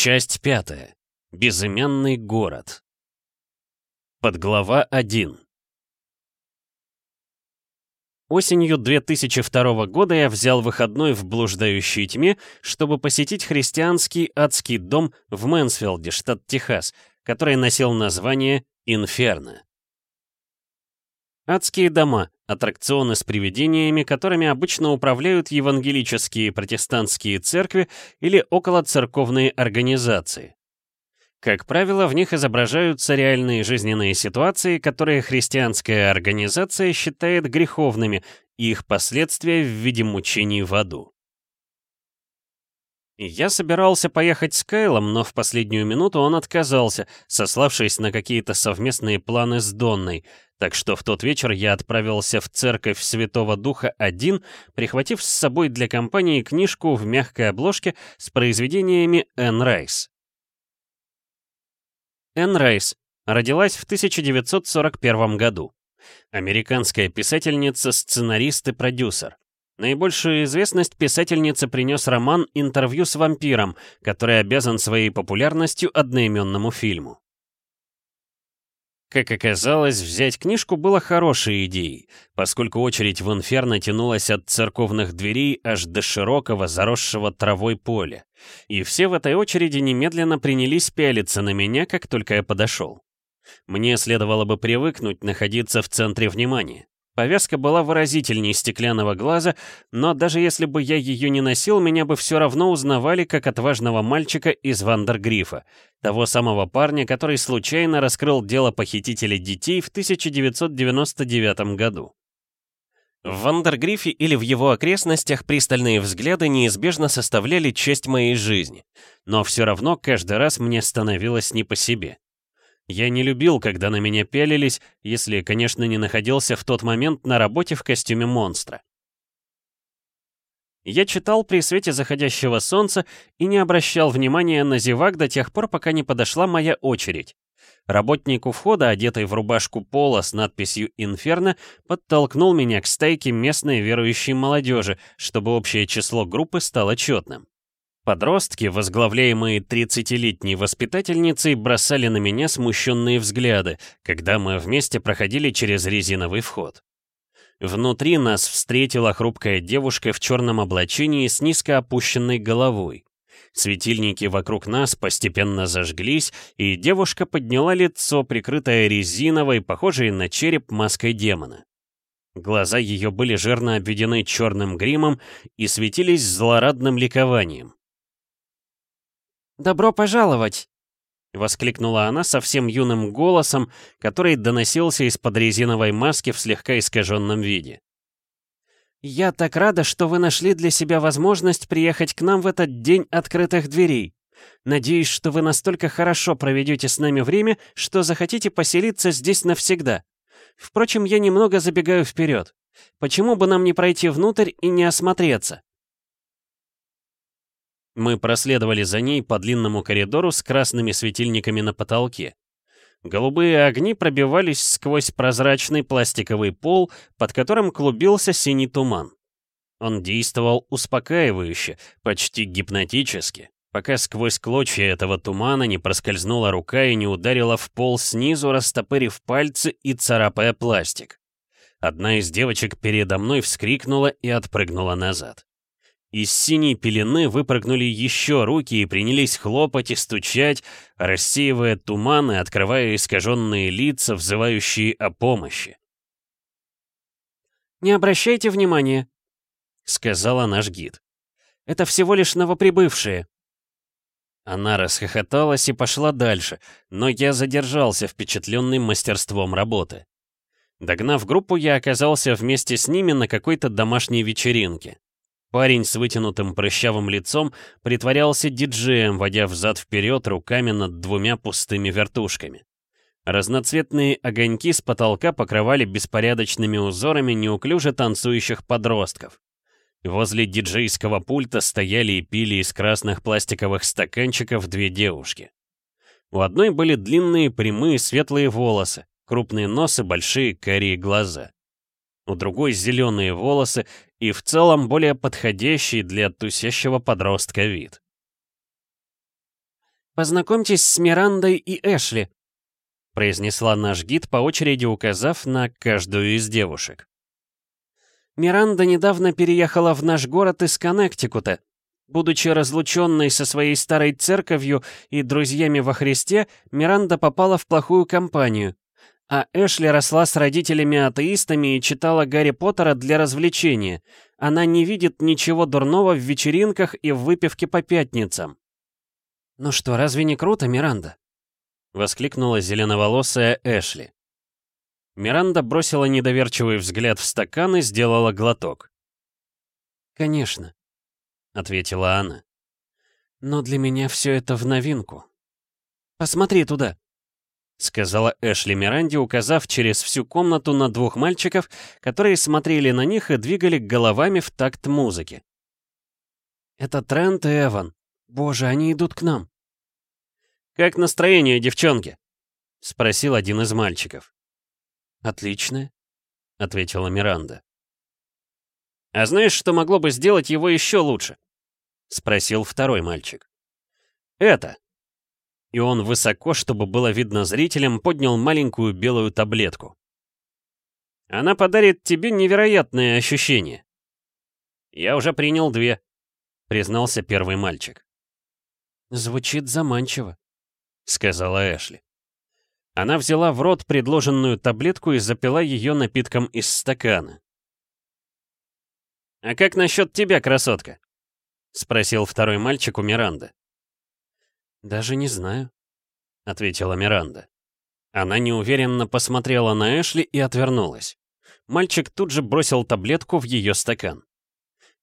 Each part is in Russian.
Часть пятая. Безымянный город. Подглава 1. Осенью 2002 года я взял выходной в блуждающей тьме, чтобы посетить христианский адский дом в Мэнсфилде, штат Техас, который носил название «Инферно». Адские дома — аттракционы с привидениями, которыми обычно управляют евангелические протестантские церкви или околоцерковные организации. Как правило, в них изображаются реальные жизненные ситуации, которые христианская организация считает греховными, и их последствия в виде мучений в аду. Я собирался поехать с Кайлом, но в последнюю минуту он отказался, сославшись на какие-то совместные планы с Донной, так что в тот вечер я отправился в церковь Святого Духа один, прихватив с собой для компании книжку в мягкой обложке с произведениями Энн Райс. Энн Райс родилась в 1941 году. Американская писательница, сценарист и продюсер. Наибольшую известность писательнице принес роман «Интервью с вампиром», который обязан своей популярностью одноименному фильму. Как оказалось, взять книжку было хорошей идеей, поскольку очередь в инферно тянулась от церковных дверей аж до широкого, заросшего травой поля. И все в этой очереди немедленно принялись пялиться на меня, как только я подошел. Мне следовало бы привыкнуть находиться в центре внимания. Повязка была выразительней стеклянного глаза, но даже если бы я ее не носил, меня бы все равно узнавали как отважного мальчика из Вандергрифа, того самого парня, который случайно раскрыл дело похитителя детей в 1999 году. В Вандергрифе или в его окрестностях пристальные взгляды неизбежно составляли часть моей жизни, но все равно каждый раз мне становилось не по себе. Я не любил, когда на меня пялились, если, конечно, не находился в тот момент на работе в костюме монстра. Я читал при свете заходящего солнца и не обращал внимания на зевак до тех пор, пока не подошла моя очередь. Работник у входа, одетый в рубашку пола с надписью «Инферно», подтолкнул меня к стайке местной верующей молодежи, чтобы общее число группы стало четным. Подростки, возглавляемые 30-летней воспитательницей, бросали на меня смущенные взгляды, когда мы вместе проходили через резиновый вход. Внутри нас встретила хрупкая девушка в черном облачении с низко опущенной головой. Светильники вокруг нас постепенно зажглись, и девушка подняла лицо, прикрытое резиновой, похожей на череп маской демона. Глаза ее были жирно обведены черным гримом и светились злорадным ликованием. «Добро пожаловать!» — воскликнула она совсем юным голосом, который доносился из-под резиновой маски в слегка искаженном виде. «Я так рада, что вы нашли для себя возможность приехать к нам в этот день открытых дверей. Надеюсь, что вы настолько хорошо проведете с нами время, что захотите поселиться здесь навсегда. Впрочем, я немного забегаю вперед. Почему бы нам не пройти внутрь и не осмотреться? Мы проследовали за ней по длинному коридору с красными светильниками на потолке. Голубые огни пробивались сквозь прозрачный пластиковый пол, под которым клубился синий туман. Он действовал успокаивающе, почти гипнотически, пока сквозь клочья этого тумана не проскользнула рука и не ударила в пол снизу, растопырив пальцы и царапая пластик. Одна из девочек передо мной вскрикнула и отпрыгнула назад. Из синей пелены выпрыгнули еще руки и принялись хлопать и стучать, рассеивая туман и открывая искаженные лица, взывающие о помощи. «Не обращайте внимания», — сказала наш гид. «Это всего лишь новоприбывшие». Она расхохоталась и пошла дальше, но я задержался, впечатленный мастерством работы. Догнав группу, я оказался вместе с ними на какой-то домашней вечеринке. Парень с вытянутым прыщавым лицом притворялся диджеем, водя взад-вперед руками над двумя пустыми вертушками. Разноцветные огоньки с потолка покрывали беспорядочными узорами неуклюже танцующих подростков. Возле диджейского пульта стояли и пили из красных пластиковых стаканчиков две девушки. У одной были длинные прямые светлые волосы, крупные нос и большие карие глаза. У другой зеленые волосы и в целом более подходящий для тусящего подростка вид. «Познакомьтесь с Мирандой и Эшли», — произнесла наш гид, по очереди указав на каждую из девушек. «Миранда недавно переехала в наш город из Коннектикута. Будучи разлученной со своей старой церковью и друзьями во Христе, Миранда попала в плохую компанию. А Эшли росла с родителями-атеистами и читала Гарри Поттера для развлечения. Она не видит ничего дурного в вечеринках и в выпивке по пятницам. «Ну что, разве не круто, Миранда?» — воскликнула зеленоволосая Эшли. Миранда бросила недоверчивый взгляд в стакан и сделала глоток. «Конечно», — ответила она. «Но для меня все это в новинку. Посмотри туда!» — сказала Эшли Миранде, указав через всю комнату на двух мальчиков, которые смотрели на них и двигали головами в такт музыки. «Это Трент и Эван. Боже, они идут к нам!» «Как настроение, девчонки?» — спросил один из мальчиков. «Отличное», — ответила Миранда. «А знаешь, что могло бы сделать его еще лучше?» — спросил второй мальчик. «Это!» И он высоко, чтобы было видно зрителям, поднял маленькую белую таблетку. Она подарит тебе невероятные ощущения. Я уже принял две, признался первый мальчик. Звучит заманчиво, сказала Эшли. Она взяла в рот предложенную таблетку и запила ее напитком из стакана. «А как насчет тебя, красотка?» — спросил второй мальчик у Миранды. «Даже не знаю», — ответила Миранда. Она неуверенно посмотрела на Эшли и отвернулась. Мальчик тут же бросил таблетку в ее стакан.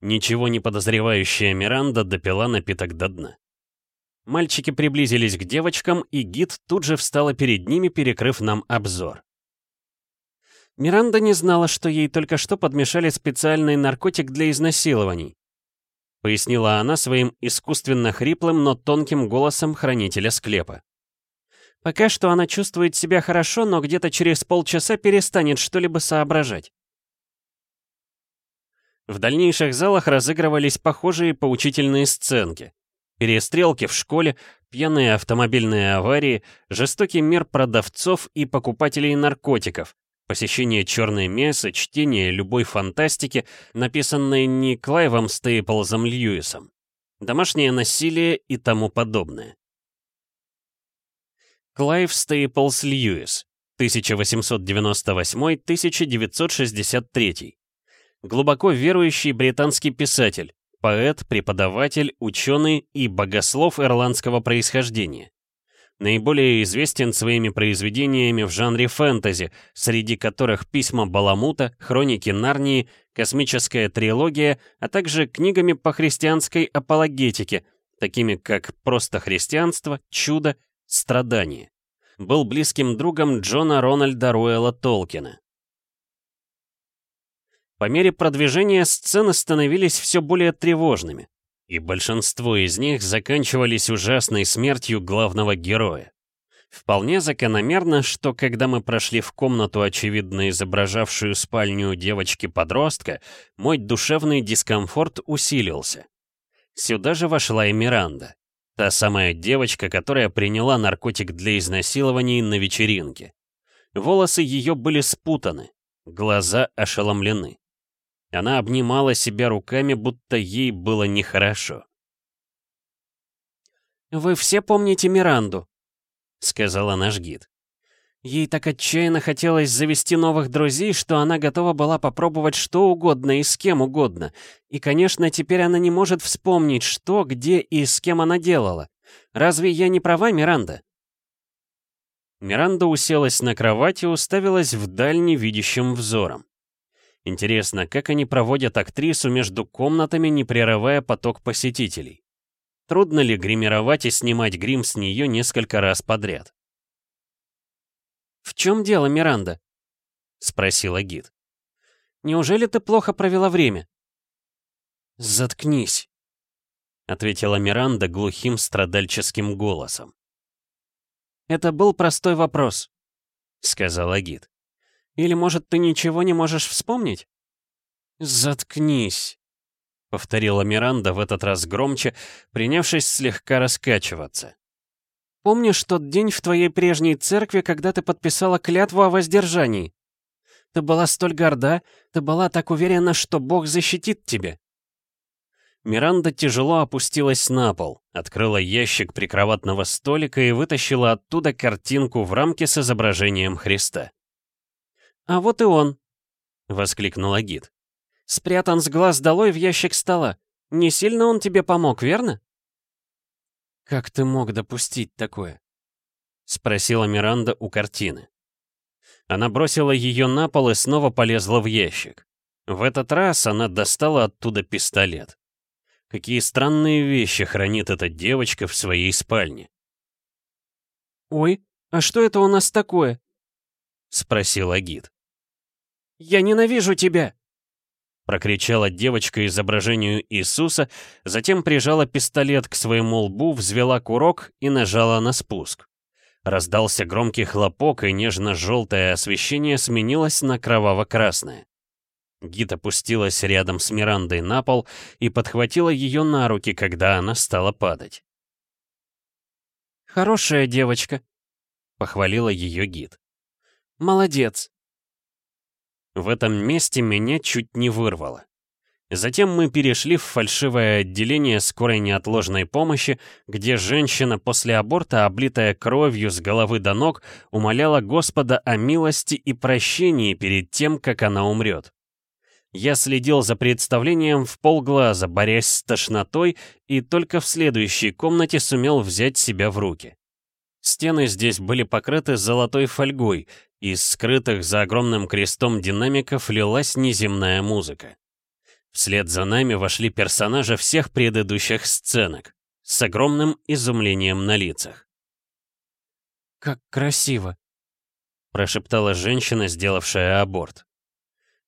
Ничего не подозревающая Миранда допила напиток до дна. Мальчики приблизились к девочкам, и гид тут же встала перед ними, перекрыв нам обзор. Миранда не знала, что ей только что подмешали специальный наркотик для изнасилований пояснила она своим искусственно хриплым, но тонким голосом хранителя склепа. Пока что она чувствует себя хорошо, но где-то через полчаса перестанет что-либо соображать. В дальнейших залах разыгрывались похожие поучительные сценки. Перестрелки в школе, пьяные автомобильные аварии, жестокий мир продавцов и покупателей наркотиков, Посещение черной мессы, чтение любой фантастики, написанной не Клайвом Стейплзом Льюисом. Домашнее насилие и тому подобное. Клайв Стейплс Льюис, 1898-1963. Глубоко верующий британский писатель, поэт, преподаватель, ученый и богослов ирландского происхождения наиболее известен своими произведениями в жанре фэнтези, среди которых «Письма Баламута», «Хроники Нарнии», «Космическая трилогия», а также книгами по христианской апологетике, такими как «Просто христианство», «Чудо», «Страдание». Был близким другом Джона Рональда Руэлла Толкина. По мере продвижения сцены становились все более тревожными и большинство из них заканчивались ужасной смертью главного героя. Вполне закономерно, что когда мы прошли в комнату, очевидно изображавшую спальню девочки-подростка, мой душевный дискомфорт усилился. Сюда же вошла и Миранда, та самая девочка, которая приняла наркотик для изнасилований на вечеринке. Волосы ее были спутаны, глаза ошеломлены. Она обнимала себя руками, будто ей было нехорошо. «Вы все помните Миранду?» — сказала наш гид. Ей так отчаянно хотелось завести новых друзей, что она готова была попробовать что угодно и с кем угодно. И, конечно, теперь она не может вспомнить, что, где и с кем она делала. Разве я не права, Миранда? Миранда уселась на кровать и уставилась вдаль невидящим взором. Интересно, как они проводят актрису между комнатами, не прерывая поток посетителей? Трудно ли гримировать и снимать грим с нее несколько раз подряд? «В чем дело, Миранда?» — спросила гид. «Неужели ты плохо провела время?» «Заткнись», — ответила Миранда глухим страдальческим голосом. «Это был простой вопрос», — сказала гид. Или, может, ты ничего не можешь вспомнить?» «Заткнись», — повторила Миранда в этот раз громче, принявшись слегка раскачиваться. Помнишь тот день в твоей прежней церкви, когда ты подписала клятву о воздержании? Ты была столь горда, ты была так уверена, что Бог защитит тебя. Миранда тяжело опустилась на пол, открыла ящик прикроватного столика и вытащила оттуда картинку в рамке с изображением Христа. «А вот и он!» — воскликнула гид. «Спрятан с глаз долой в ящик стола. Не сильно он тебе помог, верно?» «Как ты мог допустить такое?» — спросила Миранда у картины. Она бросила ее на пол и снова полезла в ящик. В этот раз она достала оттуда пистолет. Какие странные вещи хранит эта девочка в своей спальне. «Ой, а что это у нас такое?» — спросила гид. «Я ненавижу тебя!» Прокричала девочка изображению Иисуса, затем прижала пистолет к своему лбу, взвела курок и нажала на спуск. Раздался громкий хлопок, и нежно-желтое освещение сменилось на кроваво-красное. Гид опустилась рядом с Мирандой на пол и подхватила ее на руки, когда она стала падать. «Хорошая девочка», — похвалила ее гид. «Молодец». В этом месте меня чуть не вырвало. Затем мы перешли в фальшивое отделение скорой неотложной помощи, где женщина после аборта, облитая кровью с головы до ног, умоляла Господа о милости и прощении перед тем, как она умрет. Я следил за представлением в полглаза, борясь с тошнотой, и только в следующей комнате сумел взять себя в руки. Стены здесь были покрыты золотой фольгой, из скрытых за огромным крестом динамиков лилась неземная музыка. Вслед за нами вошли персонажи всех предыдущих сценок, с огромным изумлением на лицах. «Как красиво!» — прошептала женщина, сделавшая аборт.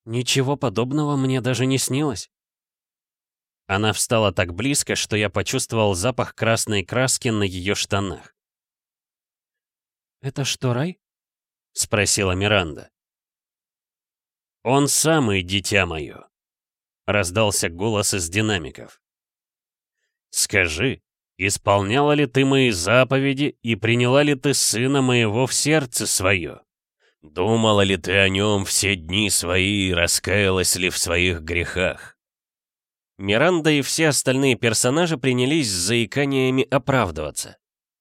«Ничего подобного мне даже не снилось». Она встала так близко, что я почувствовал запах красной краски на ее штанах. «Это что, рай?» — спросила Миранда. «Он самый, дитя мое», раздался голос из динамиков. «Скажи, исполняла ли ты мои заповеди и приняла ли ты сына моего в сердце свое? Думала ли ты о нем все дни свои и раскаялась ли в своих грехах?» Миранда и все остальные персонажи принялись с заиканиями оправдываться.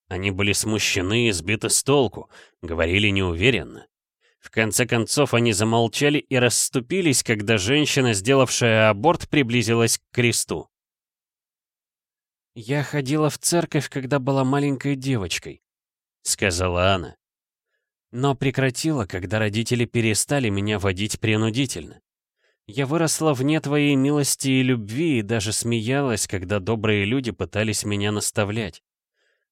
Они были смущены и сбиты с толку, говорили неуверенно. В конце концов они замолчали и расступились, когда женщина, сделавшая аборт, приблизилась к кресту. «Я ходила в церковь, когда была маленькой девочкой», — сказала она. «Но прекратила, когда родители перестали меня водить принудительно. Я выросла вне твоей милости и любви и даже смеялась, когда добрые люди пытались меня наставлять.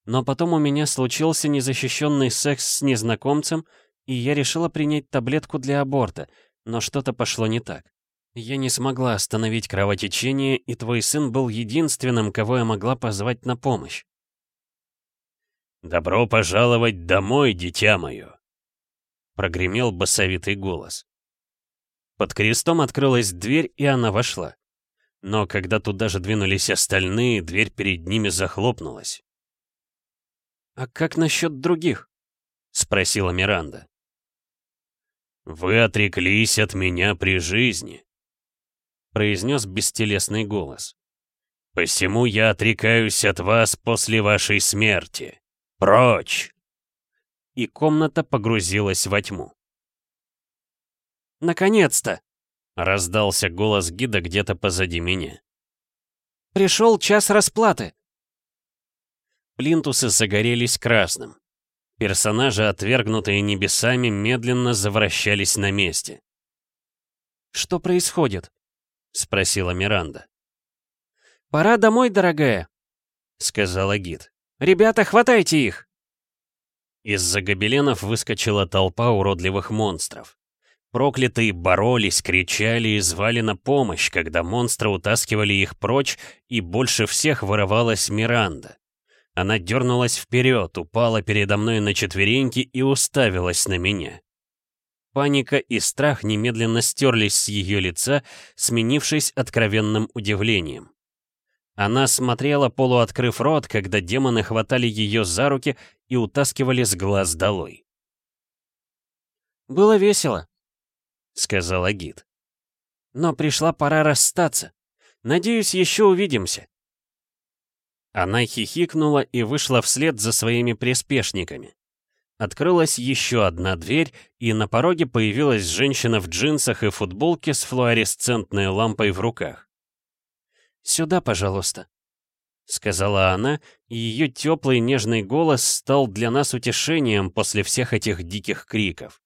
Но потом у меня случился незащищенный секс с незнакомцем — и я решила принять таблетку для аборта, но что-то пошло не так. Я не смогла остановить кровотечение, и твой сын был единственным, кого я могла позвать на помощь. «Добро пожаловать домой, дитя мое!» Прогремел басовитый голос. Под крестом открылась дверь, и она вошла. Но когда туда же двинулись остальные, дверь перед ними захлопнулась. «А как насчет других?» — спросила Миранда. «Вы отреклись от меня при жизни», — произнес бестелесный голос. «Посему я отрекаюсь от вас после вашей смерти. Прочь!» И комната погрузилась во тьму. «Наконец-то!» — раздался голос гида где-то позади меня. «Пришел час расплаты!» Плинтусы загорелись красным. Персонажи, отвергнутые небесами, медленно завращались на месте. «Что происходит?» — спросила Миранда. «Пора домой, дорогая», — сказала гид. «Ребята, хватайте их!» Из-за гобеленов выскочила толпа уродливых монстров. Проклятые боролись, кричали и звали на помощь, когда монстры утаскивали их прочь, и больше всех вырывалась Миранда. Она дернулась вперед, упала передо мной на четвереньки и уставилась на меня. Паника и страх немедленно стерлись с ее лица, сменившись откровенным удивлением. Она смотрела, полуоткрыв рот, когда демоны хватали ее за руки и утаскивали с глаз долой. «Было весело», — сказала гид. «Но пришла пора расстаться. Надеюсь, еще увидимся». Она хихикнула и вышла вслед за своими приспешниками. Открылась еще одна дверь, и на пороге появилась женщина в джинсах и футболке с флуоресцентной лампой в руках. «Сюда, пожалуйста», — сказала она, и ее теплый нежный голос стал для нас утешением после всех этих диких криков.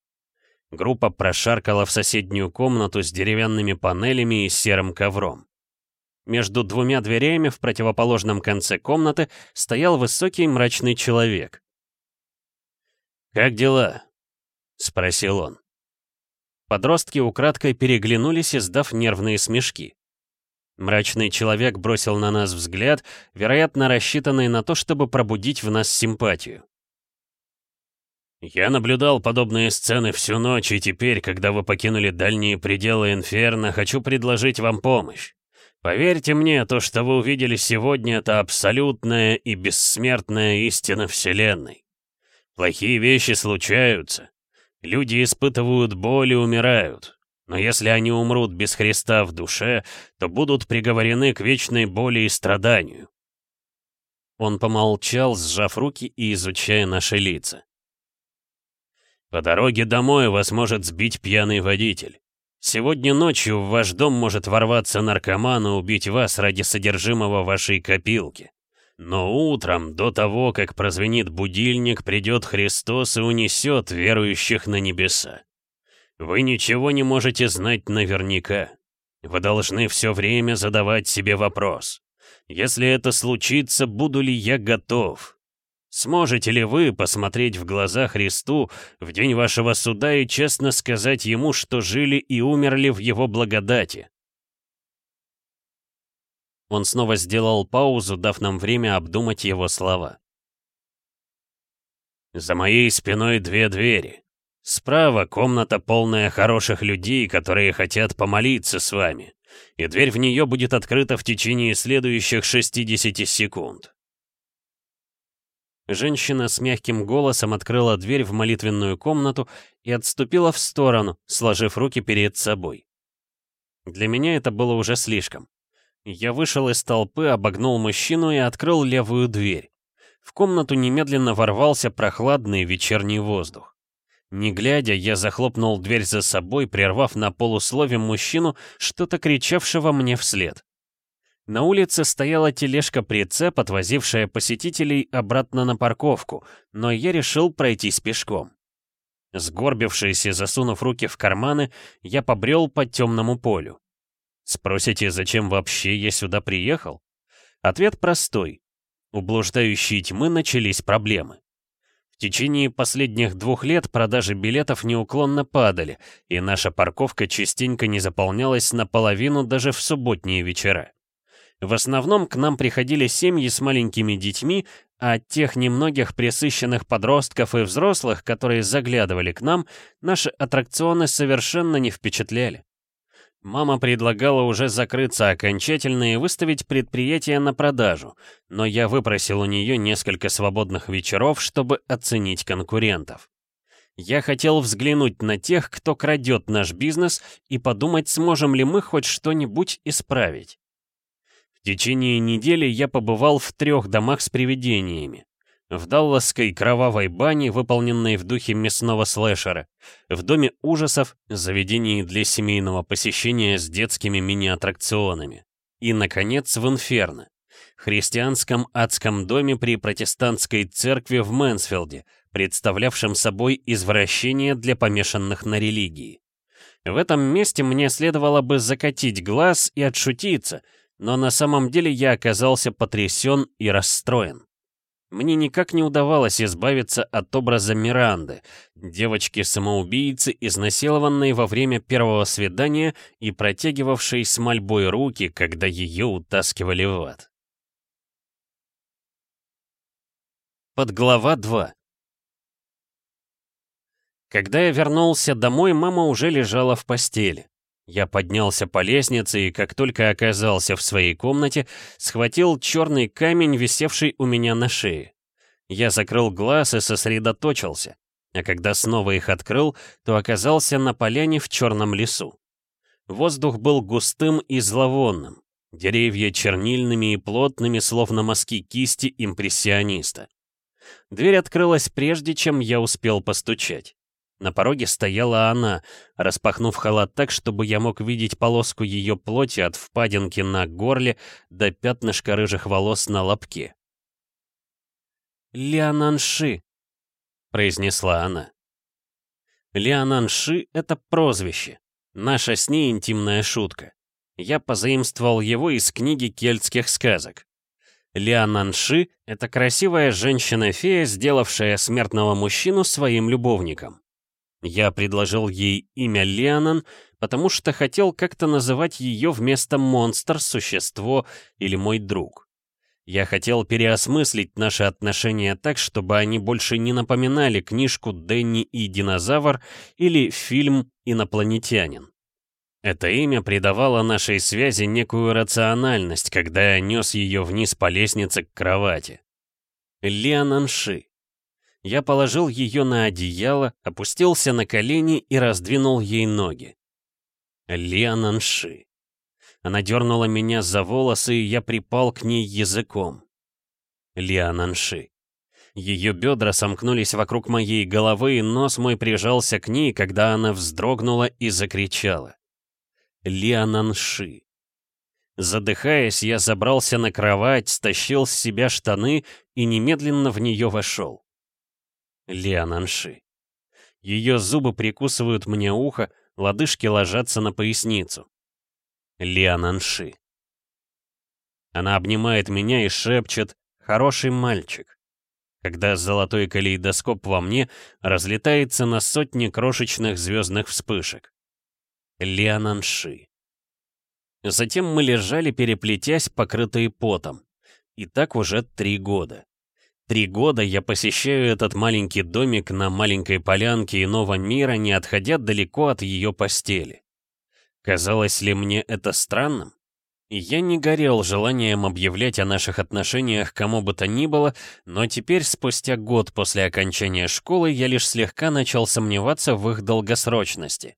Группа прошаркала в соседнюю комнату с деревянными панелями и серым ковром. Между двумя дверями в противоположном конце комнаты стоял высокий мрачный человек. «Как дела?» — спросил он. Подростки украдкой переглянулись, издав нервные смешки. Мрачный человек бросил на нас взгляд, вероятно, рассчитанный на то, чтобы пробудить в нас симпатию. «Я наблюдал подобные сцены всю ночь, и теперь, когда вы покинули дальние пределы Инферно, хочу предложить вам помощь. Поверьте мне, то, что вы увидели сегодня, это абсолютная и бессмертная истина Вселенной. Плохие вещи случаются. Люди испытывают боль и умирают. Но если они умрут без Христа в душе, то будут приговорены к вечной боли и страданию. Он помолчал, сжав руки и изучая наши лица. По дороге домой вас может сбить пьяный водитель. Сегодня ночью в ваш дом может ворваться наркоман и убить вас ради содержимого вашей копилки. Но утром, до того, как прозвенит будильник, придет Христос и унесет верующих на небеса. Вы ничего не можете знать наверняка. Вы должны все время задавать себе вопрос. Если это случится, буду ли я готов? Сможете ли вы посмотреть в глаза Христу в день вашего суда и честно сказать Ему, что жили и умерли в Его благодати? Он снова сделал паузу, дав нам время обдумать его слова. «За моей спиной две двери. Справа комната, полная хороших людей, которые хотят помолиться с вами, и дверь в нее будет открыта в течение следующих 60 секунд». Женщина с мягким голосом открыла дверь в молитвенную комнату и отступила в сторону, сложив руки перед собой. Для меня это было уже слишком. Я вышел из толпы, обогнул мужчину и открыл левую дверь. В комнату немедленно ворвался прохладный вечерний воздух. Не глядя, я захлопнул дверь за собой, прервав на полуслове мужчину, что-то кричавшего мне вслед. На улице стояла тележка-прицеп, отвозившая посетителей обратно на парковку, но я решил пройтись пешком. Сгорбившись и засунув руки в карманы, я побрел по темному полю. Спросите, зачем вообще я сюда приехал? Ответ простой. У блуждающей тьмы начались проблемы. В течение последних двух лет продажи билетов неуклонно падали, и наша парковка частенько не заполнялась наполовину даже в субботние вечера. В основном к нам приходили семьи с маленькими детьми, а тех немногих пресыщенных подростков и взрослых, которые заглядывали к нам, наши аттракционы совершенно не впечатляли. Мама предлагала уже закрыться окончательно и выставить предприятие на продажу, но я выпросил у нее несколько свободных вечеров, чтобы оценить конкурентов. Я хотел взглянуть на тех, кто крадет наш бизнес, и подумать, сможем ли мы хоть что-нибудь исправить. В течение недели я побывал в трех домах с привидениями в Далласской кровавой бане, выполненной в духе мясного слэшера, в Доме ужасов, заведении для семейного посещения с детскими мини-аттракционами, и, наконец, в Инферно, христианском адском доме при протестантской церкви в Мэнсфилде, представлявшем собой извращение для помешанных на религии. В этом месте мне следовало бы закатить глаз и отшутиться, но на самом деле я оказался потрясен и расстроен. Мне никак не удавалось избавиться от образа Миранды, девочки-самоубийцы, изнасилованной во время первого свидания и протягивавшей с мольбой руки, когда ее утаскивали в ад. Подглава 2 Когда я вернулся домой, мама уже лежала в постели. Я поднялся по лестнице и, как только оказался в своей комнате, схватил черный камень, висевший у меня на шее. Я закрыл глаз и сосредоточился, а когда снова их открыл, то оказался на поляне в черном лесу. Воздух был густым и зловонным, деревья чернильными и плотными, словно мазки кисти импрессиониста. Дверь открылась прежде, чем я успел постучать. На пороге стояла она, распахнув халат так, чтобы я мог видеть полоску ее плоти от впадинки на горле до пятнышка рыжих волос на лобке. «Лиананши», — произнесла она. Лиананши — это прозвище, наша с ней интимная шутка. Я позаимствовал его из книги кельтских сказок. Лиананши — это красивая женщина-фея, сделавшая смертного мужчину своим любовником. Я предложил ей имя Леонан, потому что хотел как-то называть ее вместо монстр, существо или мой друг. Я хотел переосмыслить наши отношения так, чтобы они больше не напоминали книжку «Дэнни и динозавр» или фильм «Инопланетянин». Это имя придавало нашей связи некую рациональность, когда я нес ее вниз по лестнице к кровати. Леонанши. Я положил ее на одеяло, опустился на колени и раздвинул ей ноги. Леонанши. Она дернула меня за волосы, и я припал к ней языком. Леонанши. Ее бедра сомкнулись вокруг моей головы, и нос мой прижался к ней, когда она вздрогнула и закричала. Лиананши. Задыхаясь, я забрался на кровать, стащил с себя штаны и немедленно в нее вошел. Лиананши. Ее зубы прикусывают мне ухо, лодыжки ложатся на поясницу. Лиананши. Она обнимает меня и шепчет «Хороший мальчик». Когда золотой калейдоскоп во мне разлетается на сотни крошечных звездных вспышек. Лиананши. Затем мы лежали, переплетясь, покрытые потом. И так уже три года. Три года я посещаю этот маленький домик на маленькой полянке иного мира, не отходя далеко от ее постели. Казалось ли мне это странным? Я не горел желанием объявлять о наших отношениях кому бы то ни было, но теперь, спустя год после окончания школы, я лишь слегка начал сомневаться в их долгосрочности.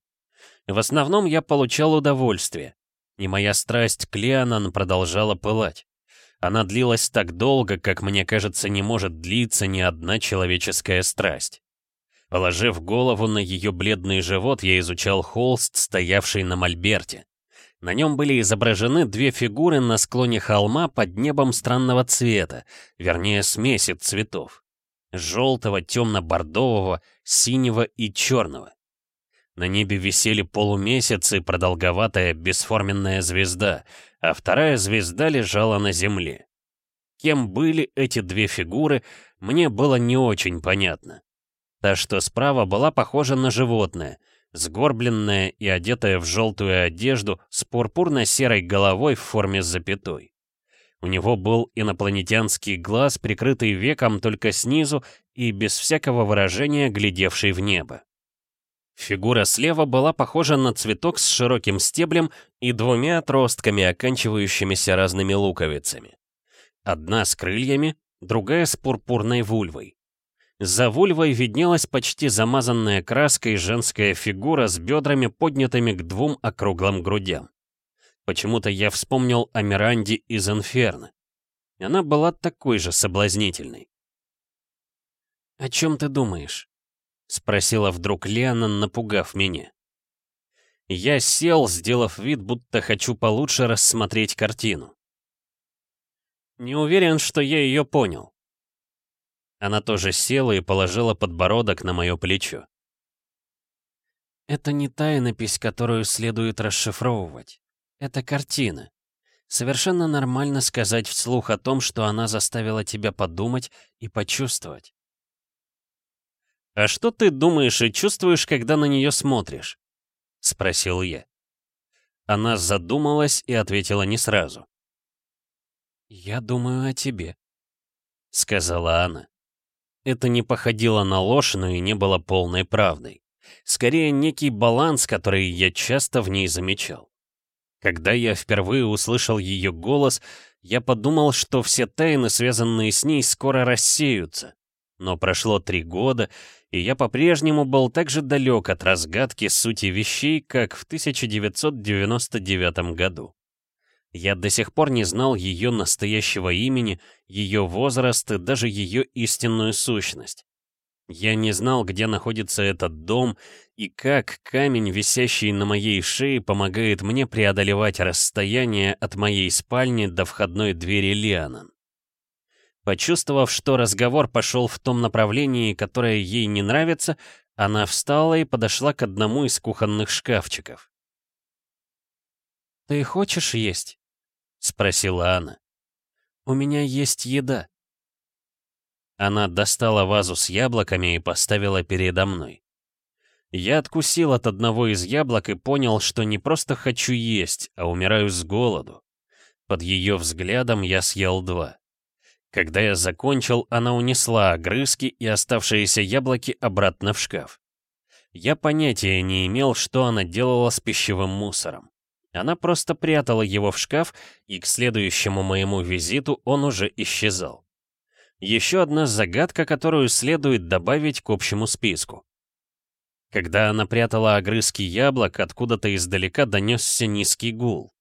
В основном я получал удовольствие, и моя страсть к Леонан продолжала пылать. Она длилась так долго, как мне кажется, не может длиться ни одна человеческая страсть. Положив голову на ее бледный живот, я изучал холст, стоявший на мольберте. На нем были изображены две фигуры на склоне холма под небом странного цвета, вернее, смеси цветов. Желтого, темно-бордового, синего и черного. На небе висели полумесяц и продолговатая бесформенная звезда, а вторая звезда лежала на земле. Кем были эти две фигуры, мне было не очень понятно. Та, что справа, была похожа на животное, сгорбленная и одетая в желтую одежду с пурпурно-серой головой в форме запятой. У него был инопланетянский глаз, прикрытый веком только снизу и без всякого выражения глядевший в небо. Фигура слева была похожа на цветок с широким стеблем и двумя отростками, оканчивающимися разными луковицами. Одна с крыльями, другая с пурпурной вульвой. За вульвой виднелась почти замазанная краской женская фигура с бедрами, поднятыми к двум округлым грудям. Почему-то я вспомнил о Миранде из Инферно. Она была такой же соблазнительной. «О чем ты думаешь?» — спросила вдруг Лена, напугав меня. Я сел, сделав вид, будто хочу получше рассмотреть картину. Не уверен, что я ее понял. Она тоже села и положила подбородок на мое плечо. Это не тайнопись, которую следует расшифровывать. Это картина. Совершенно нормально сказать вслух о том, что она заставила тебя подумать и почувствовать. «А что ты думаешь и чувствуешь, когда на нее смотришь?» — спросил я. Она задумалась и ответила не сразу. «Я думаю о тебе», — сказала она. Это не походило на ложь, но и не было полной правдой. Скорее, некий баланс, который я часто в ней замечал. Когда я впервые услышал ее голос, я подумал, что все тайны, связанные с ней, скоро рассеются. Но прошло три года, и я по-прежнему был так же далек от разгадки сути вещей, как в 1999 году. Я до сих пор не знал ее настоящего имени, ее возраст и даже ее истинную сущность. Я не знал, где находится этот дом и как камень, висящий на моей шее, помогает мне преодолевать расстояние от моей спальни до входной двери Лианан. Почувствовав, что разговор пошел в том направлении, которое ей не нравится, она встала и подошла к одному из кухонных шкафчиков. «Ты хочешь есть?» — спросила она. «У меня есть еда». Она достала вазу с яблоками и поставила передо мной. Я откусил от одного из яблок и понял, что не просто хочу есть, а умираю с голоду. Под ее взглядом я съел два. Когда я закончил, она унесла огрызки и оставшиеся яблоки обратно в шкаф. Я понятия не имел, что она делала с пищевым мусором. Она просто прятала его в шкаф, и к следующему моему визиту он уже исчезал. Еще одна загадка, которую следует добавить к общему списку. Когда она прятала огрызки яблок, откуда-то издалека донесся низкий гул.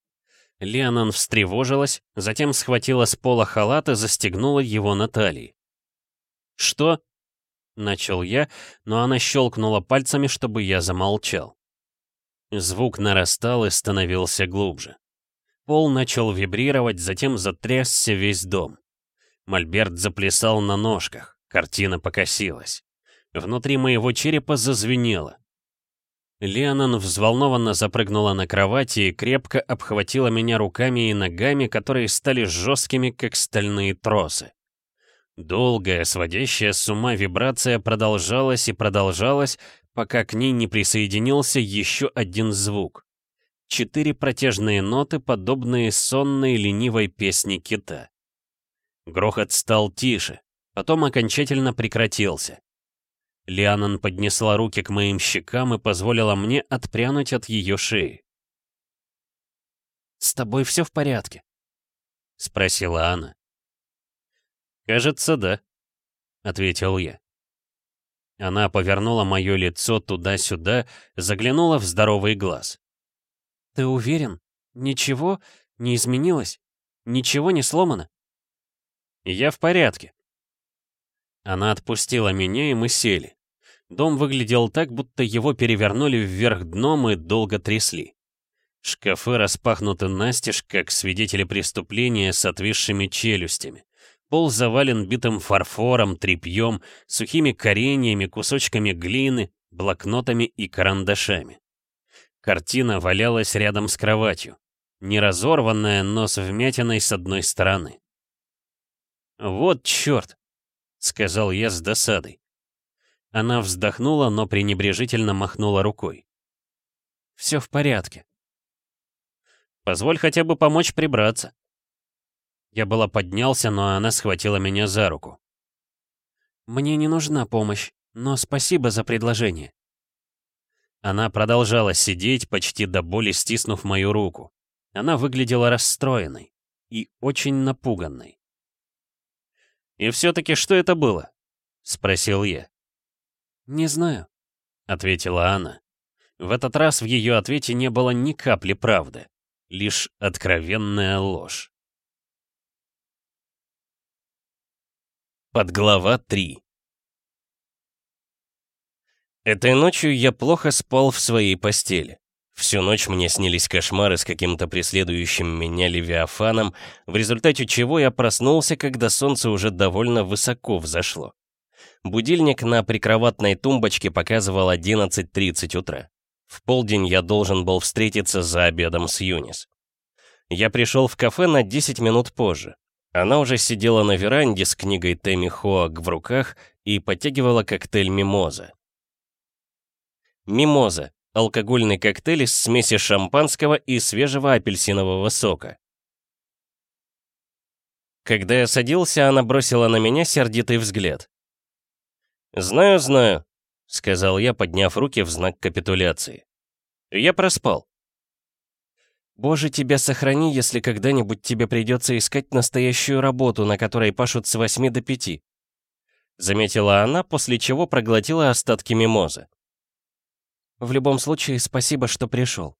Леонан встревожилась, затем схватила с пола халат и застегнула его на талии. «Что?» — начал я, но она щелкнула пальцами, чтобы я замолчал. Звук нарастал и становился глубже. Пол начал вибрировать, затем затрясся весь дом. Мольберт заплясал на ножках, картина покосилась. Внутри моего черепа зазвенело. Леонан взволнованно запрыгнула на кровати и крепко обхватила меня руками и ногами, которые стали жесткими, как стальные тросы. Долгая, сводящая с ума вибрация продолжалась и продолжалась, пока к ней не присоединился еще один звук. Четыре протяжные ноты, подобные сонной ленивой песне кита. Грохот стал тише, потом окончательно прекратился. Лианон поднесла руки к моим щекам и позволила мне отпрянуть от ее шеи. «С тобой все в порядке?» — спросила она. «Кажется, да», — ответил я. Она повернула мое лицо туда-сюда, заглянула в здоровый глаз. «Ты уверен? Ничего не изменилось? Ничего не сломано?» «Я в порядке». Она отпустила меня, и мы сели. Дом выглядел так, будто его перевернули вверх дном и долго трясли. Шкафы распахнуты настежь, как свидетели преступления с отвисшими челюстями. Пол завален битым фарфором, тряпьем, сухими кореньями, кусочками глины, блокнотами и карандашами. Картина валялась рядом с кроватью. Не разорванная, но с вмятиной с одной стороны. «Вот черт!» — сказал я с досадой. Она вздохнула, но пренебрежительно махнула рукой. «Все в порядке». «Позволь хотя бы помочь прибраться». Я была поднялся, но она схватила меня за руку. «Мне не нужна помощь, но спасибо за предложение». Она продолжала сидеть, почти до боли стиснув мою руку. Она выглядела расстроенной и очень напуганной. «И все-таки что это было?» — спросил я. «Не знаю», — ответила она. В этот раз в ее ответе не было ни капли правды, лишь откровенная ложь. Подглава 3 Этой ночью я плохо спал в своей постели. Всю ночь мне снились кошмары с каким-то преследующим меня левиафаном, в результате чего я проснулся, когда солнце уже довольно высоко взошло. Будильник на прикроватной тумбочке показывал 11.30 утра. В полдень я должен был встретиться за обедом с Юнис. Я пришел в кафе на 10 минут позже. Она уже сидела на веранде с книгой Тэмми Хоак в руках и подтягивала коктейль «Мимоза». «Мимоза» — алкогольный коктейль из смеси шампанского и свежего апельсинового сока. Когда я садился, она бросила на меня сердитый взгляд. «Знаю, знаю», — сказал я, подняв руки в знак капитуляции. «Я проспал». «Боже, тебя сохрани, если когда-нибудь тебе придется искать настоящую работу, на которой пашут с восьми до пяти», заметила она, после чего проглотила остатки мимозы. «В любом случае, спасибо, что пришел».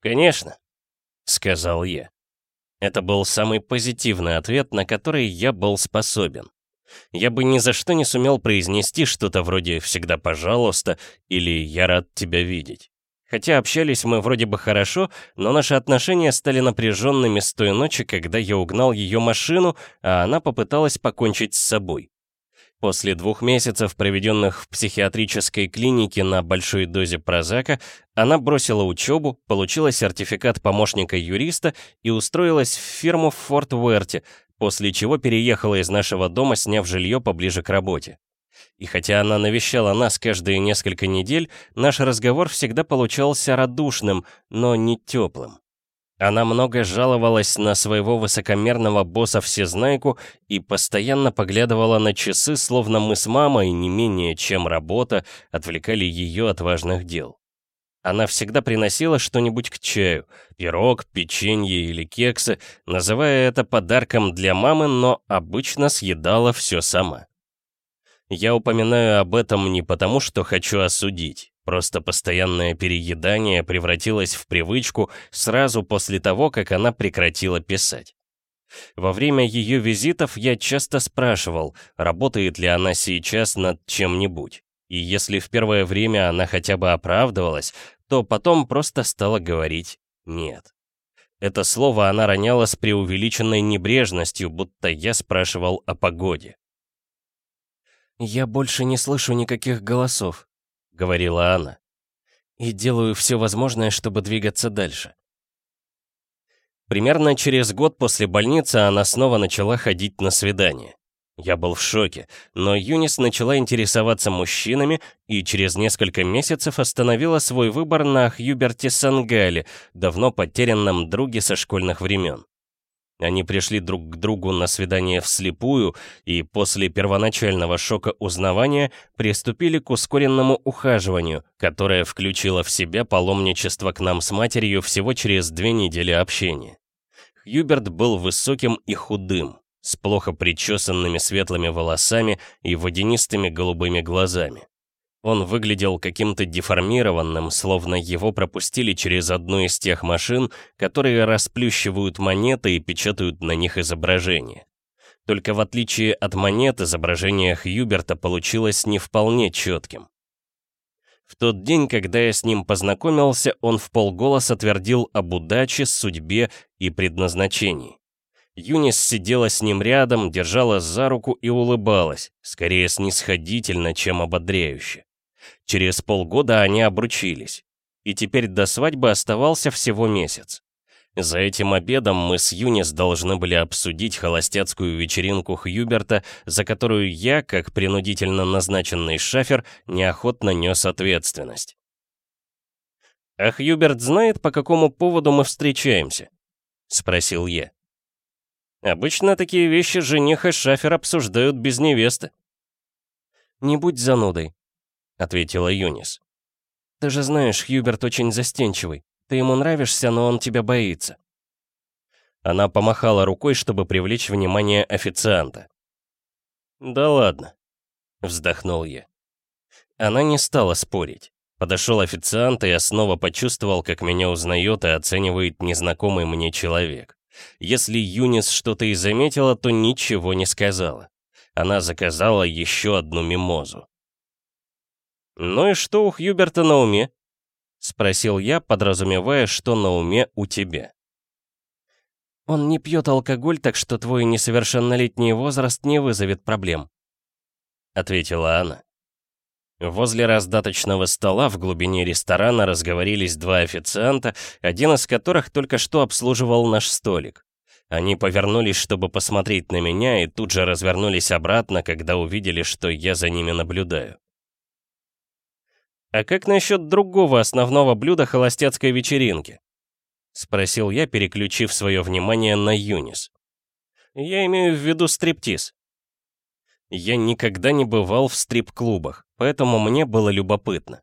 «Конечно», — сказал я. Это был самый позитивный ответ, на который я был способен. Я бы ни за что не сумел произнести что-то вроде «всегда пожалуйста» или «я рад тебя видеть». Хотя общались мы вроде бы хорошо, но наши отношения стали напряженными с той ночи, когда я угнал ее машину, а она попыталась покончить с собой. После двух месяцев, проведенных в психиатрической клинике на большой дозе прозака, она бросила учебу, получила сертификат помощника юриста и устроилась в фирму в Форт Уэрте, после чего переехала из нашего дома, сняв жилье поближе к работе. И хотя она навещала нас каждые несколько недель, наш разговор всегда получался радушным, но не теплым. Она много жаловалась на своего высокомерного босса-всезнайку и постоянно поглядывала на часы, словно мы с мамой, не менее чем работа, отвлекали ее от важных дел. Она всегда приносила что-нибудь к чаю, пирог, печенье или кексы, называя это подарком для мамы, но обычно съедала все сама. Я упоминаю об этом не потому, что хочу осудить. Просто постоянное переедание превратилось в привычку сразу после того, как она прекратила писать. Во время ее визитов я часто спрашивал, работает ли она сейчас над чем-нибудь. И если в первое время она хотя бы оправдывалась, то потом просто стала говорить «нет». Это слово она роняла с преувеличенной небрежностью, будто я спрашивал о погоде. «Я больше не слышу никаких голосов», — говорила она. «И делаю все возможное, чтобы двигаться дальше». Примерно через год после больницы она снова начала ходить на свидания. Я был в шоке, но Юнис начала интересоваться мужчинами и через несколько месяцев остановила свой выбор на Хьюберте Сангале, давно потерянном друге со школьных времен. Они пришли друг к другу на свидание вслепую и после первоначального шока узнавания приступили к ускоренному ухаживанию, которое включило в себя паломничество к нам с матерью всего через две недели общения. Хьюберт был высоким и худым, с плохо причесанными светлыми волосами и водянистыми голубыми глазами. Он выглядел каким-то деформированным, словно его пропустили через одну из тех машин, которые расплющивают монеты и печатают на них изображения. Только в отличие от монет, изображение Хьюберта получилось не вполне четким. В тот день, когда я с ним познакомился, он в полголоса твердил об удаче, судьбе и предназначении. Юнис сидела с ним рядом, держала за руку и улыбалась, скорее снисходительно, чем ободряюще. Через полгода они обручились. И теперь до свадьбы оставался всего месяц. За этим обедом мы с Юнис должны были обсудить холостяцкую вечеринку Хьюберта, за которую я, как принудительно назначенный шафер, неохотно нес ответственность. «А Хьюберт знает, по какому поводу мы встречаемся?» — спросил я. «Обычно такие вещи жених и шафер обсуждают без невесты». «Не будь занудой», — ответила Юнис. «Ты же знаешь, Хьюберт очень застенчивый. Ты ему нравишься, но он тебя боится». Она помахала рукой, чтобы привлечь внимание официанта. «Да ладно», — вздохнул я. Она не стала спорить. Подошел официант, и я снова почувствовал, как меня узнает и оценивает незнакомый мне человек. Если Юнис что-то и заметила, то ничего не сказала. Она заказала еще одну мимозу. «Ну и что у Хьюберта на уме?» — спросил я, подразумевая, что на уме у тебя. «Он не пьет алкоголь, так что твой несовершеннолетний возраст не вызовет проблем», — ответила она. Возле раздаточного стола в глубине ресторана разговорились два официанта, один из которых только что обслуживал наш столик. Они повернулись, чтобы посмотреть на меня, и тут же развернулись обратно, когда увидели, что я за ними наблюдаю. «А как насчет другого основного блюда холостяцкой вечеринки?» — спросил я, переключив свое внимание на Юнис. «Я имею в виду стриптиз». Я никогда не бывал в стрип-клубах, поэтому мне было любопытно.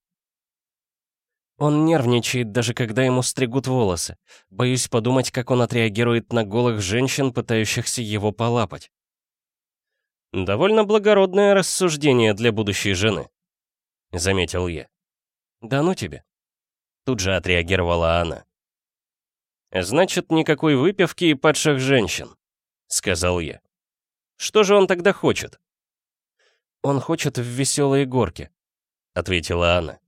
Он нервничает, даже когда ему стригут волосы. Боюсь подумать, как он отреагирует на голых женщин, пытающихся его полапать. «Довольно благородное рассуждение для будущей жены», — заметил я. «Да ну тебе». Тут же отреагировала она. «Значит, никакой выпивки и падших женщин», — сказал я. «Что же он тогда хочет?» «Он хочет в веселые горки», — ответила она.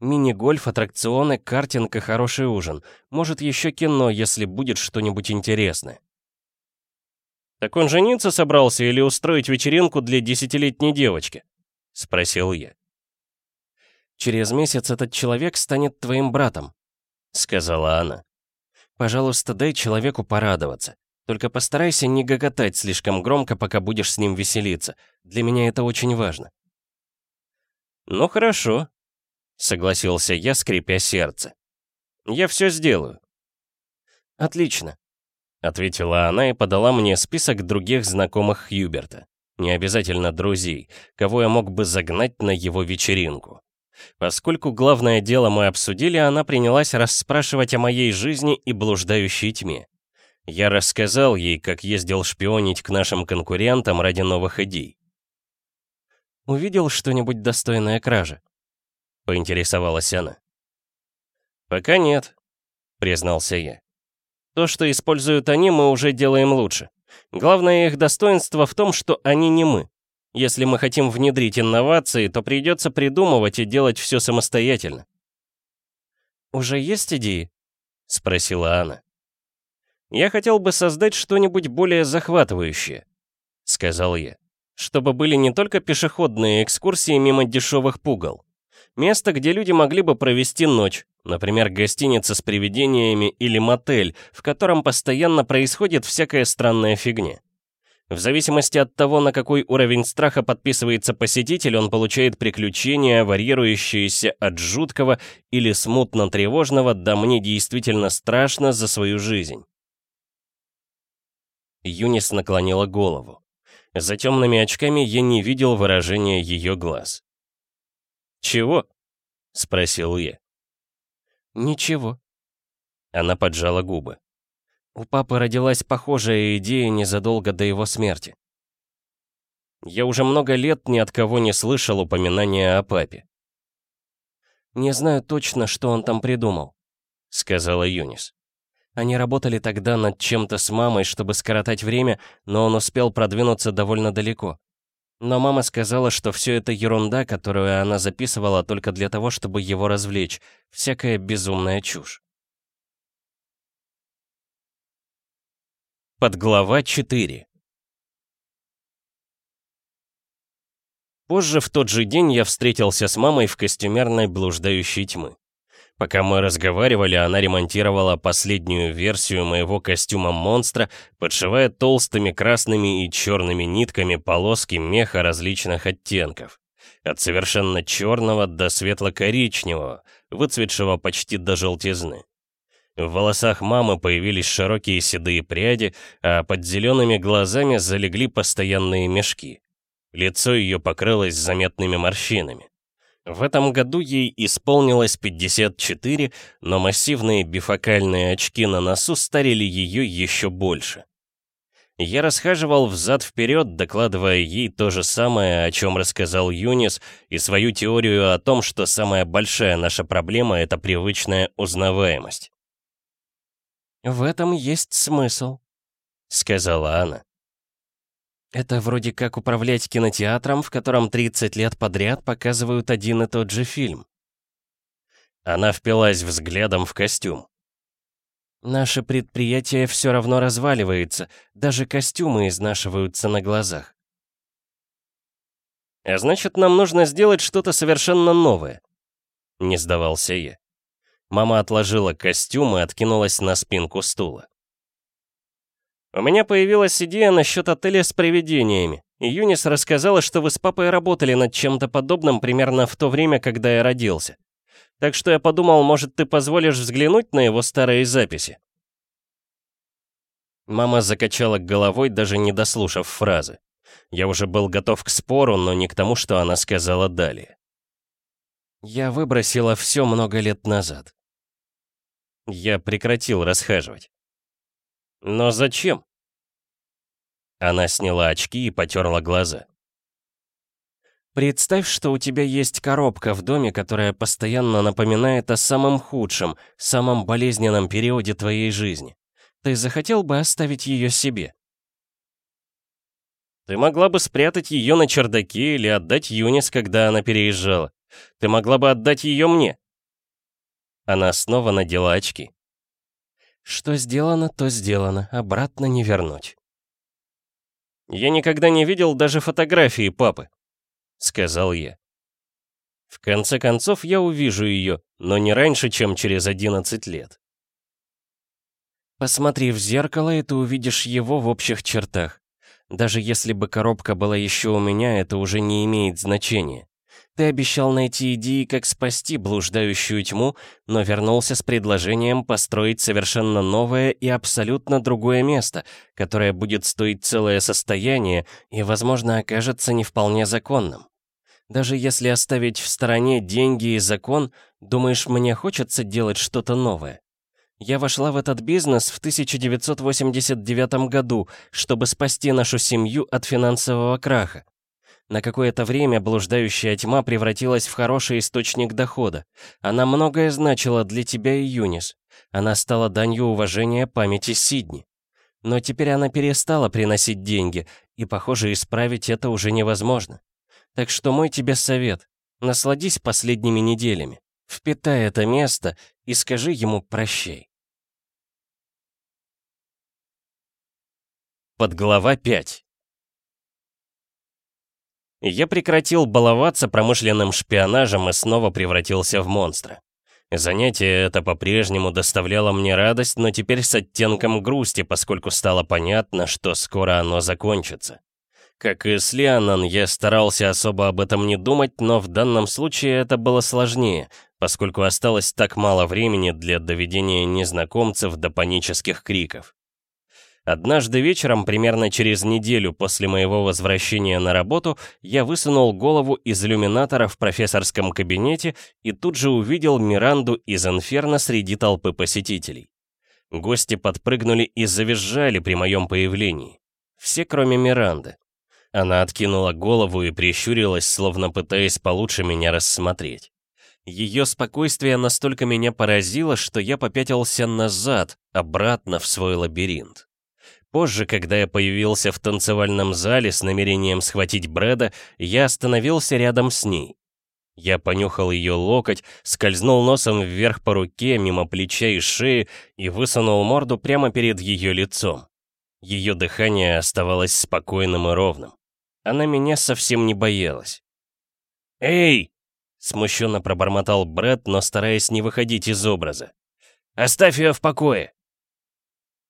Мини-гольф, аттракционы, картинг и хороший ужин. Может, еще кино, если будет что-нибудь интересное. «Так он жениться собрался или устроить вечеринку для десятилетней девочки?» — спросил я. «Через месяц этот человек станет твоим братом», — сказала она. «Пожалуйста, дай человеку порадоваться. Только постарайся не гоготать слишком громко, пока будешь с ним веселиться. Для меня это очень важно». «Ну хорошо», Согласился я, скрипя сердце. «Я все сделаю». «Отлично», — ответила она и подала мне список других знакомых Хьюберта. Не обязательно друзей, кого я мог бы загнать на его вечеринку. Поскольку главное дело мы обсудили, она принялась расспрашивать о моей жизни и блуждающей тьме. Я рассказал ей, как ездил шпионить к нашим конкурентам ради новых идей. «Увидел что-нибудь достойное кражи?» поинтересовалась она. «Пока нет», — признался я. «То, что используют они, мы уже делаем лучше. Главное их достоинство в том, что они не мы. Если мы хотим внедрить инновации, то придется придумывать и делать все самостоятельно». «Уже есть идеи?» — спросила она. «Я хотел бы создать что-нибудь более захватывающее», — сказал я, «чтобы были не только пешеходные экскурсии мимо дешевых пугал. Место, где люди могли бы провести ночь, например, гостиница с привидениями или мотель, в котором постоянно происходит всякая странная фигня. В зависимости от того, на какой уровень страха подписывается посетитель, он получает приключения, варьирующиеся от жуткого или смутно-тревожного до «мне действительно страшно за свою жизнь». Юнис наклонила голову. За темными очками я не видел выражения ее глаз. «Чего?» — спросил я. «Ничего». Она поджала губы. У папы родилась похожая идея незадолго до его смерти. Я уже много лет ни от кого не слышал упоминания о папе. «Не знаю точно, что он там придумал», — сказала Юнис. Они работали тогда над чем-то с мамой, чтобы скоротать время, но он успел продвинуться довольно далеко. Но мама сказала, что все это ерунда, которую она записывала только для того, чтобы его развлечь. Всякая безумная чушь. Подглава 4 Позже в тот же день я встретился с мамой в костюмерной блуждающей тьмы. Пока мы разговаривали, она ремонтировала последнюю версию моего костюма монстра, подшивая толстыми красными и черными нитками полоски меха различных оттенков. От совершенно черного до светло-коричневого, выцветшего почти до желтизны. В волосах мамы появились широкие седые пряди, а под зелеными глазами залегли постоянные мешки. Лицо ее покрылось заметными морщинами. В этом году ей исполнилось 54, но массивные бифокальные очки на носу старили ее еще больше. Я расхаживал взад-вперед, докладывая ей то же самое, о чем рассказал Юнис, и свою теорию о том, что самая большая наша проблема — это привычная узнаваемость. «В этом есть смысл», — сказала она. Это вроде как управлять кинотеатром, в котором 30 лет подряд показывают один и тот же фильм. Она впилась взглядом в костюм. Наше предприятие все равно разваливается, даже костюмы изнашиваются на глазах. А значит, нам нужно сделать что-то совершенно новое. Не сдавался я. Мама отложила костюм и откинулась на спинку стула. У меня появилась идея насчет отеля с привидениями. И Юнис рассказала, что вы с папой работали над чем-то подобным примерно в то время, когда я родился. Так что я подумал, может, ты позволишь взглянуть на его старые записи?» Мама закачала головой, даже не дослушав фразы. Я уже был готов к спору, но не к тому, что она сказала далее. Я выбросила все много лет назад. Я прекратил расхаживать. Но зачем? Она сняла очки и потерла глаза. Представь, что у тебя есть коробка в доме, которая постоянно напоминает о самом худшем, самом болезненном периоде твоей жизни. Ты захотел бы оставить ее себе? Ты могла бы спрятать ее на чердаке или отдать Юнис, когда она переезжала. Ты могла бы отдать ее мне. Она снова надела очки. Что сделано, то сделано, обратно не вернуть. Я никогда не видел даже фотографии папы, сказал я. В конце концов, я увижу ее, но не раньше, чем через 11 лет. Посмотри в зеркало, и ты увидишь его в общих чертах. Даже если бы коробка была еще у меня, это уже не имеет значения. Ты обещал найти идеи, как спасти блуждающую тьму, но вернулся с предложением построить совершенно новое и абсолютно другое место, которое будет стоить целое состояние и, возможно, окажется не вполне законным. Даже если оставить в стороне деньги и закон, думаешь, мне хочется делать что-то новое? Я вошла в этот бизнес в 1989 году, чтобы спасти нашу семью от финансового краха. На какое-то время блуждающая тьма превратилась в хороший источник дохода. Она многое значила для тебя Юнис. Она стала данью уважения памяти Сидни. Но теперь она перестала приносить деньги, и, похоже, исправить это уже невозможно. Так что мой тебе совет. Насладись последними неделями. Впитай это место и скажи ему прощай. Подглава 5 Я прекратил баловаться промышленным шпионажем и снова превратился в монстра. Занятие это по-прежнему доставляло мне радость, но теперь с оттенком грусти, поскольку стало понятно, что скоро оно закончится. Как и с Лианон, я старался особо об этом не думать, но в данном случае это было сложнее, поскольку осталось так мало времени для доведения незнакомцев до панических криков. Однажды вечером, примерно через неделю после моего возвращения на работу, я высунул голову из иллюминатора в профессорском кабинете и тут же увидел Миранду из Инферно среди толпы посетителей. Гости подпрыгнули и завизжали при моем появлении. Все, кроме Миранды. Она откинула голову и прищурилась, словно пытаясь получше меня рассмотреть. Ее спокойствие настолько меня поразило, что я попятился назад, обратно в свой лабиринт. Позже, когда я появился в танцевальном зале с намерением схватить Брэда, я остановился рядом с ней. Я понюхал ее локоть, скользнул носом вверх по руке, мимо плеча и шеи и высунул морду прямо перед ее лицом. Ее дыхание оставалось спокойным и ровным. Она меня совсем не боялась. «Эй!» — смущенно пробормотал Брэд, но стараясь не выходить из образа. «Оставь ее в покое!»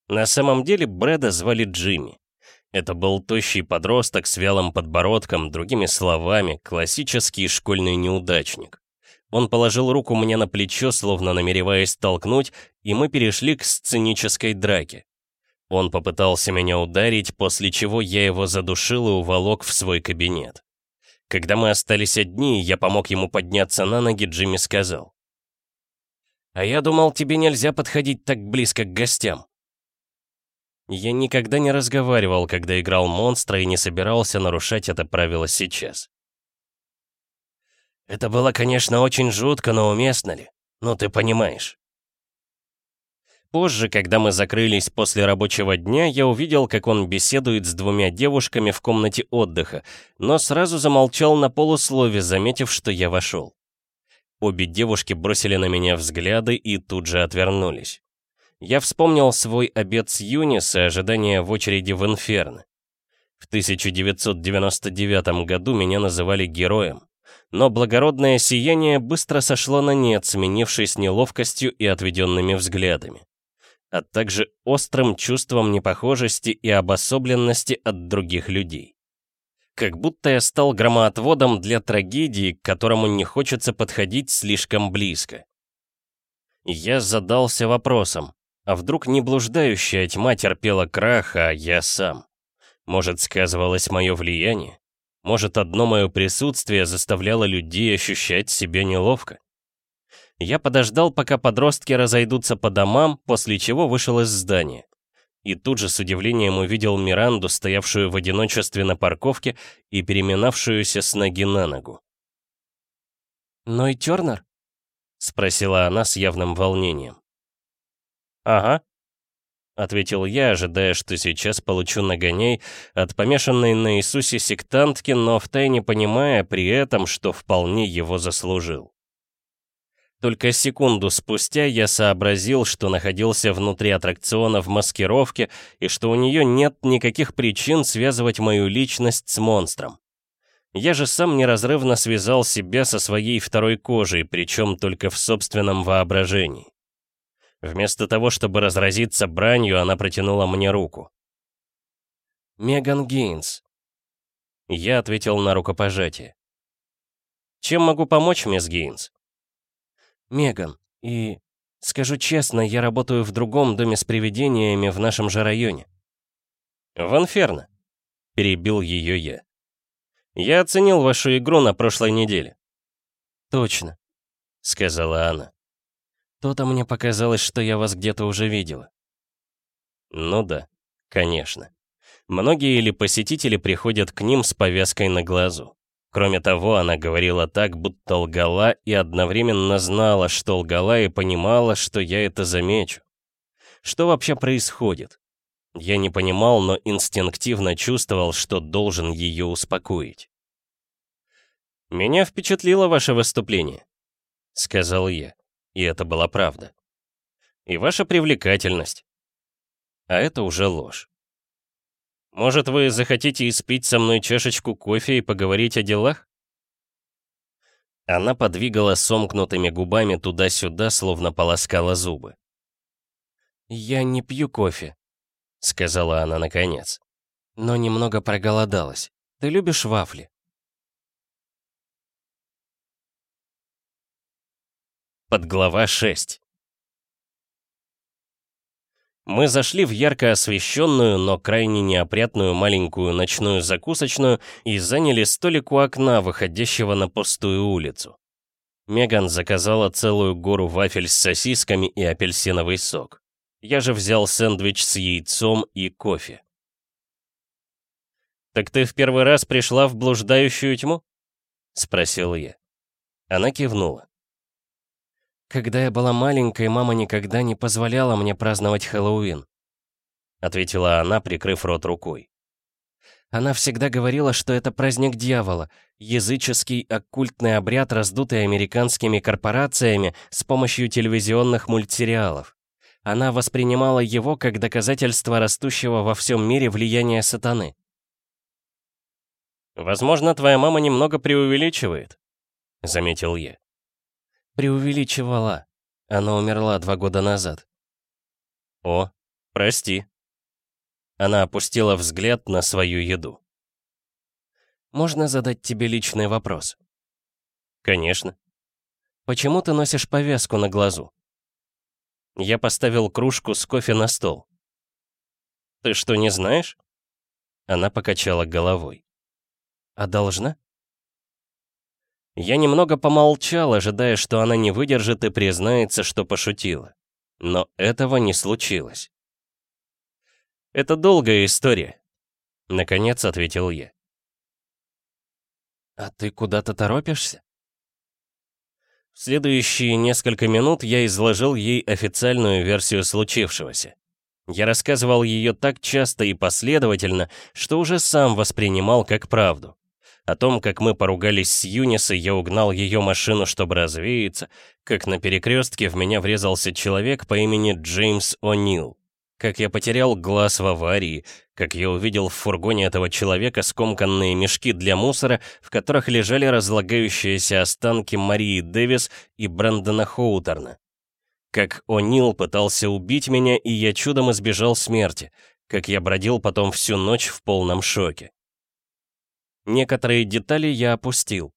На самом деле Брэда звали Джимми. Это был тощий подросток с вялым подбородком, другими словами, классический школьный неудачник. Он положил руку мне на плечо, словно намереваясь толкнуть, и мы перешли к сценической драке. Он попытался меня ударить, после чего я его задушил и уволок в свой кабинет. Когда мы остались одни, я помог ему подняться на ноги, Джимми сказал. «А я думал, тебе нельзя подходить так близко к гостям». Я никогда не разговаривал, когда играл монстра и не собирался нарушать это правило сейчас. Это было, конечно, очень жутко, но уместно ли? Ну, ты понимаешь. Позже, когда мы закрылись после рабочего дня, я увидел, как он беседует с двумя девушками в комнате отдыха, но сразу замолчал на полуслове, заметив, что я вошел. Обе девушки бросили на меня взгляды и тут же отвернулись. Я вспомнил свой обед с Юнис и ожидание в очереди в Инферно. В 1999 году меня называли героем. Но благородное сияние быстро сошло на нет, сменившись неловкостью и отведенными взглядами. А также острым чувством непохожести и обособленности от других людей. Как будто я стал громоотводом для трагедии, к которому не хочется подходить слишком близко. Я задался вопросом, а вдруг не блуждающая тьма терпела крах, а я сам? Может, сказывалось мое влияние? Может, одно мое присутствие заставляло людей ощущать себя неловко? Я подождал, пока подростки разойдутся по домам, после чего вышел из здания. И тут же с удивлением увидел Миранду, стоявшую в одиночестве на парковке и переминавшуюся с ноги на ногу. «Ной Тёрнер?» — спросила она с явным волнением. «Ага», — ответил я, ожидая, что сейчас получу нагоней от помешанной на Иисусе сектантки, но втайне понимая при этом, что вполне его заслужил. Только секунду спустя я сообразил, что находился внутри аттракциона в маскировке и что у нее нет никаких причин связывать мою личность с монстром. Я же сам неразрывно связал себя со своей второй кожей, причем только в собственном воображении. Вместо того, чтобы разразиться бранью, она протянула мне руку. «Меган Гейнс». Я ответил на рукопожатие. «Чем могу помочь, мисс Гейнс?» Меган, и... Скажу честно, я работаю в другом доме с привидениями в нашем же районе. В Инферно. Перебил ее я. Я оценил вашу игру на прошлой неделе. Точно, сказала она. То-то мне показалось, что я вас где-то уже видела. Ну да, конечно. Многие или посетители приходят к ним с повязкой на глазу. Кроме того, она говорила так, будто лгала и одновременно знала, что лгала и понимала, что я это замечу. Что вообще происходит? Я не понимал, но инстинктивно чувствовал, что должен ее успокоить. «Меня впечатлило ваше выступление», — сказал я, и это была правда. «И ваша привлекательность». А это уже ложь. Может, вы захотите испить со мной чашечку кофе и поговорить о делах?» Она подвигала сомкнутыми губами туда-сюда, словно полоскала зубы. «Я не пью кофе», — сказала она наконец. «Но немного проголодалась. Ты любишь вафли?» Подглава 6 мы зашли в ярко освещенную, но крайне неопрятную маленькую ночную закусочную и заняли столик у окна, выходящего на пустую улицу. Меган заказала целую гору вафель с сосисками и апельсиновый сок. Я же взял сэндвич с яйцом и кофе. «Так ты в первый раз пришла в блуждающую тьму?» — спросил я. Она кивнула. «Когда я была маленькой, мама никогда не позволяла мне праздновать Хэллоуин», ответила она, прикрыв рот рукой. Она всегда говорила, что это праздник дьявола, языческий оккультный обряд, раздутый американскими корпорациями с помощью телевизионных мультсериалов. Она воспринимала его как доказательство растущего во всем мире влияния сатаны. «Возможно, твоя мама немного преувеличивает», — заметил я преувеличивала. Она умерла два года назад. О, прости. Она опустила взгляд на свою еду. Можно задать тебе личный вопрос? Конечно. Почему ты носишь повязку на глазу? Я поставил кружку с кофе на стол. Ты что, не знаешь? Она покачала головой. А должна? Я немного помолчал, ожидая, что она не выдержит и признается, что пошутила. Но этого не случилось. «Это долгая история», — наконец ответил я. «А ты куда-то торопишься?» В следующие несколько минут я изложил ей официальную версию случившегося. Я рассказывал ее так часто и последовательно, что уже сам воспринимал как правду. О том, как мы поругались с Юнисой, я угнал ее машину, чтобы развеяться, как на перекрестке в меня врезался человек по имени Джеймс О'Нил, как я потерял глаз в аварии, как я увидел в фургоне этого человека скомканные мешки для мусора, в которых лежали разлагающиеся останки Марии Дэвис и Брэндона Хоутерна. Как О'Нил пытался убить меня, и я чудом избежал смерти, как я бродил потом всю ночь в полном шоке. Некоторые детали я опустил.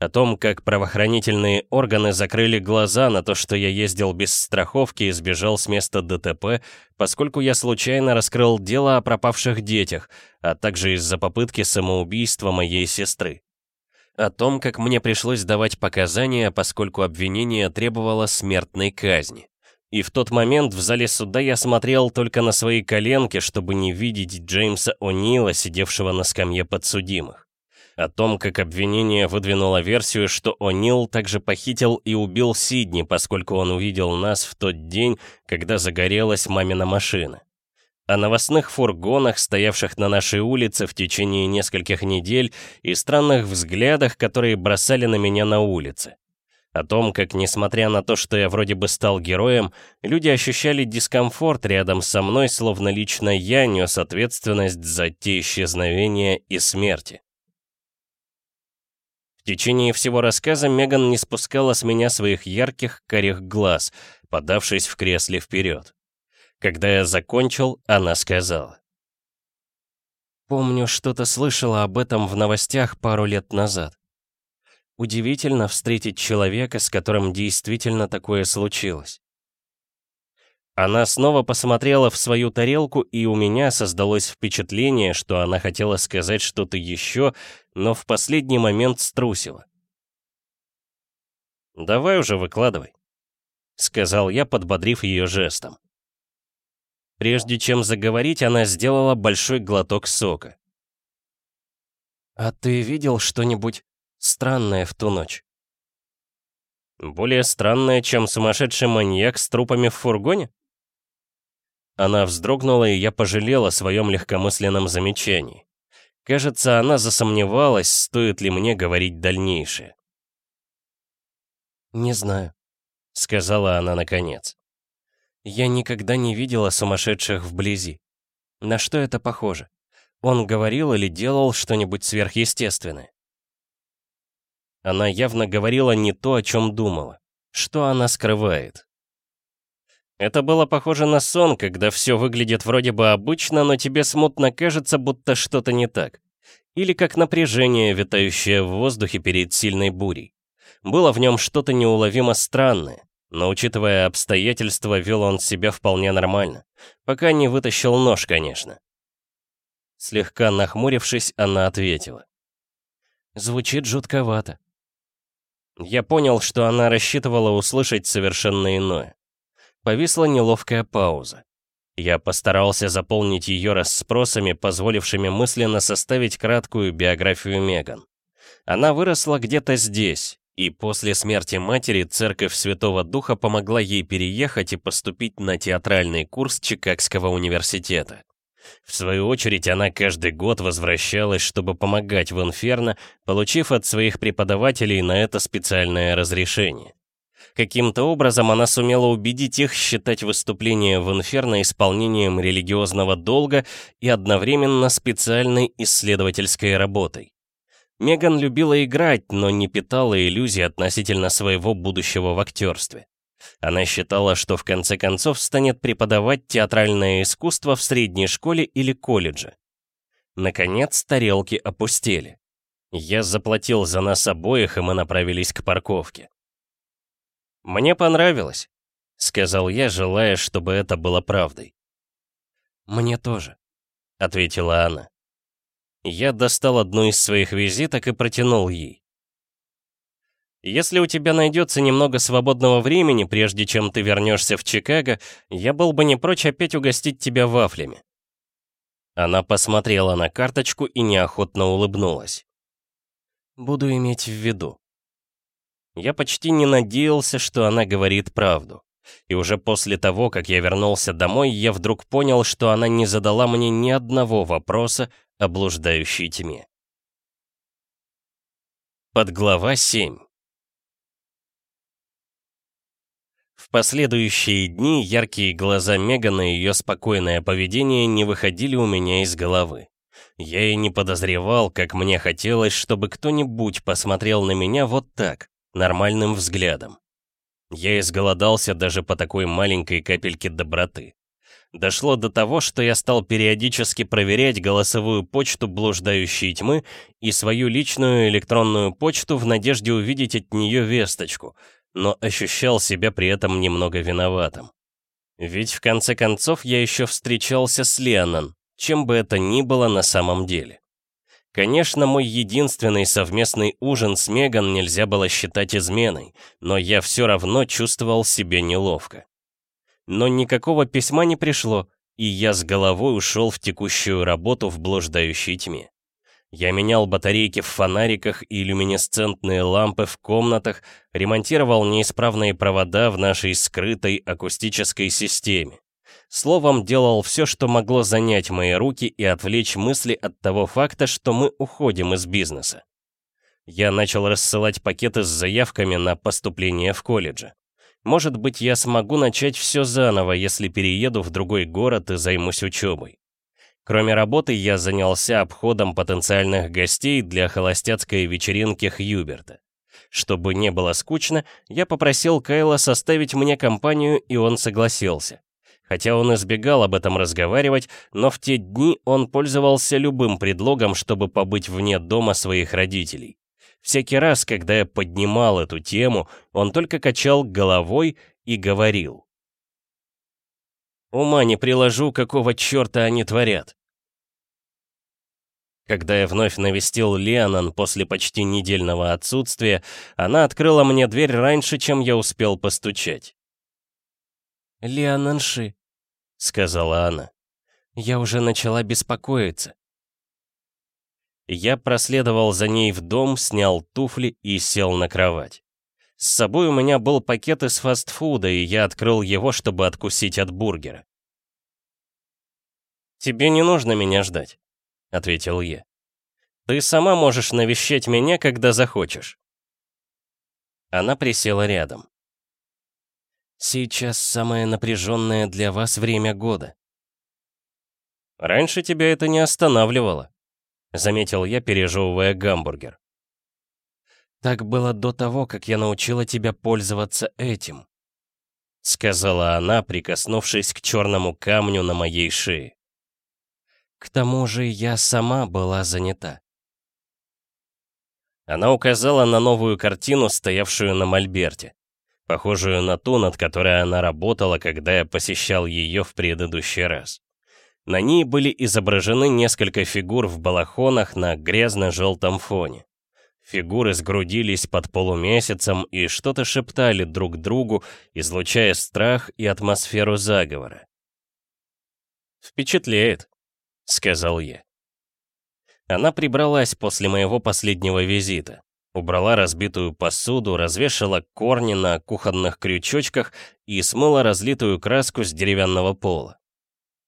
О том, как правоохранительные органы закрыли глаза на то, что я ездил без страховки и сбежал с места ДТП, поскольку я случайно раскрыл дело о пропавших детях, а также из-за попытки самоубийства моей сестры. О том, как мне пришлось давать показания, поскольку обвинение требовало смертной казни. И в тот момент в зале суда я смотрел только на свои коленки, чтобы не видеть Джеймса О'Нила, сидевшего на скамье подсудимых о том, как обвинение выдвинуло версию, что О'Нил также похитил и убил Сидни, поскольку он увидел нас в тот день, когда загорелась мамина машина. О новостных фургонах, стоявших на нашей улице в течение нескольких недель, и странных взглядах, которые бросали на меня на улице. О том, как, несмотря на то, что я вроде бы стал героем, люди ощущали дискомфорт рядом со мной, словно лично я нес ответственность за те исчезновения и смерти. В течение всего рассказа Меган не спускала с меня своих ярких карих глаз, подавшись в кресле вперед. Когда я закончил, она сказала. «Помню, что-то слышала об этом в новостях пару лет назад. Удивительно встретить человека, с которым действительно такое случилось. Она снова посмотрела в свою тарелку, и у меня создалось впечатление, что она хотела сказать что-то еще, но в последний момент струсила. «Давай уже выкладывай», — сказал я, подбодрив ее жестом. Прежде чем заговорить, она сделала большой глоток сока. «А ты видел что-нибудь странное в ту ночь?» «Более странное, чем сумасшедший маньяк с трупами в фургоне?» Она вздрогнула, и я пожалел о своем легкомысленном замечании. Кажется, она засомневалась, стоит ли мне говорить дальнейшее. «Не знаю», — сказала она наконец. «Я никогда не видела сумасшедших вблизи. На что это похоже? Он говорил или делал что-нибудь сверхъестественное?» Она явно говорила не то, о чем думала. Что она скрывает? Это было похоже на сон, когда все выглядит вроде бы обычно, но тебе смутно кажется, будто что-то не так. Или как напряжение, витающее в воздухе перед сильной бурей. Было в нем что-то неуловимо странное, но учитывая обстоятельства, вел он себя вполне нормально. Пока не вытащил нож, конечно. Слегка нахмурившись, она ответила. «Звучит жутковато». Я понял, что она рассчитывала услышать совершенно иное. Повисла неловкая пауза. Я постарался заполнить ее расспросами, позволившими мысленно составить краткую биографию Меган. Она выросла где-то здесь, и после смерти матери церковь Святого Духа помогла ей переехать и поступить на театральный курс Чикагского университета. В свою очередь, она каждый год возвращалась, чтобы помогать в Инферно, получив от своих преподавателей на это специальное разрешение. Каким-то образом она сумела убедить их считать выступление в Инферно исполнением религиозного долга и одновременно специальной исследовательской работой. Меган любила играть, но не питала иллюзий относительно своего будущего в актерстве. Она считала, что в конце концов станет преподавать театральное искусство в средней школе или колледже. Наконец, тарелки опустели. Я заплатил за нас обоих, и мы направились к парковке. «Мне понравилось», — сказал я, желая, чтобы это было правдой. «Мне тоже», — ответила она. Я достал одну из своих визиток и протянул ей. «Если у тебя найдется немного свободного времени, прежде чем ты вернешься в Чикаго, я был бы не прочь опять угостить тебя вафлями». Она посмотрела на карточку и неохотно улыбнулась. «Буду иметь в виду». Я почти не надеялся, что она говорит правду. И уже после того, как я вернулся домой, я вдруг понял, что она не задала мне ни одного вопроса о блуждающей тьме. Подглава 7 В последующие дни яркие глаза Меган и ее спокойное поведение не выходили у меня из головы. Я и не подозревал, как мне хотелось, чтобы кто-нибудь посмотрел на меня вот так, нормальным взглядом. Я изголодался даже по такой маленькой капельке доброты. Дошло до того, что я стал периодически проверять голосовую почту блуждающей тьмы и свою личную электронную почту в надежде увидеть от нее весточку, но ощущал себя при этом немного виноватым. Ведь в конце концов я еще встречался с Леонан, чем бы это ни было на самом деле. Конечно, мой единственный совместный ужин с Меган нельзя было считать изменой, но я все равно чувствовал себя неловко. Но никакого письма не пришло, и я с головой ушел в текущую работу в блуждающей тьме. Я менял батарейки в фонариках и люминесцентные лампы в комнатах, ремонтировал неисправные провода в нашей скрытой акустической системе. Словом, делал все, что могло занять мои руки и отвлечь мысли от того факта, что мы уходим из бизнеса. Я начал рассылать пакеты с заявками на поступление в колледже. Может быть, я смогу начать все заново, если перееду в другой город и займусь учебой. Кроме работы, я занялся обходом потенциальных гостей для холостяцкой вечеринки Хьюберта. Чтобы не было скучно, я попросил Кайла составить мне компанию, и он согласился. Хотя он избегал об этом разговаривать, но в те дни он пользовался любым предлогом, чтобы побыть вне дома своих родителей. Всякий раз, когда я поднимал эту тему, он только качал головой и говорил. «Ума не приложу, какого черта они творят». Когда я вновь навестил Леонан после почти недельного отсутствия, она открыла мне дверь раньше, чем я успел постучать. «Леонанши», — сказала она, — «я уже начала беспокоиться. Я проследовал за ней в дом, снял туфли и сел на кровать. С собой у меня был пакет из фастфуда, и я открыл его, чтобы откусить от бургера. «Тебе не нужно меня ждать», — ответил я. «Ты сама можешь навещать меня, когда захочешь». Она присела рядом. «Сейчас самое напряженное для вас время года». «Раньше тебя это не останавливало», — заметил я, пережевывая гамбургер. «Так было до того, как я научила тебя пользоваться этим», — сказала она, прикоснувшись к черному камню на моей шее. «К тому же я сама была занята». Она указала на новую картину, стоявшую на мольберте, похожую на ту, над которой она работала, когда я посещал ее в предыдущий раз. На ней были изображены несколько фигур в балахонах на грязно-желтом фоне. Фигуры сгрудились под полумесяцем и что-то шептали друг другу, излучая страх и атмосферу заговора. «Впечатляет», — сказал я. Она прибралась после моего последнего визита. Убрала разбитую посуду, развешала корни на кухонных крючочках и смыла разлитую краску с деревянного пола.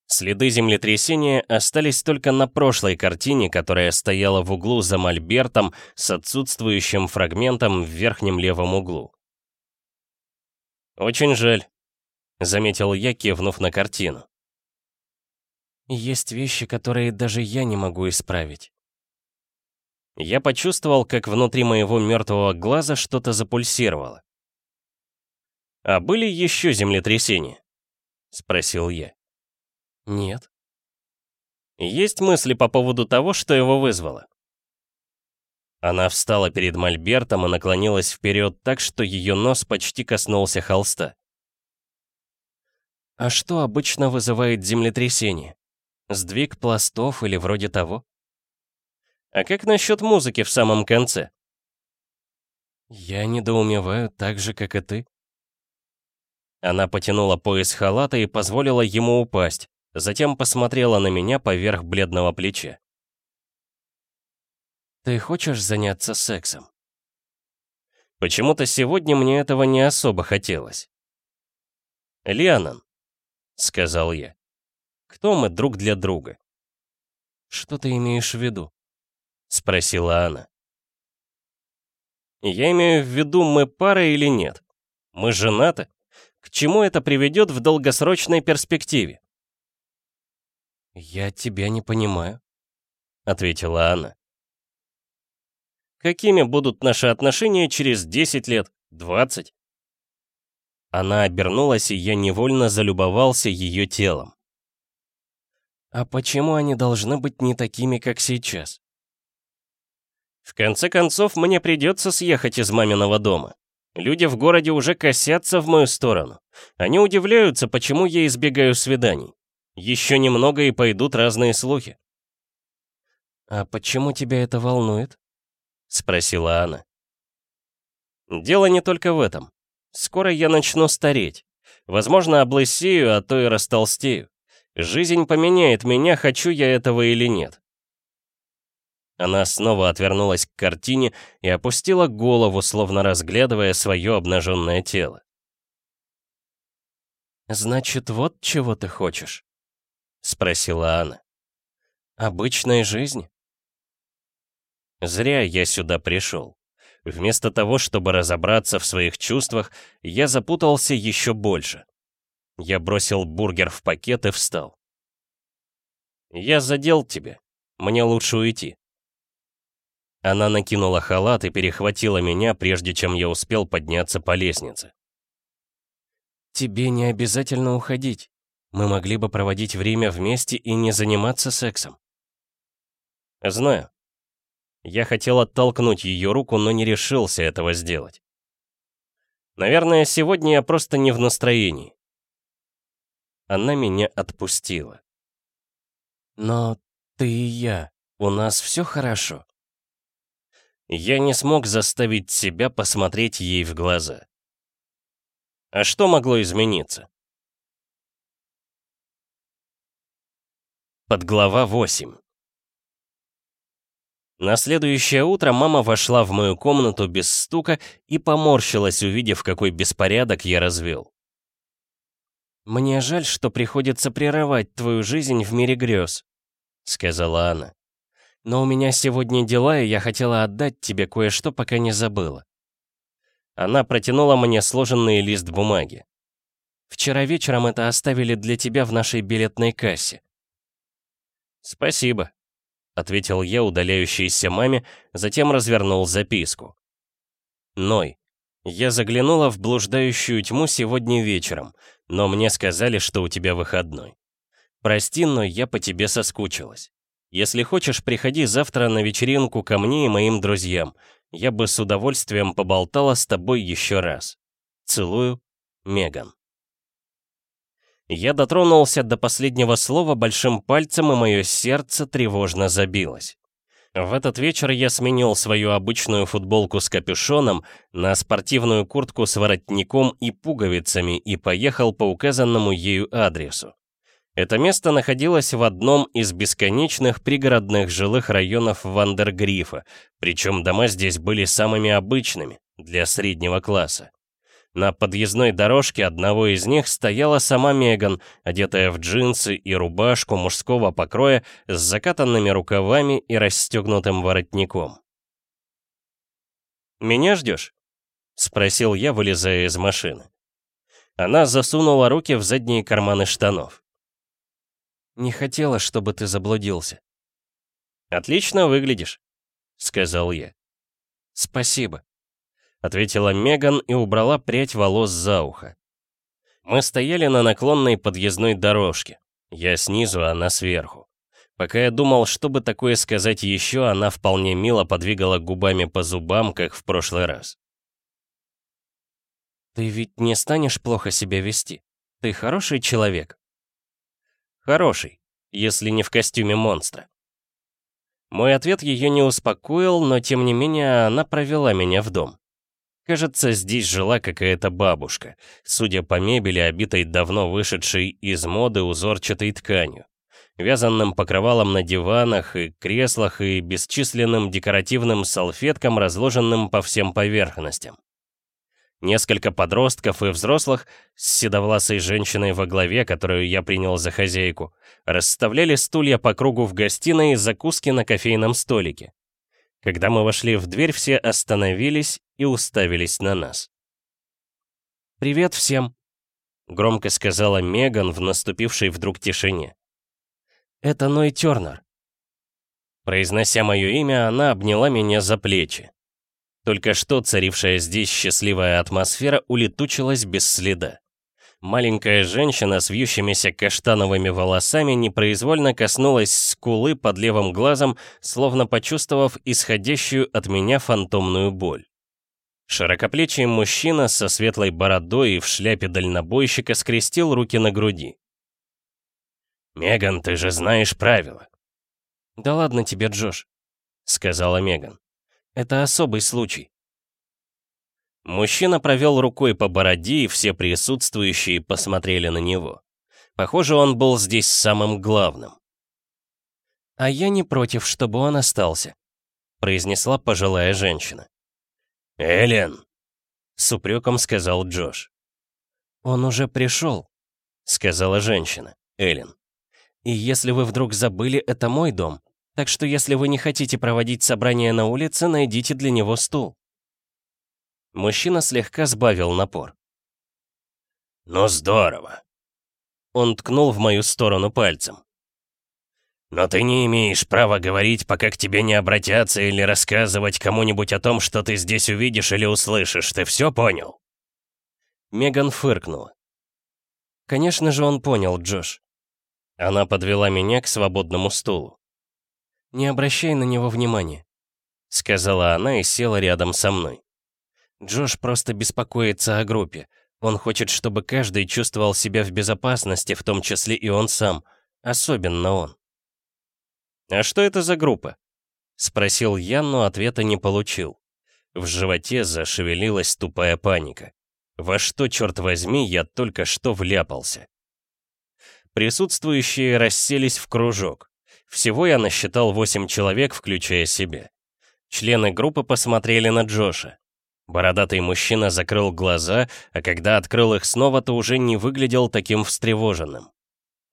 Следы землетрясения остались только на прошлой картине, которая стояла в углу за мольбертом с отсутствующим фрагментом в верхнем левом углу. «Очень жаль», — заметил я, кивнув на картину. «Есть вещи, которые даже я не могу исправить». Я почувствовал, как внутри моего мертвого глаза что-то запульсировало. «А были еще землетрясения?» — спросил я. Нет. Есть мысли по поводу того, что его вызвало? Она встала перед мольбертом и наклонилась вперед так, что ее нос почти коснулся холста. А что обычно вызывает землетрясение? Сдвиг пластов или вроде того? А как насчет музыки в самом конце? Я недоумеваю так же, как и ты. Она потянула пояс халата и позволила ему упасть, Затем посмотрела на меня поверх бледного плеча. «Ты хочешь заняться сексом?» Почему-то сегодня мне этого не особо хотелось. «Лианан», — сказал я, — «кто мы друг для друга?» «Что ты имеешь в виду?» — спросила она. «Я имею в виду, мы пара или нет? Мы женаты? К чему это приведет в долгосрочной перспективе?» «Я тебя не понимаю», — ответила она. «Какими будут наши отношения через 10 лет, 20?» Она обернулась, и я невольно залюбовался ее телом. «А почему они должны быть не такими, как сейчас?» «В конце концов, мне придется съехать из маминого дома. Люди в городе уже косятся в мою сторону. Они удивляются, почему я избегаю свиданий. Еще немного и пойдут разные слухи». «А почему тебя это волнует?» — спросила она. «Дело не только в этом. Скоро я начну стареть. Возможно, облысею, а то и растолстею. Жизнь поменяет меня, хочу я этого или нет. Она снова отвернулась к картине и опустила голову, словно разглядывая свое обнаженное тело. «Значит, вот чего ты хочешь?» — спросила она. «Обычной жизни?» Зря я сюда пришел. Вместо того, чтобы разобраться в своих чувствах, я запутался еще больше. Я бросил бургер в пакет и встал. «Я задел тебя. Мне лучше уйти». Она накинула халат и перехватила меня, прежде чем я успел подняться по лестнице. «Тебе не обязательно уходить. Мы могли бы проводить время вместе и не заниматься сексом». «Знаю». Я хотел оттолкнуть ее руку, но не решился этого сделать. Наверное, сегодня я просто не в настроении она меня отпустила. «Но ты и я, у нас все хорошо?» Я не смог заставить себя посмотреть ей в глаза. А что могло измениться? Подглава 8 На следующее утро мама вошла в мою комнату без стука и поморщилась, увидев, какой беспорядок я развел. «Мне жаль, что приходится прерывать твою жизнь в мире грез», — сказала она. «Но у меня сегодня дела, и я хотела отдать тебе кое-что, пока не забыла». Она протянула мне сложенный лист бумаги. «Вчера вечером это оставили для тебя в нашей билетной кассе». «Спасибо», — ответил я удаляющейся маме, затем развернул записку. «Ной, я заглянула в блуждающую тьму сегодня вечером, но мне сказали, что у тебя выходной. Прости, но я по тебе соскучилась. Если хочешь, приходи завтра на вечеринку ко мне и моим друзьям. Я бы с удовольствием поболтала с тобой еще раз. Целую, Меган. Я дотронулся до последнего слова большим пальцем, и мое сердце тревожно забилось. В этот вечер я сменил свою обычную футболку с капюшоном на спортивную куртку с воротником и пуговицами и поехал по указанному ею адресу. Это место находилось в одном из бесконечных пригородных жилых районов Вандергрифа, причем дома здесь были самыми обычными, для среднего класса. На подъездной дорожке одного из них стояла сама Меган, одетая в джинсы и рубашку мужского покроя с закатанными рукавами и расстегнутым воротником. «Меня ждешь?» — спросил я, вылезая из машины. Она засунула руки в задние карманы штанов. «Не хотела, чтобы ты заблудился». «Отлично выглядишь», — сказал я. «Спасибо», ответила Меган и убрала прядь волос за ухо. Мы стояли на наклонной подъездной дорожке. Я снизу, а она сверху. Пока я думал, что бы такое сказать еще, она вполне мило подвигала губами по зубам, как в прошлый раз. «Ты ведь не станешь плохо себя вести? Ты хороший человек?» «Хороший, если не в костюме монстра». Мой ответ ее не успокоил, но тем не менее она провела меня в дом. Кажется, здесь жила какая-то бабушка, судя по мебели, обитой давно вышедшей из моды узорчатой тканью, вязанным покрывалом на диванах и креслах и бесчисленным декоративным салфеткам, разложенным по всем поверхностям. Несколько подростков и взрослых с седовласой женщиной во главе, которую я принял за хозяйку, расставляли стулья по кругу в гостиной и закуски на кофейном столике. Когда мы вошли в дверь, все остановились и уставились на нас. «Привет всем!» — громко сказала Меган в наступившей вдруг тишине. «Это Ной Тернер». Произнося мое имя, она обняла меня за плечи. Только что царившая здесь счастливая атмосфера улетучилась без следа. Маленькая женщина с вьющимися каштановыми волосами непроизвольно коснулась скулы под левым глазом, словно почувствовав исходящую от меня фантомную боль. Широкоплечий мужчина со светлой бородой и в шляпе дальнобойщика скрестил руки на груди. «Меган, ты же знаешь правила». «Да ладно тебе, Джош», — сказала Меган. «Это особый случай». Мужчина провел рукой по бороде, и все присутствующие посмотрели на него. Похоже, он был здесь самым главным. «А я не против, чтобы он остался», — произнесла пожилая женщина. «Эллен!» — с упреком сказал Джош. «Он уже пришел», — сказала женщина, Эллен. «И если вы вдруг забыли, это мой дом, так что если вы не хотите проводить собрание на улице, найдите для него стул». Мужчина слегка сбавил напор. «Ну здорово!» Он ткнул в мою сторону пальцем. Но ты не имеешь права говорить, пока к тебе не обратятся, или рассказывать кому-нибудь о том, что ты здесь увидишь или услышишь. Ты все понял?» Меган фыркнула. «Конечно же он понял, Джош». Она подвела меня к свободному стулу. «Не обращай на него внимания», — сказала она и села рядом со мной. «Джош просто беспокоится о группе. Он хочет, чтобы каждый чувствовал себя в безопасности, в том числе и он сам. Особенно он». «А что это за группа?» — спросил я, но ответа не получил. В животе зашевелилась тупая паника. Во что, черт возьми, я только что вляпался? Присутствующие расселись в кружок. Всего я насчитал восемь человек, включая себя. Члены группы посмотрели на Джоша. Бородатый мужчина закрыл глаза, а когда открыл их снова, то уже не выглядел таким встревоженным.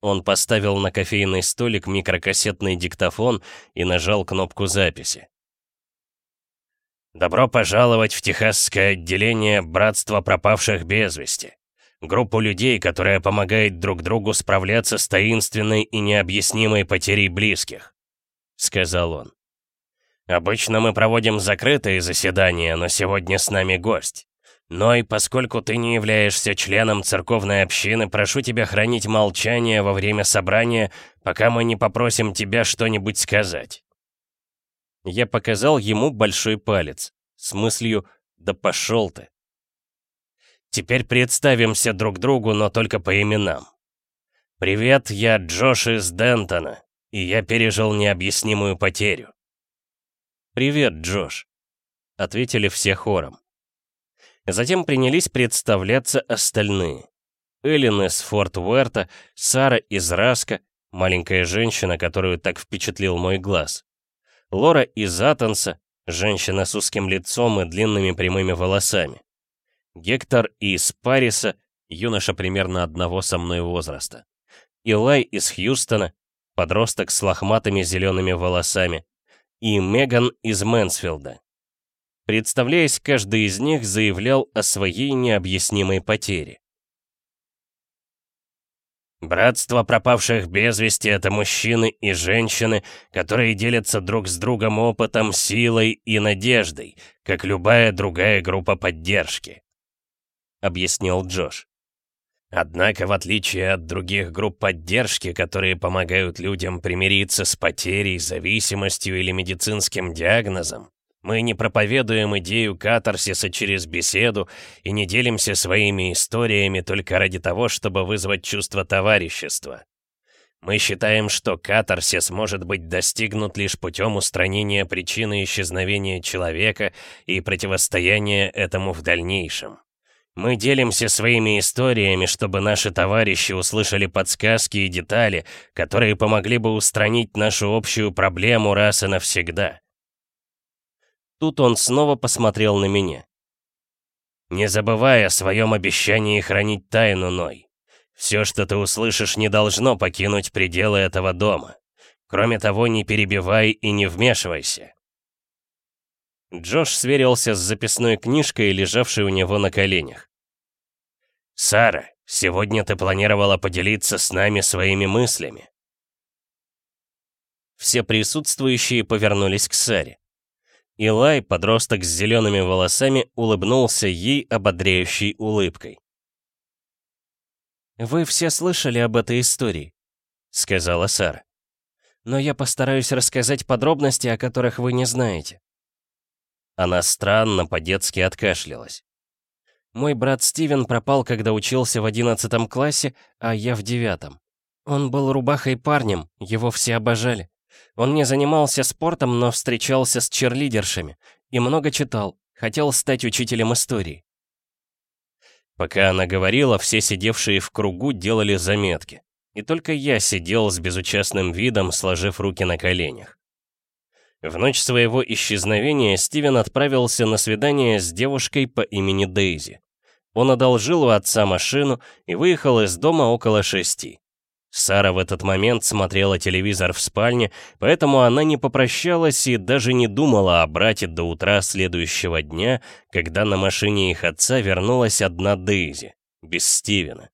Он поставил на кофейный столик микрокассетный диктофон и нажал кнопку записи. «Добро пожаловать в Техасское отделение Братства пропавших без вести. Группу людей, которая помогает друг другу справляться с таинственной и необъяснимой потерей близких», — сказал он. «Обычно мы проводим закрытые заседания, но сегодня с нами гость. Но и поскольку ты не являешься членом церковной общины, прошу тебя хранить молчание во время собрания, пока мы не попросим тебя что-нибудь сказать». Я показал ему большой палец, с мыслью «Да пошел ты!». Теперь представимся друг другу, но только по именам. «Привет, я Джош из Дентона, и я пережил необъяснимую потерю». «Привет, Джош», — ответили все хором. Затем принялись представляться остальные. Эллен из Форт Уэрта, Сара из Раска, маленькая женщина, которую так впечатлил мой глаз. Лора из Атонса, женщина с узким лицом и длинными прямыми волосами. Гектор из Париса, юноша примерно одного со мной возраста. Илай из Хьюстона, подросток с лохматыми зелеными волосами. И Меган из Мэнсфилда, Представляясь, каждый из них заявлял о своей необъяснимой потере. Братство пропавших без вести — это мужчины и женщины, которые делятся друг с другом опытом, силой и надеждой, как любая другая группа поддержки», — объяснил Джош. Однако, в отличие от других групп поддержки, которые помогают людям примириться с потерей, зависимостью или медицинским диагнозом, мы не проповедуем идею катарсиса через беседу и не делимся своими историями только ради того, чтобы вызвать чувство товарищества. Мы считаем, что катарсис может быть достигнут лишь путем устранения причины исчезновения человека и противостояния этому в дальнейшем. Мы делимся своими историями, чтобы наши товарищи услышали подсказки и детали, которые помогли бы устранить нашу общую проблему раз и навсегда. Тут он снова посмотрел на меня. «Не забывай о своем обещании хранить тайну, Ной. Все, что ты услышишь, не должно покинуть пределы этого дома. Кроме того, не перебивай и не вмешивайся». Джош сверился с записной книжкой, лежавшей у него на коленях. «Сара, сегодня ты планировала поделиться с нами своими мыслями». Все присутствующие повернулись к Саре. Илай, подросток с зелеными волосами, улыбнулся ей ободряющей улыбкой. «Вы все слышали об этой истории», — сказала Сара. «Но я постараюсь рассказать подробности, о которых вы не знаете». Она странно по-детски откашлялась. Мой брат Стивен пропал, когда учился в одиннадцатом классе, а я в девятом. Он был рубахой парнем, его все обожали. Он не занимался спортом, но встречался с черлидершами и много читал, хотел стать учителем истории. Пока она говорила, все сидевшие в кругу делали заметки. И только я сидел с безучастным видом, сложив руки на коленях. В ночь своего исчезновения Стивен отправился на свидание с девушкой по имени Дейзи. Он одолжил у отца машину и выехал из дома около шести. Сара в этот момент смотрела телевизор в спальне, поэтому она не попрощалась и даже не думала о брате до утра следующего дня, когда на машине их отца вернулась одна Дейзи, без Стивена.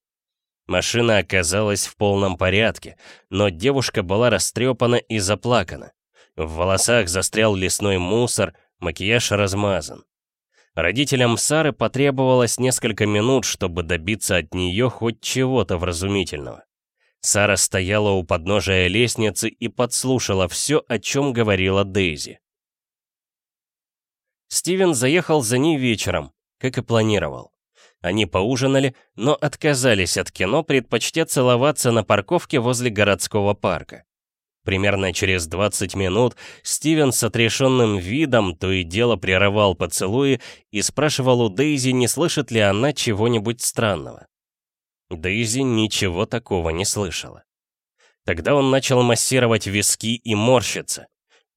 Машина оказалась в полном порядке, но девушка была растрепана и заплакана. В волосах застрял лесной мусор, макияж размазан. Родителям Сары потребовалось несколько минут, чтобы добиться от нее хоть чего-то вразумительного. Сара стояла у подножия лестницы и подслушала все, о чем говорила Дейзи. Стивен заехал за ней вечером, как и планировал. Они поужинали, но отказались от кино, предпочтя целоваться на парковке возле городского парка. Примерно через 20 минут Стивен с отрешенным видом то и дело прерывал поцелуи и спрашивал у Дейзи, не слышит ли она чего-нибудь странного. Дейзи ничего такого не слышала. Тогда он начал массировать виски и морщиться.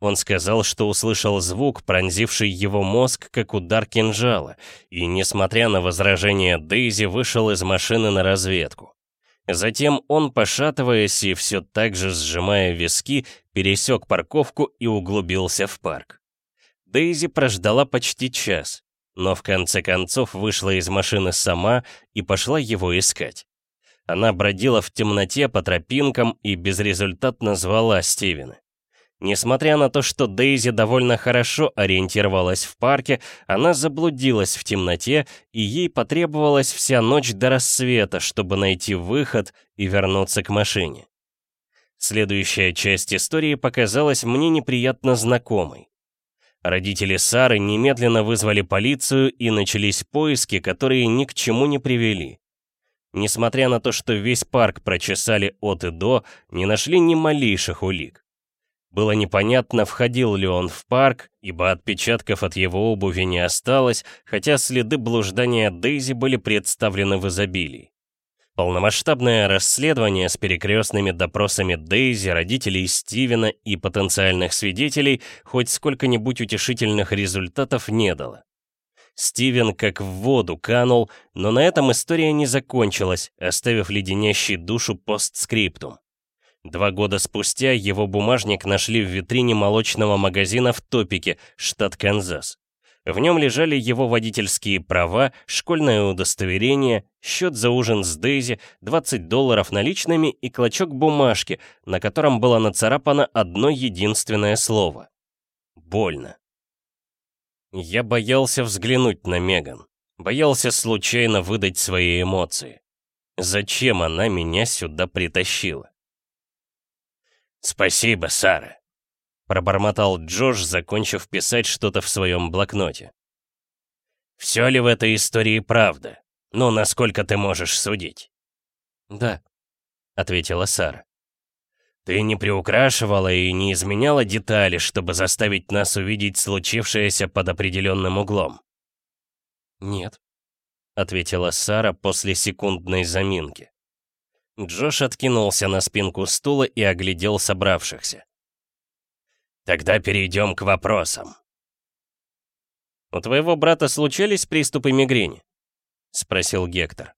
Он сказал, что услышал звук, пронзивший его мозг, как удар кинжала, и, несмотря на возражения Дейзи, вышел из машины на разведку. Затем он, пошатываясь и все так же сжимая виски, пересек парковку и углубился в парк. Дейзи прождала почти час, но в конце концов вышла из машины сама и пошла его искать. Она бродила в темноте по тропинкам и безрезультатно звала Стивена. Несмотря на то, что Дейзи довольно хорошо ориентировалась в парке, она заблудилась в темноте, и ей потребовалась вся ночь до рассвета, чтобы найти выход и вернуться к машине. Следующая часть истории показалась мне неприятно знакомой. Родители Сары немедленно вызвали полицию и начались поиски, которые ни к чему не привели. Несмотря на то, что весь парк прочесали от и до, не нашли ни малейших улик. Было непонятно, входил ли он в парк, ибо отпечатков от его обуви не осталось, хотя следы блуждания Дейзи были представлены в изобилии. Полномасштабное расследование с перекрестными допросами Дейзи, родителей Стивена и потенциальных свидетелей хоть сколько-нибудь утешительных результатов не дало. Стивен как в воду канул, но на этом история не закончилась, оставив леденящий душу постскриптум. Два года спустя его бумажник нашли в витрине молочного магазина в Топике, штат Канзас. В нем лежали его водительские права, школьное удостоверение, счет за ужин с Дейзи, 20 долларов наличными и клочок бумажки, на котором было нацарапано одно единственное слово. Больно. Я боялся взглянуть на Меган. Боялся случайно выдать свои эмоции. Зачем она меня сюда притащила? «Спасибо, Сара», — пробормотал Джош, закончив писать что-то в своем блокноте. «Все ли в этой истории правда? Ну, насколько ты можешь судить?» «Да», — ответила Сара. «Ты не приукрашивала и не изменяла детали, чтобы заставить нас увидеть случившееся под определенным углом?» «Нет», — ответила Сара после секундной заминки. Джош откинулся на спинку стула и оглядел собравшихся. «Тогда перейдем к вопросам». «У твоего брата случались приступы мигрени?» — спросил Гектор.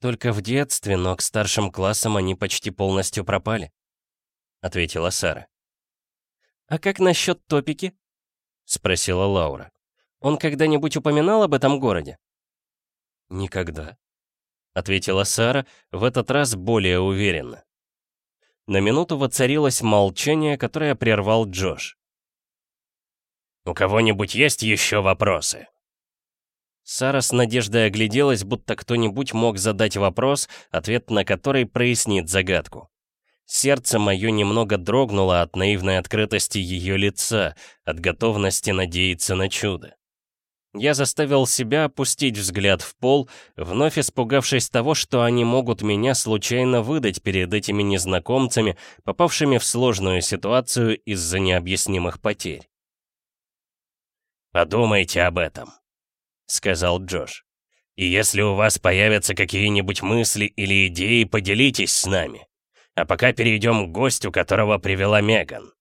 «Только в детстве, но к старшим классам они почти полностью пропали», — ответила Сара. «А как насчет топики?» — спросила Лаура. «Он когда-нибудь упоминал об этом городе?» «Никогда», — ответила Сара, в этот раз более уверенно. На минуту воцарилось молчание, которое прервал Джош. «У кого-нибудь есть еще вопросы?» Сара с надеждой огляделась, будто кто-нибудь мог задать вопрос, ответ на который прояснит загадку. Сердце мое немного дрогнуло от наивной открытости ее лица, от готовности надеяться на чудо. Я заставил себя опустить взгляд в пол, вновь испугавшись того, что они могут меня случайно выдать перед этими незнакомцами, попавшими в сложную ситуацию из-за необъяснимых потерь. «Подумайте об этом», — сказал Джош. «И если у вас появятся какие-нибудь мысли или идеи, поделитесь с нами. А пока перейдем к гостю, которого привела Меган».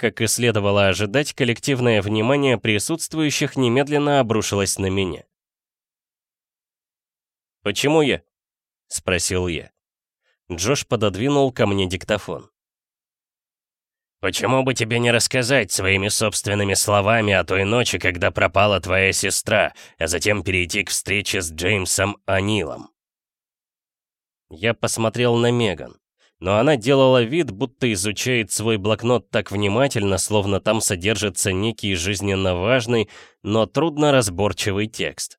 Как и следовало ожидать, коллективное внимание присутствующих немедленно обрушилось на меня. «Почему я?» — спросил я. Джош пододвинул ко мне диктофон. «Почему бы тебе не рассказать своими собственными словами о той ночи, когда пропала твоя сестра, а затем перейти к встрече с Джеймсом Анилом?» Я посмотрел на Меган но она делала вид, будто изучает свой блокнот так внимательно, словно там содержится некий жизненно важный, но трудно разборчивый текст.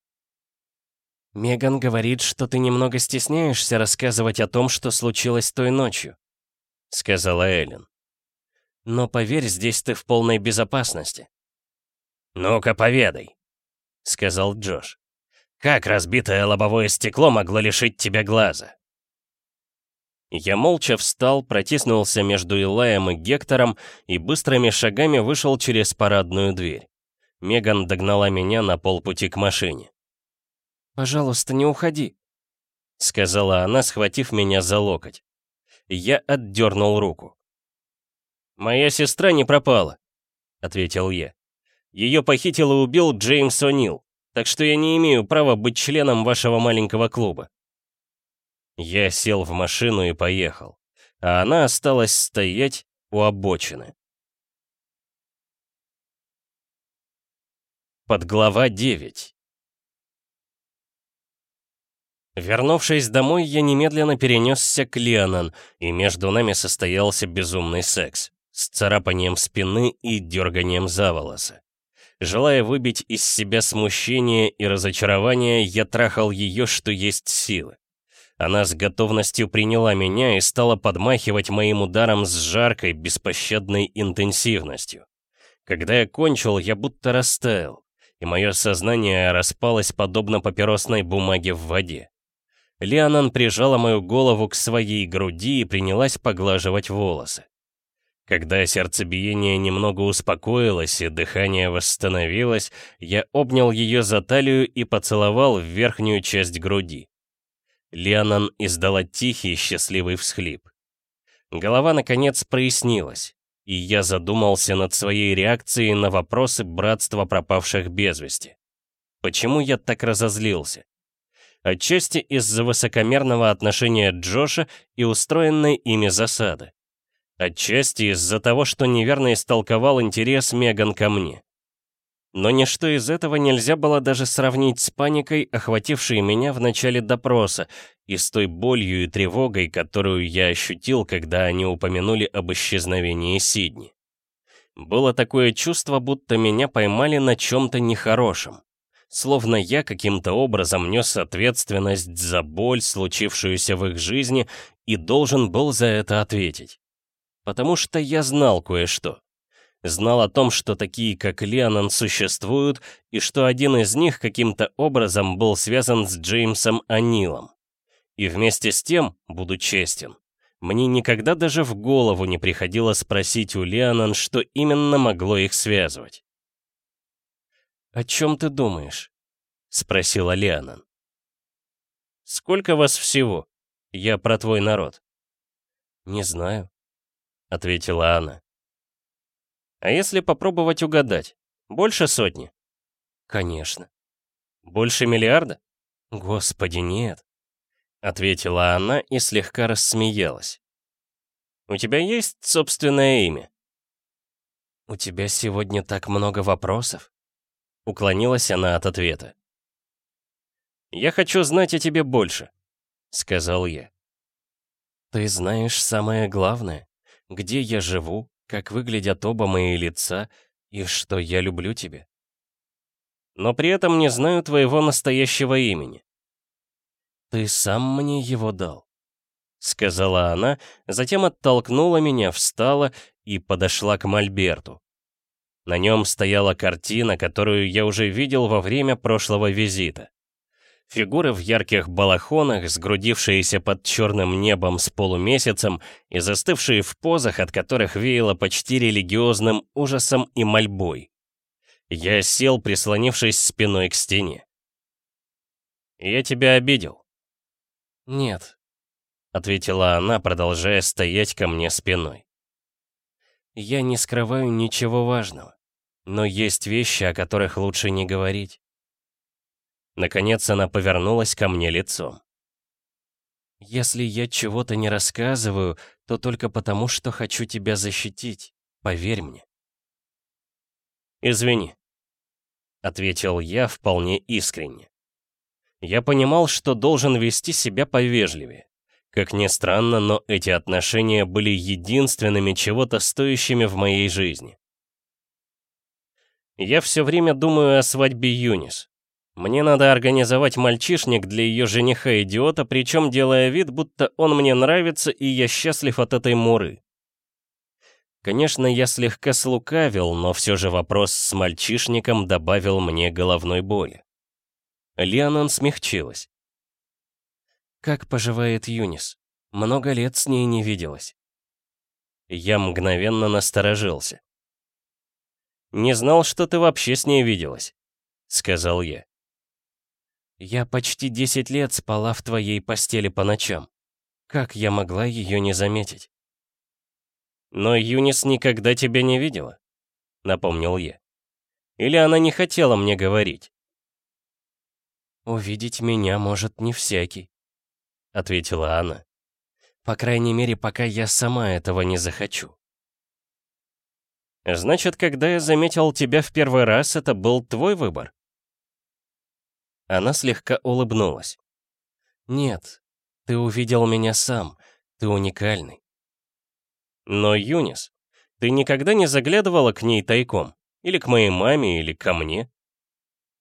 «Меган говорит, что ты немного стесняешься рассказывать о том, что случилось той ночью», — сказала Эллен. «Но поверь, здесь ты в полной безопасности». «Ну-ка, поведай», — сказал Джош. «Как разбитое лобовое стекло могло лишить тебя глаза?» Я молча встал, протиснулся между Илаем и Гектором и быстрыми шагами вышел через парадную дверь. Меган догнала меня на полпути к машине. «Пожалуйста, не уходи», — сказала она, схватив меня за локоть. Я отдернул руку. «Моя сестра не пропала», — ответил я. «Ее похитил и убил Джеймс О'Нил, так что я не имею права быть членом вашего маленького клуба». Я сел в машину и поехал, а она осталась стоять у обочины. Подглава 9 Вернувшись домой, я немедленно перенесся к Леонан, и между нами состоялся безумный секс, с царапанием спины и дерганием за волосы. Желая выбить из себя смущение и разочарование, я трахал ее, что есть силы. Она с готовностью приняла меня и стала подмахивать моим ударом с жаркой, беспощадной интенсивностью. Когда я кончил, я будто растаял, и мое сознание распалось подобно папиросной бумаге в воде. Лианан прижала мою голову к своей груди и принялась поглаживать волосы. Когда сердцебиение немного успокоилось и дыхание восстановилось, я обнял ее за талию и поцеловал в верхнюю часть груди. Лианан издала тихий счастливый всхлип. Голова, наконец, прояснилась, и я задумался над своей реакцией на вопросы братства пропавших без вести. Почему я так разозлился? Отчасти из-за высокомерного отношения Джоша и устроенной ими засады. Отчасти из-за того, что неверно истолковал интерес Меган ко мне. Но ничто из этого нельзя было даже сравнить с паникой, охватившей меня в начале допроса, и с той болью и тревогой, которую я ощутил, когда они упомянули об исчезновении Сидни. Было такое чувство, будто меня поймали на чем-то нехорошем. Словно я каким-то образом нес ответственность за боль, случившуюся в их жизни, и должен был за это ответить. Потому что я знал кое-что знал о том, что такие, как Леонан, существуют, и что один из них каким-то образом был связан с Джеймсом Анилом. И вместе с тем, буду честен, мне никогда даже в голову не приходило спросить у Леонан, что именно могло их связывать. «О чем ты думаешь?» — спросила Леонан. «Сколько вас всего? Я про твой народ». «Не знаю», — ответила она. А если попробовать угадать? Больше сотни? Конечно. Больше миллиарда? Господи, нет. Ответила она и слегка рассмеялась. У тебя есть собственное имя? У тебя сегодня так много вопросов? Уклонилась она от ответа. «Я хочу знать о тебе больше», — сказал я. «Ты знаешь самое главное, где я живу, как выглядят оба мои лица и что я люблю тебя. но при этом не знаю твоего настоящего имени». «Ты сам мне его дал», — сказала она, затем оттолкнула меня, встала и подошла к Мольберту. На нем стояла картина, которую я уже видел во время прошлого визита. Фигуры в ярких балахонах, сгрудившиеся под черным небом с полумесяцем и застывшие в позах, от которых веяло почти религиозным ужасом и мольбой. Я сел, прислонившись спиной к стене. «Я тебя обидел?» «Нет», — ответила она, продолжая стоять ко мне спиной. «Я не скрываю ничего важного, но есть вещи, о которых лучше не говорить. Наконец она повернулась ко мне лицом. «Если я чего-то не рассказываю, то только потому, что хочу тебя защитить. Поверь мне». «Извини», — ответил я вполне искренне. Я понимал, что должен вести себя повежливее. Как ни странно, но эти отношения были единственными чего-то стоящими в моей жизни. Я все время думаю о свадьбе Юнис. Мне надо организовать мальчишник для ее жениха-идиота, причем делая вид, будто он мне нравится, и я счастлив от этой муры. Конечно, я слегка слукавил, но все же вопрос с мальчишником добавил мне головной боли. Лианон смягчилась. «Как поживает Юнис? Много лет с ней не виделась». Я мгновенно насторожился. «Не знал, что ты вообще с ней виделась», — сказал я. Я почти 10 лет спала в твоей постели по ночам. Как я могла ее не заметить? Но Юнис никогда тебя не видела, напомнил я. Или она не хотела мне говорить? «Увидеть меня может не всякий», — ответила она. «По крайней мере, пока я сама этого не захочу». «Значит, когда я заметил тебя в первый раз, это был твой выбор?» Она слегка улыбнулась. «Нет, ты увидел меня сам. Ты уникальный». «Но, Юнис, ты никогда не заглядывала к ней тайком? Или к моей маме, или ко мне?»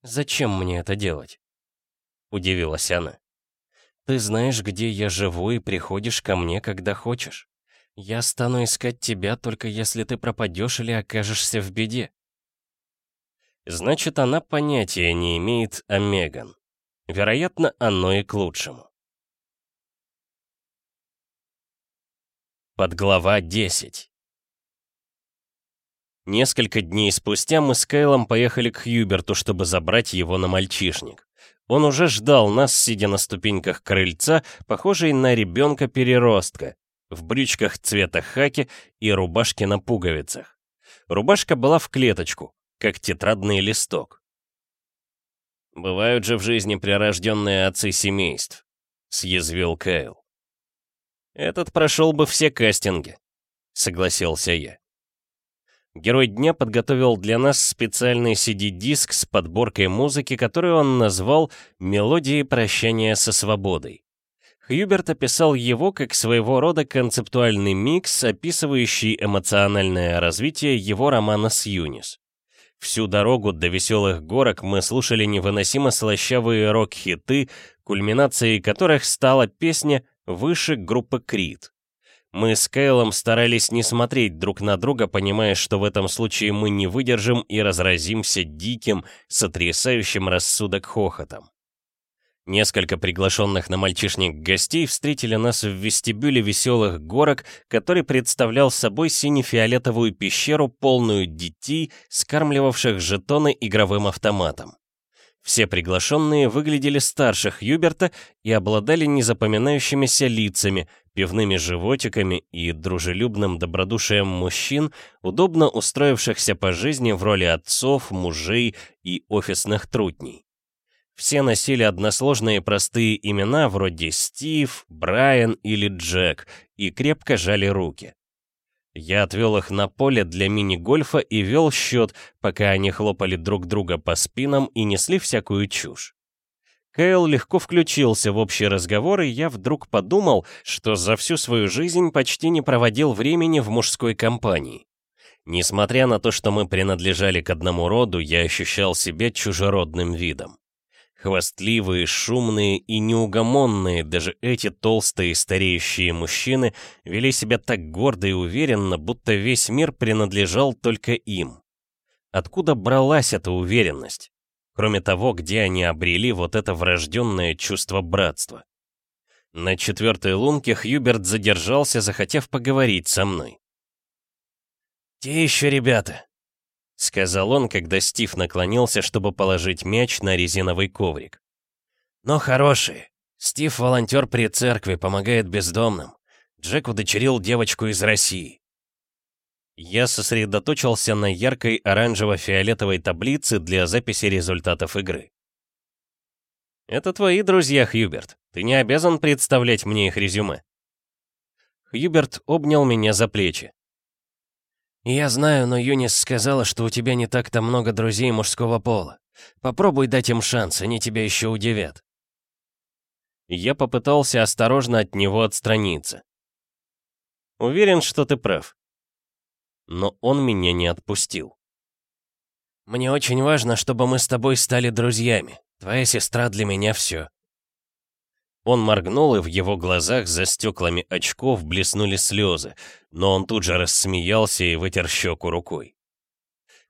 «Зачем мне это делать?» Удивилась она. «Ты знаешь, где я живу, и приходишь ко мне, когда хочешь. Я стану искать тебя, только если ты пропадешь или окажешься в беде. Значит, она понятия не имеет о Меган. Вероятно, оно и к лучшему. Подглава 10 Несколько дней спустя мы с Кайлом поехали к Хьюберту, чтобы забрать его на мальчишник. Он уже ждал нас, сидя на ступеньках крыльца, похожий на ребенка-переростка, в брючках цвета хаки и рубашке на пуговицах. Рубашка была в клеточку, как тетрадный листок. «Бывают же в жизни прирожденные отцы семейств», — съязвил Кайл. «Этот прошел бы все кастинги», — согласился я. Герой дня подготовил для нас специальный CD-диск с подборкой музыки, которую он назвал «Мелодии прощания со свободой». Хьюберт описал его как своего рода концептуальный микс, описывающий эмоциональное развитие его романа с Юнис. Всю дорогу до веселых горок мы слушали невыносимо слащавые рок-хиты, кульминацией которых стала песня «Выше» группы Крид. Мы с Кайлом старались не смотреть друг на друга, понимая, что в этом случае мы не выдержим и разразимся диким, сотрясающим рассудок хохотом. Несколько приглашенных на мальчишник гостей встретили нас в вестибюле веселых горок, который представлял собой сине-фиолетовую пещеру, полную детей, скармливавших жетоны игровым автоматом. Все приглашенные выглядели старше Хьюберта и обладали незапоминающимися лицами, пивными животиками и дружелюбным добродушием мужчин, удобно устроившихся по жизни в роли отцов, мужей и офисных трутней. Все носили односложные простые имена вроде Стив, Брайан или Джек и крепко жали руки. Я отвел их на поле для мини-гольфа и вел счет, пока они хлопали друг друга по спинам и несли всякую чушь. Кайл легко включился в общий разговор, и я вдруг подумал, что за всю свою жизнь почти не проводил времени в мужской компании. Несмотря на то, что мы принадлежали к одному роду, я ощущал себя чужеродным видом. Хвастливые, шумные и неугомонные, даже эти толстые стареющие мужчины вели себя так гордо и уверенно, будто весь мир принадлежал только им. Откуда бралась эта уверенность? Кроме того, где они обрели вот это врожденное чувство братства? На четвертой лунке Хьюберт задержался, захотев поговорить со мной. «Те еще ребята», — сказал он, когда Стив наклонился, чтобы положить мяч на резиновый коврик. «Но хорошие. Стив — волонтер при церкви, помогает бездомным. Джек удочерил девочку из России». Я сосредоточился на яркой оранжево-фиолетовой таблице для записи результатов игры. «Это твои друзья, Хьюберт. Ты не обязан представлять мне их резюме». Хьюберт обнял меня за плечи. «Я знаю, но Юнис сказала, что у тебя не так-то много друзей мужского пола. Попробуй дать им шанс, они тебя еще удивят». Я попытался осторожно от него отстраниться. «Уверен, что ты прав». Но он меня не отпустил. «Мне очень важно, чтобы мы с тобой стали друзьями. Твоя сестра для меня все. Он моргнул, и в его глазах за стеклами очков блеснули слезы, но он тут же рассмеялся и вытер щеку рукой.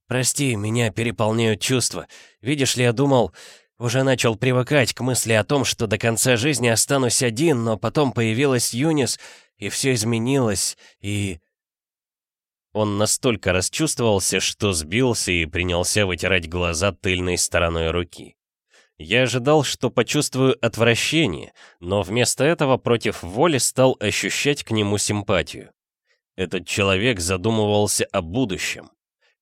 «Прости, меня переполняют чувства. Видишь ли, я думал, уже начал привыкать к мысли о том, что до конца жизни останусь один, но потом появилась Юнис, и все изменилось, и...» Он настолько расчувствовался, что сбился и принялся вытирать глаза тыльной стороной руки. Я ожидал, что почувствую отвращение, но вместо этого против воли стал ощущать к нему симпатию. Этот человек задумывался о будущем.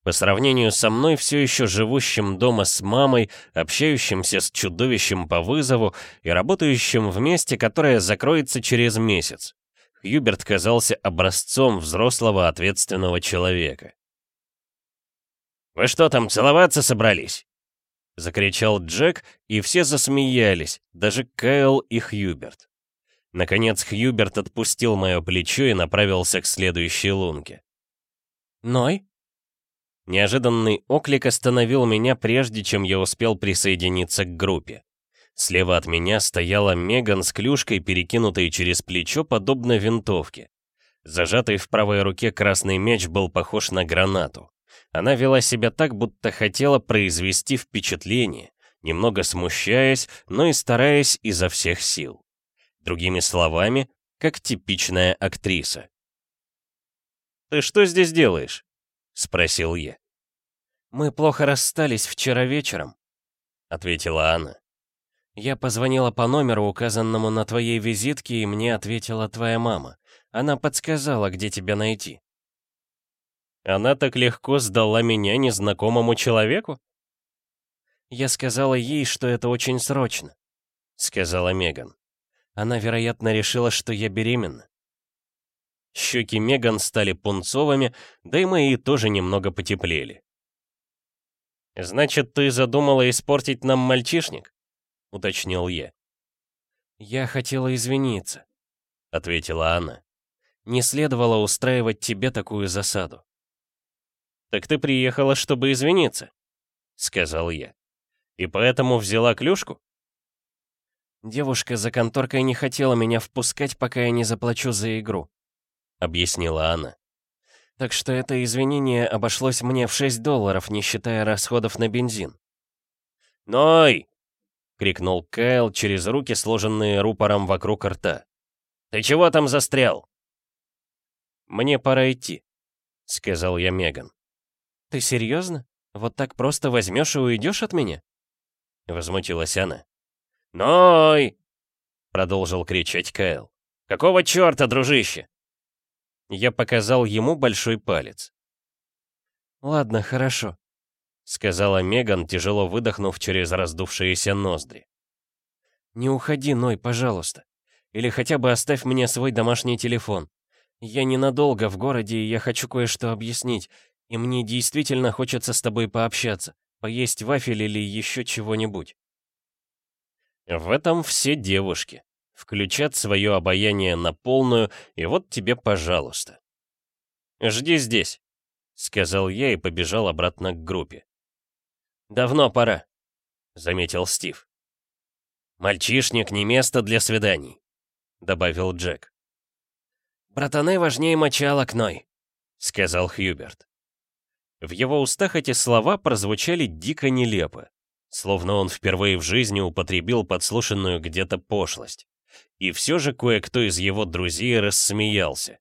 По сравнению со мной, все еще живущим дома с мамой, общающимся с чудовищем по вызову и работающим в месте, которое закроется через месяц. Хьюберт казался образцом взрослого ответственного человека. «Вы что там, целоваться собрались?» Закричал Джек, и все засмеялись, даже Кайл и Хьюберт. Наконец Хьюберт отпустил мое плечо и направился к следующей лунке. «Ной?» Неожиданный оклик остановил меня, прежде чем я успел присоединиться к группе. Слева от меня стояла Меган с клюшкой, перекинутой через плечо, подобно винтовке. Зажатый в правой руке красный мяч был похож на гранату. Она вела себя так, будто хотела произвести впечатление, немного смущаясь, но и стараясь изо всех сил. Другими словами, как типичная актриса. «Ты что здесь делаешь?» — спросил я. «Мы плохо расстались вчера вечером», — ответила она. «Я позвонила по номеру, указанному на твоей визитке, и мне ответила твоя мама. Она подсказала, где тебя найти». Она так легко сдала меня незнакомому человеку? Я сказала ей, что это очень срочно, сказала Меган. Она, вероятно, решила, что я беременна. Щеки Меган стали пунцовыми, да и мои тоже немного потеплели. «Значит, ты задумала испортить нам мальчишник?» — уточнил я. «Я хотела извиниться», — ответила она. «Не следовало устраивать тебе такую засаду». «Так ты приехала, чтобы извиниться», — сказал я. «И поэтому взяла клюшку?» «Девушка за конторкой не хотела меня впускать, пока я не заплачу за игру», — объяснила она. «Так что это извинение обошлось мне в 6 долларов, не считая расходов на бензин». «Ной!» — крикнул Кайл через руки, сложенные рупором вокруг рта. «Ты чего там застрял?» «Мне пора идти», — сказал я Меган. «Ты серьезно? Вот так просто возьмешь и уйдешь от меня?» Возмутилась она. «Ной!» Продолжил кричать Кайл. «Какого черта, дружище?» Я показал ему большой палец. «Ладно, хорошо», — сказала Меган, тяжело выдохнув через раздувшиеся ноздри. «Не уходи, Ной, пожалуйста. Или хотя бы оставь мне свой домашний телефон. Я ненадолго в городе, и я хочу кое-что объяснить. И мне действительно хочется с тобой пообщаться, поесть вафель или еще чего-нибудь. В этом все девушки. Включат свое обаяние на полную, и вот тебе пожалуйста. «Жди здесь», — сказал я и побежал обратно к группе. «Давно пора», — заметил Стив. «Мальчишник не место для свиданий», — добавил Джек. «Братаны важнее мочалок, Ной», — сказал Хьюберт. В его устах эти слова прозвучали дико нелепо, словно он впервые в жизни употребил подслушанную где-то пошлость. И все же кое-кто из его друзей рассмеялся.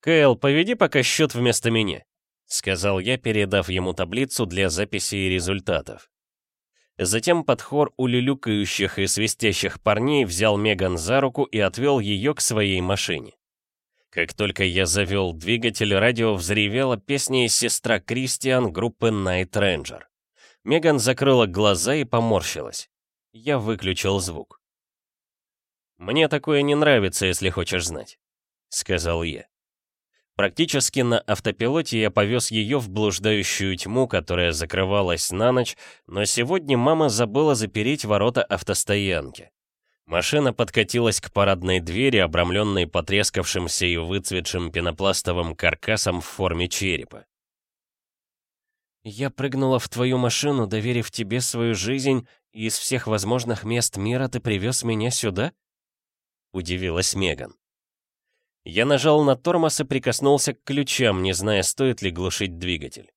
«Кэл, поведи пока счет вместо меня», — сказал я, передав ему таблицу для записи результатов. Затем под хор улюлюкающих и свистящих парней взял Меган за руку и отвел ее к своей машине. Как только я завел двигатель, радио взревела песня из сестра Кристиан группы Night Ranger. Меган закрыла глаза и поморщилась. Я выключил звук. «Мне такое не нравится, если хочешь знать», — сказал я. Практически на автопилоте я повез ее в блуждающую тьму, которая закрывалась на ночь, но сегодня мама забыла запереть ворота автостоянки. Машина подкатилась к парадной двери, обрамленной потрескавшимся и выцветшим пенопластовым каркасом в форме черепа. «Я прыгнула в твою машину, доверив тебе свою жизнь, и из всех возможных мест мира ты привез меня сюда?» — удивилась Меган. Я нажал на тормоз и прикоснулся к ключам, не зная, стоит ли глушить двигатель.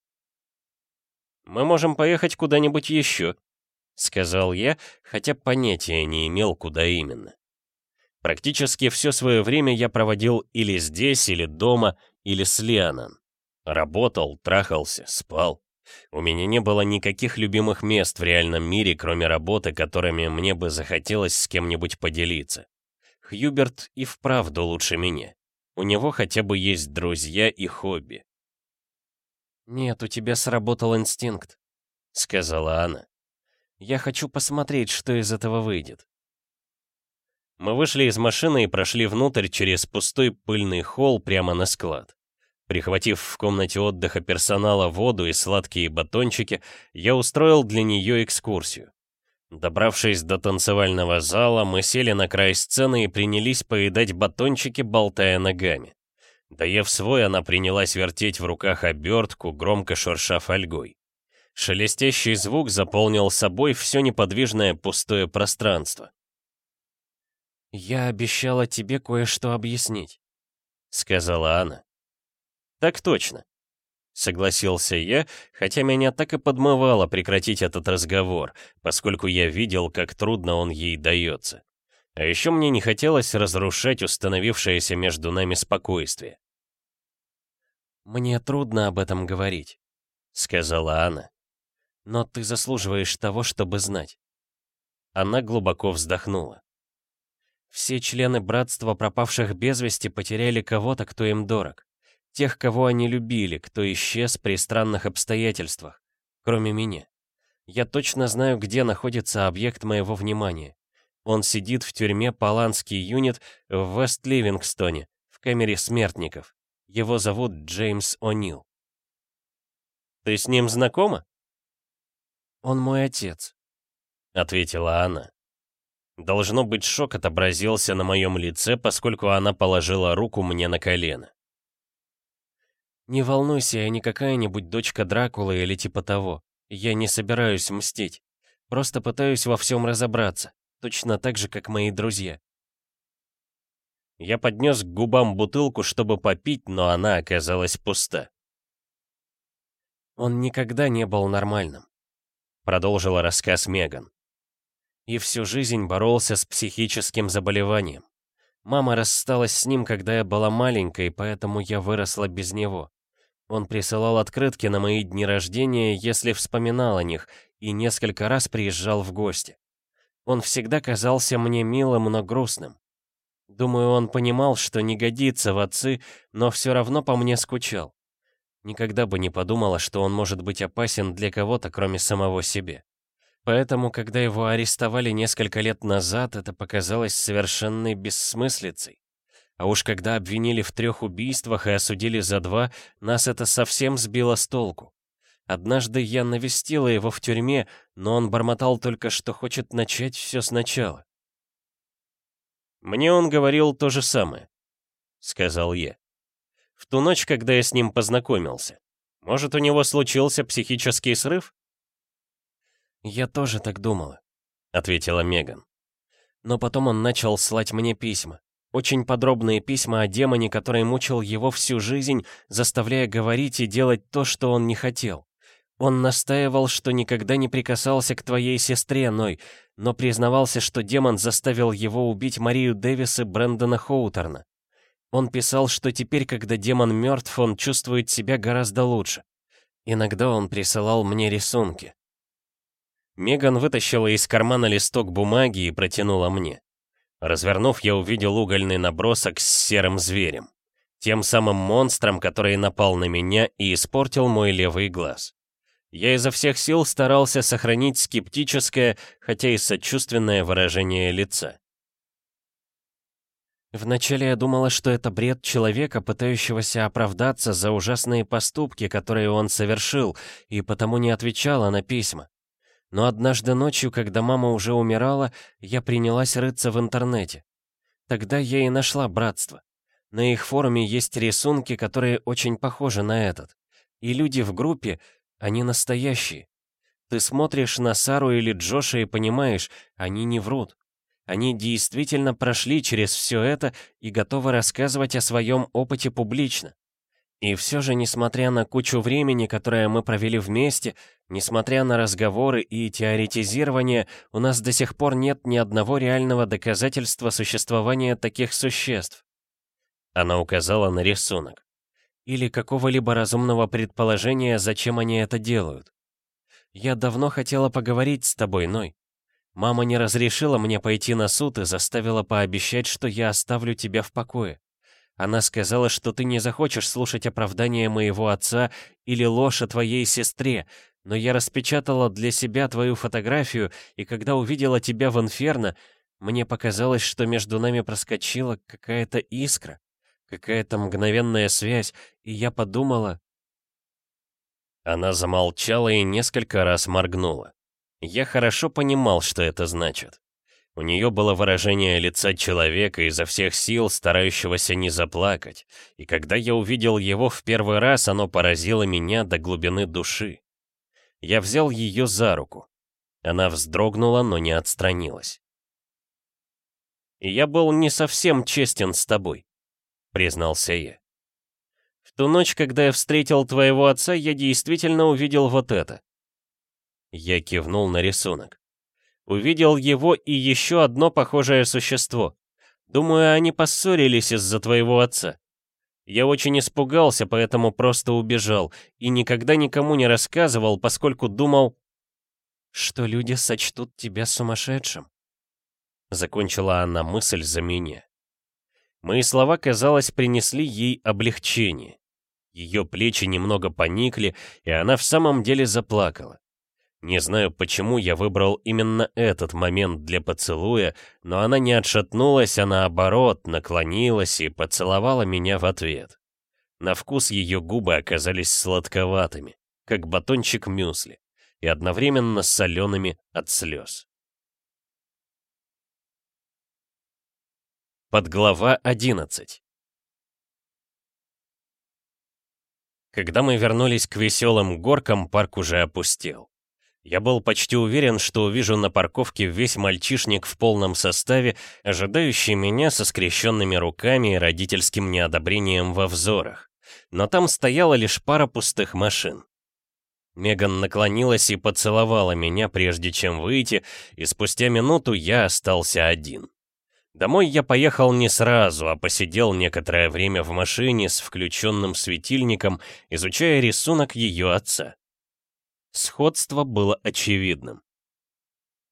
«Мы можем поехать куда-нибудь еще», — сказал я, хотя понятия не имел, куда именно. Практически все свое время я проводил или здесь, или дома, или с Лианан. Работал, трахался, спал. У меня не было никаких любимых мест в реальном мире, кроме работы, которыми мне бы захотелось с кем-нибудь поделиться. Хьюберт и вправду лучше меня. У него хотя бы есть друзья и хобби. «Нет, у тебя сработал инстинкт», — сказала она. «Я хочу посмотреть, что из этого выйдет». Мы вышли из машины и прошли внутрь через пустой пыльный холл прямо на склад. Прихватив в комнате отдыха персонала воду и сладкие батончики, я устроил для нее экскурсию. Добравшись до танцевального зала, мы сели на край сцены и принялись поедать батончики, болтая ногами. Доев свой, она принялась вертеть в руках обертку, громко шурша фольгой. Шелестящий звук заполнил собой все неподвижное пустое пространство. «Я обещала тебе кое-что объяснить», — сказала она. «Так точно. Согласился я, хотя меня так и подмывало прекратить этот разговор, поскольку я видел, как трудно он ей дается. А еще мне не хотелось разрушать установившееся между нами спокойствие. «Мне трудно об этом говорить», — сказала она. «Но ты заслуживаешь того, чтобы знать». Она глубоко вздохнула. Все члены братства пропавших без вести потеряли кого-то, кто им дорог. Тех, кого они любили, кто исчез при странных обстоятельствах, кроме меня. Я точно знаю, где находится объект моего внимания. Он сидит в тюрьме Паланский юнит в Вест-Ливингстоне, в камере смертников. Его зовут Джеймс О'Нил. «Ты с ним знакома?» «Он мой отец», — ответила она. Должно быть, шок отобразился на моем лице, поскольку она положила руку мне на колено. «Не волнуйся, я не какая-нибудь дочка Дракулы или типа того. Я не собираюсь мстить. Просто пытаюсь во всем разобраться. Точно так же, как мои друзья». Я поднес к губам бутылку, чтобы попить, но она оказалась пуста. «Он никогда не был нормальным», — продолжила рассказ Меган. «И всю жизнь боролся с психическим заболеванием. Мама рассталась с ним, когда я была маленькой, поэтому я выросла без него. Он присылал открытки на мои дни рождения, если вспоминал о них, и несколько раз приезжал в гости. Он всегда казался мне милым, но грустным. Думаю, он понимал, что не годится в отцы, но все равно по мне скучал. Никогда бы не подумала, что он может быть опасен для кого-то, кроме самого себе. Поэтому, когда его арестовали несколько лет назад, это показалось совершенной бессмыслицей. А уж когда обвинили в трех убийствах и осудили за два, нас это совсем сбило с толку. Однажды я навестила его в тюрьме, но он бормотал только, что хочет начать все сначала. «Мне он говорил то же самое», — сказал я. В ту ночь, когда я с ним познакомился. Может, у него случился психический срыв? «Я тоже так думала», — ответила Меган. Но потом он начал слать мне письма. Очень подробные письма о демоне, который мучил его всю жизнь, заставляя говорить и делать то, что он не хотел. Он настаивал, что никогда не прикасался к твоей сестре, Ной, но признавался, что демон заставил его убить Марию Дэвис и Брэндона Хоутерна. Он писал, что теперь, когда демон мертв, он чувствует себя гораздо лучше. Иногда он присылал мне рисунки. Меган вытащила из кармана листок бумаги и протянула мне. Развернув, я увидел угольный набросок с серым зверем. Тем самым монстром, который напал на меня и испортил мой левый глаз. Я изо всех сил старался сохранить скептическое, хотя и сочувственное выражение лица. Вначале я думала, что это бред человека, пытающегося оправдаться за ужасные поступки, которые он совершил, и потому не отвечала на письма. Но однажды ночью, когда мама уже умирала, я принялась рыться в интернете. Тогда я и нашла братство. На их форуме есть рисунки, которые очень похожи на этот. И люди в группе, они настоящие. Ты смотришь на Сару или Джоша и понимаешь, они не врут. Они действительно прошли через все это и готовы рассказывать о своем опыте публично. И все же, несмотря на кучу времени, которое мы провели вместе, несмотря на разговоры и теоретизирование, у нас до сих пор нет ни одного реального доказательства существования таких существ. Она указала на рисунок. Или какого-либо разумного предположения, зачем они это делают. Я давно хотела поговорить с тобой, Ной. Мама не разрешила мне пойти на суд и заставила пообещать, что я оставлю тебя в покое. Она сказала, что ты не захочешь слушать оправдания моего отца или ложь о твоей сестре, но я распечатала для себя твою фотографию, и когда увидела тебя в инферно, мне показалось, что между нами проскочила какая-то искра, какая-то мгновенная связь, и я подумала... Она замолчала и несколько раз моргнула. Я хорошо понимал, что это значит. У нее было выражение лица человека изо всех сил, старающегося не заплакать, и когда я увидел его в первый раз, оно поразило меня до глубины души. Я взял ее за руку. Она вздрогнула, но не отстранилась. «И я был не совсем честен с тобой», — признался я. «В ту ночь, когда я встретил твоего отца, я действительно увидел вот это». Я кивнул на рисунок. Увидел его и еще одно похожее существо. Думаю, они поссорились из-за твоего отца. Я очень испугался, поэтому просто убежал, и никогда никому не рассказывал, поскольку думал, что люди сочтут тебя сумасшедшим. Закончила она мысль за меня. Мои слова, казалось, принесли ей облегчение. Ее плечи немного поникли, и она в самом деле заплакала. Не знаю, почему я выбрал именно этот момент для поцелуя, но она не отшатнулась, а наоборот, наклонилась и поцеловала меня в ответ. На вкус ее губы оказались сладковатыми, как батончик мюсли, и одновременно солеными от слез. Подглава 11 Когда мы вернулись к веселым горкам, парк уже опустел. Я был почти уверен, что увижу на парковке весь мальчишник в полном составе, ожидающий меня со скрещенными руками и родительским неодобрением во взорах. Но там стояла лишь пара пустых машин. Меган наклонилась и поцеловала меня, прежде чем выйти, и спустя минуту я остался один. Домой я поехал не сразу, а посидел некоторое время в машине с включенным светильником, изучая рисунок ее отца. Сходство было очевидным.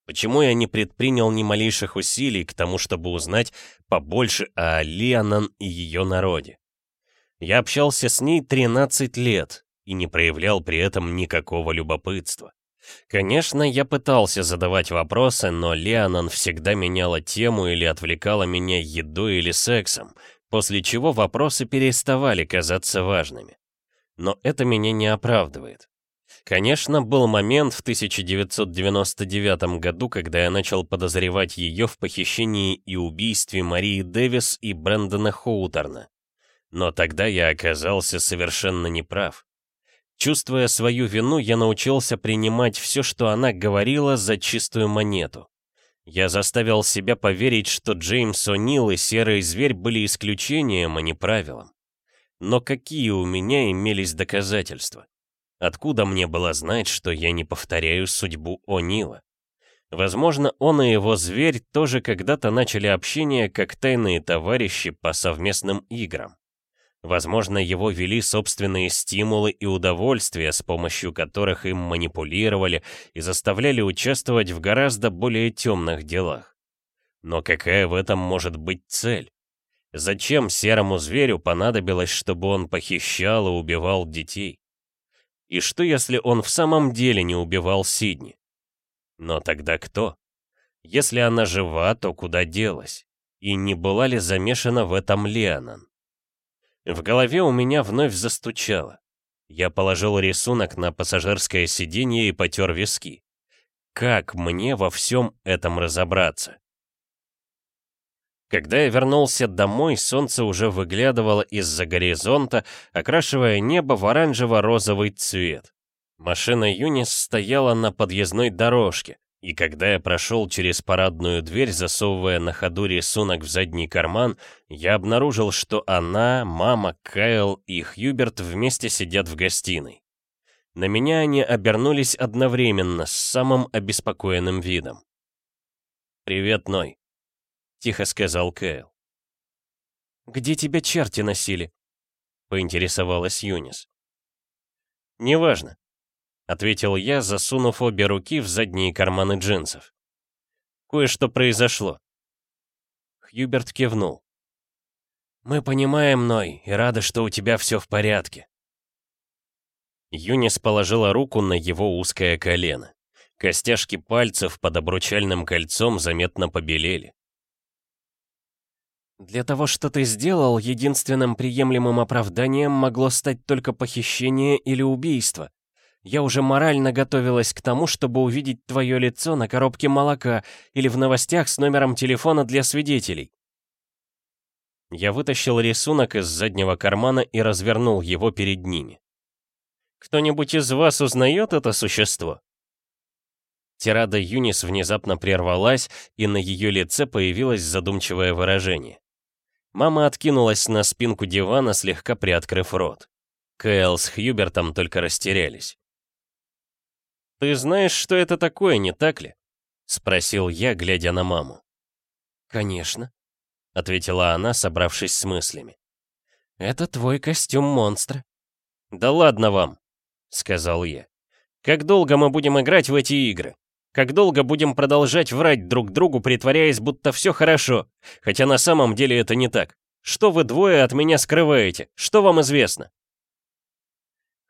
Почему я не предпринял ни малейших усилий к тому, чтобы узнать побольше о Лианан и ее народе? Я общался с ней 13 лет и не проявлял при этом никакого любопытства. Конечно, я пытался задавать вопросы, но Леонан всегда меняла тему или отвлекала меня едой или сексом, после чего вопросы переставали казаться важными. Но это меня не оправдывает. Конечно, был момент в 1999 году, когда я начал подозревать ее в похищении и убийстве Марии Дэвис и Брэндона Хоутерна. Но тогда я оказался совершенно неправ. Чувствуя свою вину, я научился принимать все, что она говорила, за чистую монету. Я заставил себя поверить, что Джеймс О'Нил и Серый Зверь были исключением, а не правилом. Но какие у меня имелись доказательства? Откуда мне было знать, что я не повторяю судьбу О'Нила? Возможно, он и его зверь тоже когда-то начали общение как тайные товарищи по совместным играм. Возможно, его вели собственные стимулы и удовольствия, с помощью которых им манипулировали и заставляли участвовать в гораздо более темных делах. Но какая в этом может быть цель? Зачем серому зверю понадобилось, чтобы он похищал и убивал детей? И что, если он в самом деле не убивал Сидни? Но тогда кто? Если она жива, то куда делась? И не была ли замешана в этом Леонан? В голове у меня вновь застучало. Я положил рисунок на пассажирское сиденье и потер виски. Как мне во всем этом разобраться? Когда я вернулся домой, солнце уже выглядывало из-за горизонта, окрашивая небо в оранжево-розовый цвет. Машина Юнис стояла на подъездной дорожке, и когда я прошел через парадную дверь, засовывая на ходу рисунок в задний карман, я обнаружил, что она, мама, Кайл и Хьюберт вместе сидят в гостиной. На меня они обернулись одновременно, с самым обеспокоенным видом. «Привет, Ной», — тихо сказал Кайл. «Где тебя черти носили?» — поинтересовалась Юнис. «Неважно ответил я, засунув обе руки в задние карманы джинсов. Кое-что произошло. Хьюберт кивнул. «Мы понимаем, Ной, и рады, что у тебя все в порядке». Юнис положила руку на его узкое колено. Костяшки пальцев под обручальным кольцом заметно побелели. «Для того, что ты сделал, единственным приемлемым оправданием могло стать только похищение или убийство. Я уже морально готовилась к тому, чтобы увидеть твое лицо на коробке молока или в новостях с номером телефона для свидетелей. Я вытащил рисунок из заднего кармана и развернул его перед ними. «Кто-нибудь из вас узнает это существо?» Тирада Юнис внезапно прервалась, и на ее лице появилось задумчивое выражение. Мама откинулась на спинку дивана, слегка приоткрыв рот. Кэл с Хьюбертом только растерялись. «Ты знаешь, что это такое, не так ли?» — спросил я, глядя на маму. «Конечно», — ответила она, собравшись с мыслями. «Это твой костюм монстра». «Да ладно вам», — сказал я. «Как долго мы будем играть в эти игры? Как долго будем продолжать врать друг другу, притворяясь, будто все хорошо, хотя на самом деле это не так? Что вы двое от меня скрываете? Что вам известно?»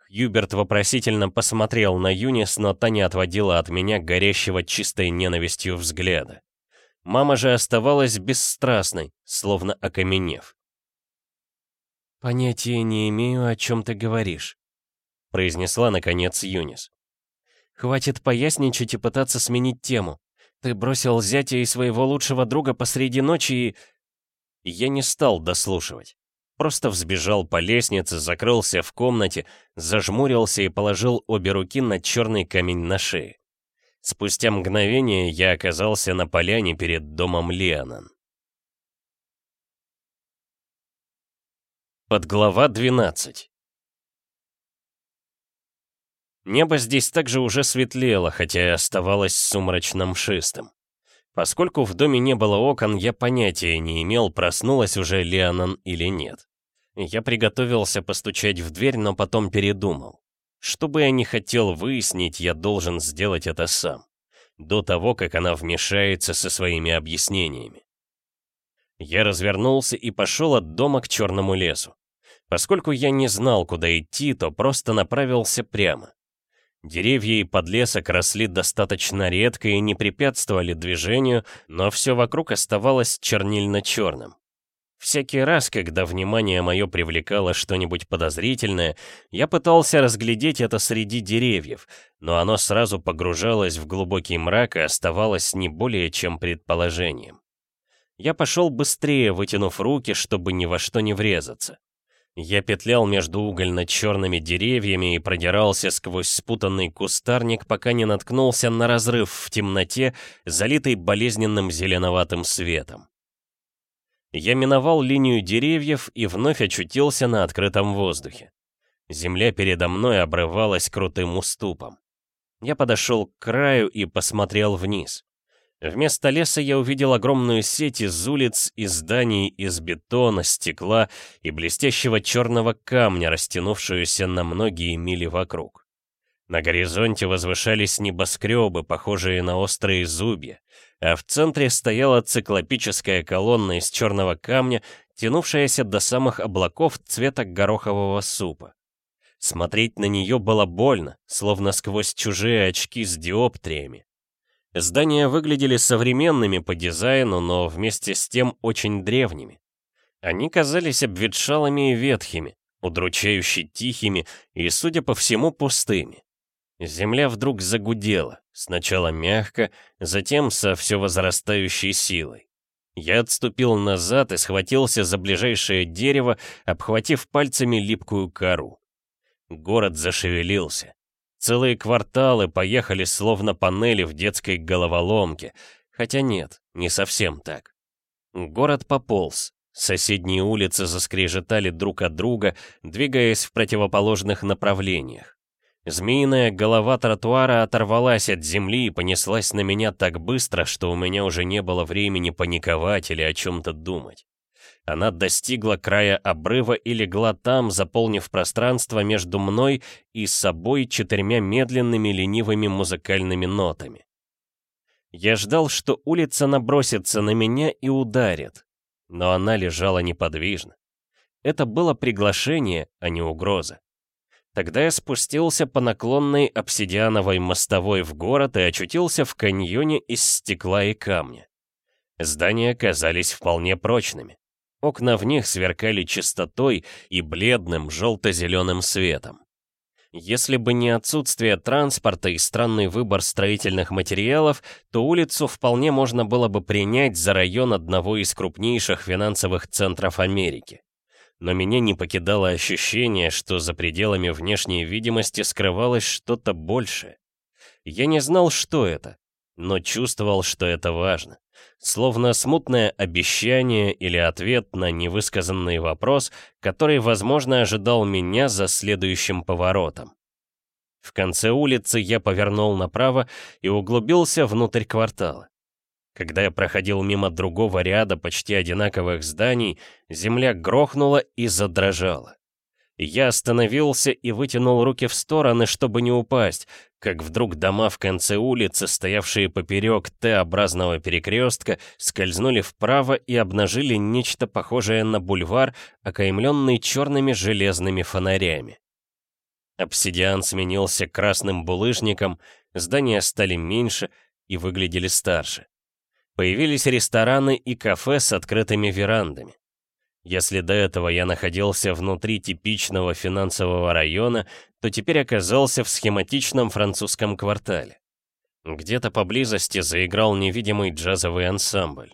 Юберт вопросительно посмотрел на Юнис, но та не отводила от меня горящего чистой ненавистью взгляда. Мама же оставалась бесстрастной, словно окаменев. «Понятия не имею, о чем ты говоришь», — произнесла, наконец, Юнис. «Хватит поясничать и пытаться сменить тему. Ты бросил зятя и своего лучшего друга посреди ночи и...» Я не стал дослушивать. Просто взбежал по лестнице, закрылся в комнате, зажмурился и положил обе руки на черный камень на шее. Спустя мгновение я оказался на поляне перед домом Леонан. Подглава 12 Небо здесь также уже светлело, хотя и оставалось сумрачно-мшистым. Поскольку в доме не было окон, я понятия не имел, проснулась уже Леонан или нет. Я приготовился постучать в дверь, но потом передумал. Что бы я ни хотел выяснить, я должен сделать это сам. До того, как она вмешается со своими объяснениями. Я развернулся и пошел от дома к черному лесу. Поскольку я не знал, куда идти, то просто направился прямо. Деревья и подлесок росли достаточно редко и не препятствовали движению, но все вокруг оставалось чернильно-черным. Всякий раз, когда внимание мое привлекало что-нибудь подозрительное, я пытался разглядеть это среди деревьев, но оно сразу погружалось в глубокий мрак и оставалось не более чем предположением. Я пошел быстрее, вытянув руки, чтобы ни во что не врезаться. Я петлял между угольно-черными деревьями и продирался сквозь спутанный кустарник, пока не наткнулся на разрыв в темноте, залитый болезненным зеленоватым светом. Я миновал линию деревьев и вновь очутился на открытом воздухе. Земля передо мной обрывалась крутым уступом. Я подошел к краю и посмотрел вниз. Вместо леса я увидел огромную сеть из улиц и зданий из бетона, стекла и блестящего черного камня, растянувшуюся на многие мили вокруг. На горизонте возвышались небоскребы, похожие на острые зубья, а в центре стояла циклопическая колонна из черного камня, тянувшаяся до самых облаков цвета горохового супа. Смотреть на нее было больно, словно сквозь чужие очки с диоптриями. Здания выглядели современными по дизайну, но вместе с тем очень древними. Они казались обветшалыми и ветхими, удручающе тихими и, судя по всему, пустыми. Земля вдруг загудела, сначала мягко, затем со все возрастающей силой. Я отступил назад и схватился за ближайшее дерево, обхватив пальцами липкую кору. Город зашевелился. Целые кварталы поехали словно панели в детской головоломке. Хотя нет, не совсем так. Город пополз. Соседние улицы заскрежетали друг от друга, двигаясь в противоположных направлениях. Змеиная голова тротуара оторвалась от земли и понеслась на меня так быстро, что у меня уже не было времени паниковать или о чем-то думать. Она достигла края обрыва и легла там, заполнив пространство между мной и собой четырьмя медленными ленивыми музыкальными нотами. Я ждал, что улица набросится на меня и ударит, но она лежала неподвижно. Это было приглашение, а не угроза. Тогда я спустился по наклонной обсидиановой мостовой в город и очутился в каньоне из стекла и камня. Здания казались вполне прочными. Окна в них сверкали чистотой и бледным желто-зеленым светом. Если бы не отсутствие транспорта и странный выбор строительных материалов, то улицу вполне можно было бы принять за район одного из крупнейших финансовых центров Америки. Но меня не покидало ощущение, что за пределами внешней видимости скрывалось что-то большее. Я не знал, что это, но чувствовал, что это важно. Словно смутное обещание или ответ на невысказанный вопрос, который, возможно, ожидал меня за следующим поворотом. В конце улицы я повернул направо и углубился внутрь квартала. Когда я проходил мимо другого ряда почти одинаковых зданий, земля грохнула и задрожала. Я остановился и вытянул руки в стороны, чтобы не упасть, как вдруг дома в конце улицы, стоявшие поперек Т-образного перекрестка, скользнули вправо и обнажили нечто похожее на бульвар, окаймленный черными железными фонарями. Обсидиан сменился красным булыжником, здания стали меньше и выглядели старше. Появились рестораны и кафе с открытыми верандами. Если до этого я находился внутри типичного финансового района, то теперь оказался в схематичном французском квартале. Где-то поблизости заиграл невидимый джазовый ансамбль.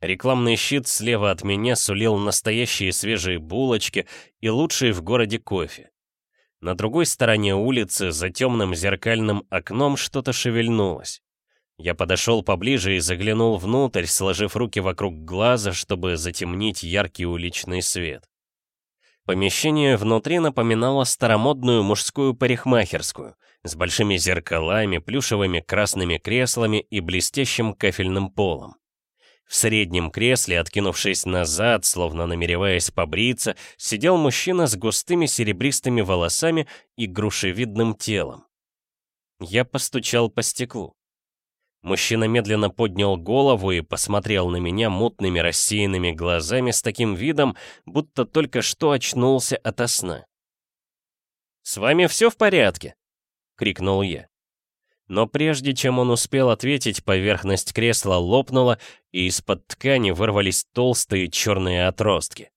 Рекламный щит слева от меня сулил настоящие свежие булочки и лучшие в городе кофе. На другой стороне улицы, за темным зеркальным окном, что-то шевельнулось. Я подошел поближе и заглянул внутрь, сложив руки вокруг глаза, чтобы затемнить яркий уличный свет. Помещение внутри напоминало старомодную мужскую парикмахерскую с большими зеркалами, плюшевыми красными креслами и блестящим кафельным полом. В среднем кресле, откинувшись назад, словно намереваясь побриться, сидел мужчина с густыми серебристыми волосами и грушевидным телом. Я постучал по стеклу. Мужчина медленно поднял голову и посмотрел на меня мутными рассеянными глазами с таким видом, будто только что очнулся ото сна. «С вами все в порядке?» — крикнул я. Но прежде чем он успел ответить, поверхность кресла лопнула, и из-под ткани вырвались толстые черные отростки.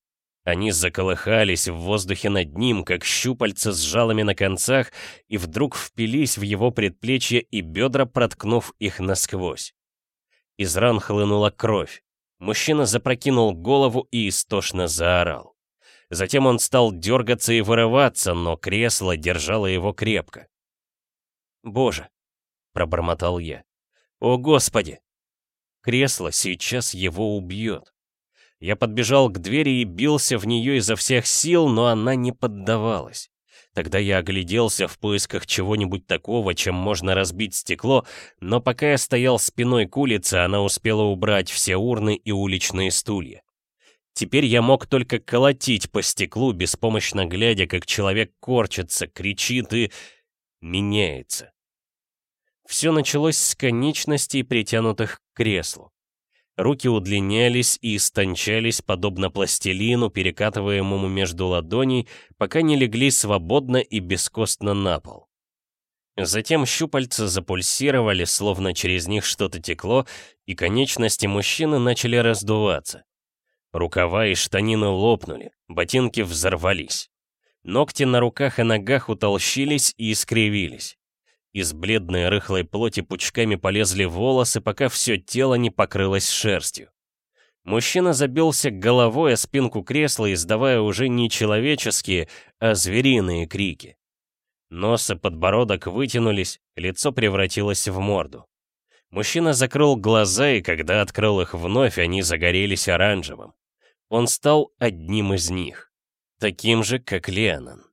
Они заколыхались в воздухе над ним, как щупальца с жалами на концах, и вдруг впились в его предплечья и бедра, проткнув их насквозь. Из ран хлынула кровь. Мужчина запрокинул голову и истошно заорал. Затем он стал дергаться и вырываться, но кресло держало его крепко. «Боже!» — пробормотал я. «О, Господи!» Кресло сейчас его убьет. Я подбежал к двери и бился в нее изо всех сил, но она не поддавалась. Тогда я огляделся в поисках чего-нибудь такого, чем можно разбить стекло, но пока я стоял спиной к улице, она успела убрать все урны и уличные стулья. Теперь я мог только колотить по стеклу, беспомощно глядя, как человек корчится, кричит и... меняется. Все началось с конечностей, притянутых к креслу. Руки удлинялись и истончались, подобно пластилину, перекатываемому между ладоней, пока не легли свободно и бескостно на пол. Затем щупальца запульсировали, словно через них что-то текло, и конечности мужчины начали раздуваться. Рукава и штанины лопнули, ботинки взорвались. Ногти на руках и ногах утолщились и искривились. Из бледной рыхлой плоти пучками полезли волосы, пока все тело не покрылось шерстью. Мужчина забился головой о спинку кресла, издавая уже не человеческие, а звериные крики. Нос и подбородок вытянулись, лицо превратилось в морду. Мужчина закрыл глаза, и когда открыл их вновь, они загорелись оранжевым. Он стал одним из них, таким же, как Леонан.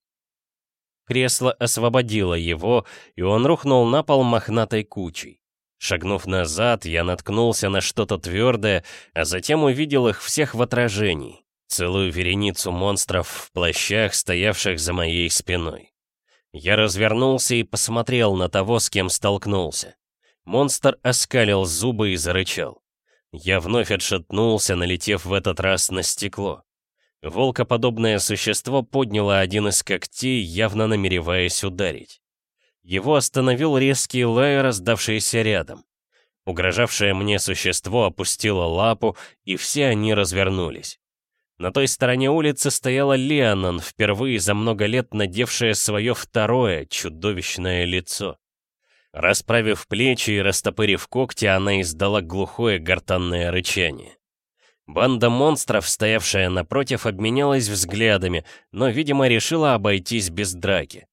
Кресло освободило его, и он рухнул на пол мохнатой кучей. Шагнув назад, я наткнулся на что-то твердое, а затем увидел их всех в отражении. Целую вереницу монстров в плащах, стоявших за моей спиной. Я развернулся и посмотрел на того, с кем столкнулся. Монстр оскалил зубы и зарычал. Я вновь отшатнулся, налетев в этот раз на стекло. Волкоподобное существо подняло один из когтей, явно намереваясь ударить. Его остановил резкий лай, раздавшийся рядом. Угрожавшее мне существо опустило лапу, и все они развернулись. На той стороне улицы стояла Леонан, впервые за много лет надевшая свое второе чудовищное лицо. Расправив плечи и растопырив когти, она издала глухое гортанное рычание. Банда монстров, стоявшая напротив, обменялась взглядами, но, видимо, решила обойтись без драки.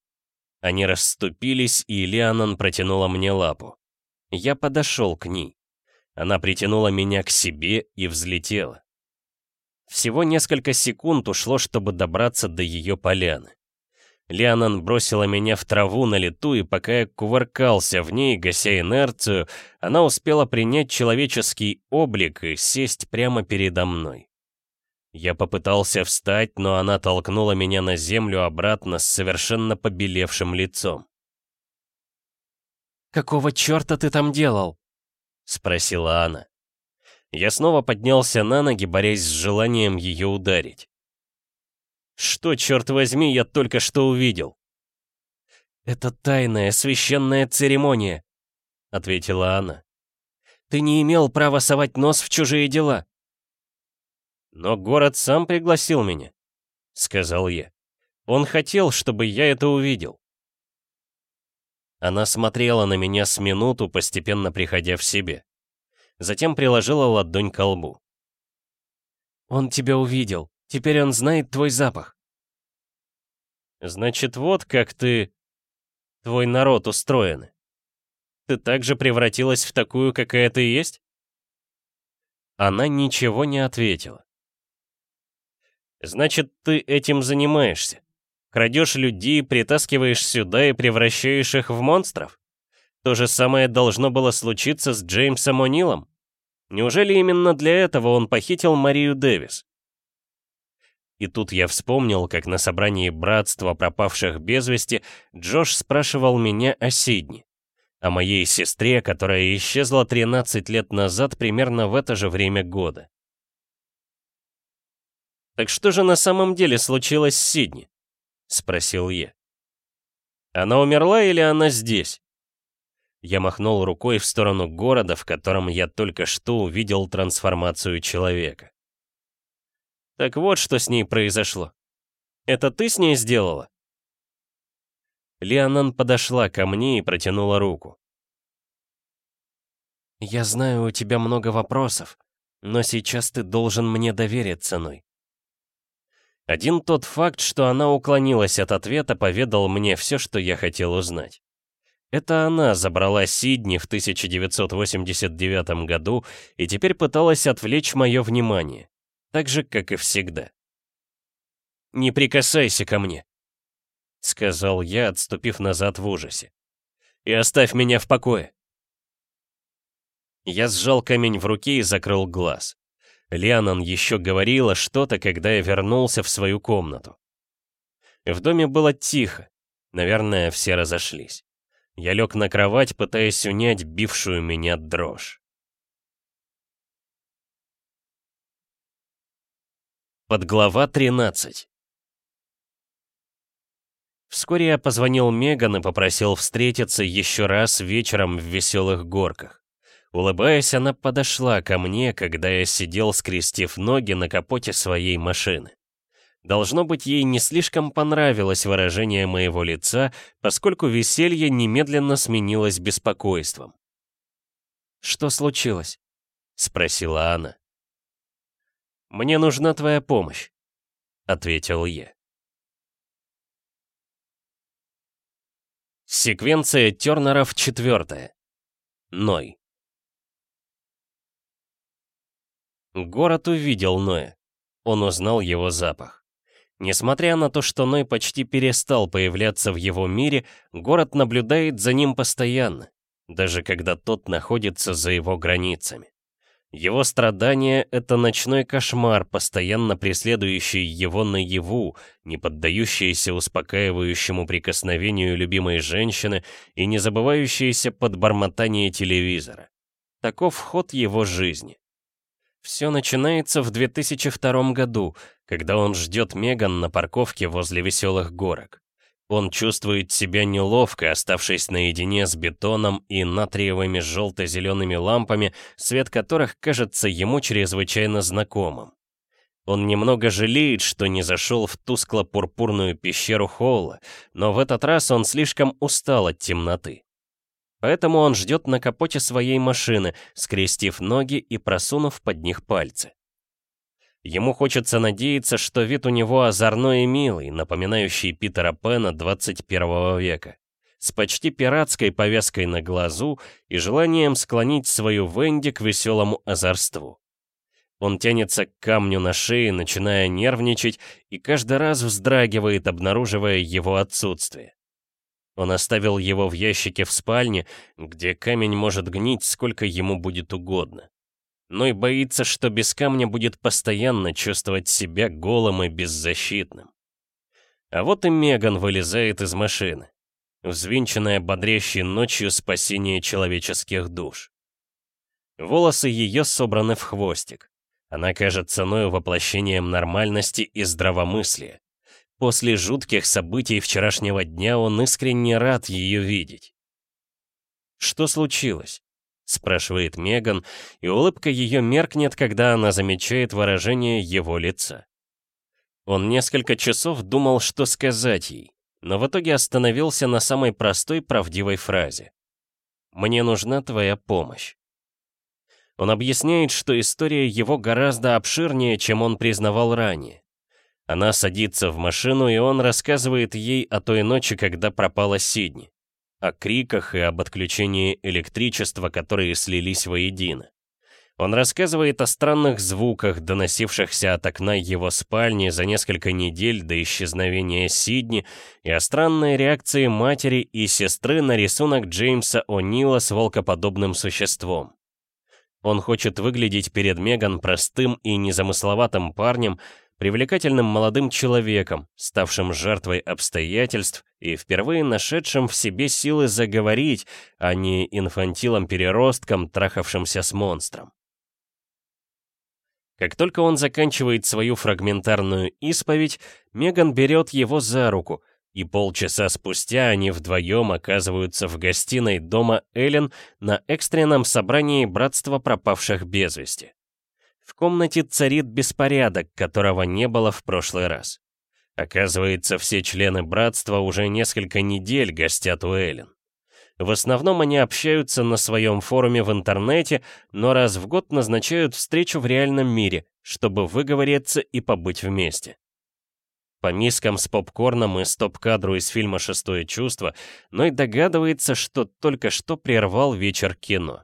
Они расступились, и Лианон протянула мне лапу. Я подошел к ней. Она притянула меня к себе и взлетела. Всего несколько секунд ушло, чтобы добраться до ее поляны. Лианан бросила меня в траву на лету, и пока я кувыркался в ней, гася инерцию, она успела принять человеческий облик и сесть прямо передо мной. Я попытался встать, но она толкнула меня на землю обратно с совершенно побелевшим лицом. «Какого черта ты там делал?» — спросила она. Я снова поднялся на ноги, борясь с желанием ее ударить. Что, черт возьми, я только что увидел? «Это тайная, священная церемония», — ответила она. «Ты не имел права совать нос в чужие дела». «Но город сам пригласил меня», — сказал я. «Он хотел, чтобы я это увидел». Она смотрела на меня с минуту, постепенно приходя в себе. Затем приложила ладонь к лбу. «Он тебя увидел. Теперь он знает твой запах. Значит, вот как ты... Твой народ устроены. Ты также превратилась в такую, какая ты есть? Она ничего не ответила. Значит, ты этим занимаешься. Крадешь людей, притаскиваешь сюда и превращаешь их в монстров? То же самое должно было случиться с Джеймсом О'Нилом? Неужели именно для этого он похитил Марию Дэвис? И тут я вспомнил, как на собрании братства пропавших без вести Джош спрашивал меня о Сидни, о моей сестре, которая исчезла 13 лет назад примерно в это же время года. «Так что же на самом деле случилось с Сидни?» — спросил я. «Она умерла или она здесь?» Я махнул рукой в сторону города, в котором я только что увидел трансформацию человека. Так вот, что с ней произошло. Это ты с ней сделала?» Лианан подошла ко мне и протянула руку. «Я знаю, у тебя много вопросов, но сейчас ты должен мне довериться, Ной». Один тот факт, что она уклонилась от ответа, поведал мне все, что я хотел узнать. Это она забрала Сидни в 1989 году и теперь пыталась отвлечь мое внимание, так же, как и всегда. «Не прикасайся ко мне», — сказал я, отступив назад в ужасе. «И оставь меня в покое». Я сжал камень в руке и закрыл глаз. Лианон еще говорила что-то, когда я вернулся в свою комнату. В доме было тихо. Наверное, все разошлись. Я лег на кровать, пытаясь унять бившую меня дрожь. Подглава 13 Вскоре я позвонил Меган и попросил встретиться еще раз вечером в веселых горках. Улыбаясь, она подошла ко мне, когда я сидел, скрестив ноги на капоте своей машины. Должно быть, ей не слишком понравилось выражение моего лица, поскольку веселье немедленно сменилось беспокойством. «Что случилось?» — спросила она. «Мне нужна твоя помощь», — ответил я. Секвенция Тернеров четвертая. Ной. Город увидел Ноя. Он узнал его запах. Несмотря на то, что Ной почти перестал появляться в его мире, город наблюдает за ним постоянно, даже когда тот находится за его границами. Его страдание — это ночной кошмар, постоянно преследующий его наяву, не поддающийся успокаивающему прикосновению любимой женщины и не забывающийся под бормотание телевизора. Таков ход его жизни. Все начинается в 2002 году, когда он ждет Меган на парковке возле веселых горок. Он чувствует себя неловко, оставшись наедине с бетоном и натриевыми желто-зелеными лампами, свет которых кажется ему чрезвычайно знакомым. Он немного жалеет, что не зашел в тускло-пурпурную пещеру Холла, но в этот раз он слишком устал от темноты. Поэтому он ждет на капоте своей машины, скрестив ноги и просунув под них пальцы. Ему хочется надеяться, что вид у него озорной и милый, напоминающий Питера Пэна 21 века, с почти пиратской повязкой на глазу и желанием склонить свою Венди к веселому озорству. Он тянется к камню на шее, начиная нервничать, и каждый раз вздрагивает, обнаруживая его отсутствие. Он оставил его в ящике в спальне, где камень может гнить сколько ему будет угодно. Но и боится, что без камня будет постоянно чувствовать себя голым и беззащитным. А вот и Меган вылезает из машины, взвинченная бодрящей ночью спасение человеческих душ. Волосы ее собраны в хвостик. Она кажется Ною воплощением нормальности и здравомыслия. После жутких событий вчерашнего дня он искренне рад ее видеть. «Что случилось?» — спрашивает Меган, и улыбка ее меркнет, когда она замечает выражение его лица. Он несколько часов думал, что сказать ей, но в итоге остановился на самой простой правдивой фразе. «Мне нужна твоя помощь». Он объясняет, что история его гораздо обширнее, чем он признавал ранее. Она садится в машину, и он рассказывает ей о той ночи, когда пропала Сидни. О криках и об отключении электричества, которые слились воедино. Он рассказывает о странных звуках, доносившихся от окна его спальни за несколько недель до исчезновения Сидни, и о странной реакции матери и сестры на рисунок Джеймса О'Нила с волкоподобным существом. Он хочет выглядеть перед Меган простым и незамысловатым парнем, привлекательным молодым человеком, ставшим жертвой обстоятельств и впервые нашедшим в себе силы заговорить, а не инфантилом-переростком, трахавшимся с монстром. Как только он заканчивает свою фрагментарную исповедь, Меган берет его за руку, и полчаса спустя они вдвоем оказываются в гостиной дома Эллен на экстренном собрании Братства пропавших без вести. В комнате царит беспорядок, которого не было в прошлый раз. Оказывается, все члены братства уже несколько недель гостят у Эллен. В основном они общаются на своем форуме в интернете, но раз в год назначают встречу в реальном мире, чтобы выговориться и побыть вместе. по мискам с попкорном и стоп-кадру из фильма «Шестое чувство», Ной догадывается, что только что прервал вечер кино.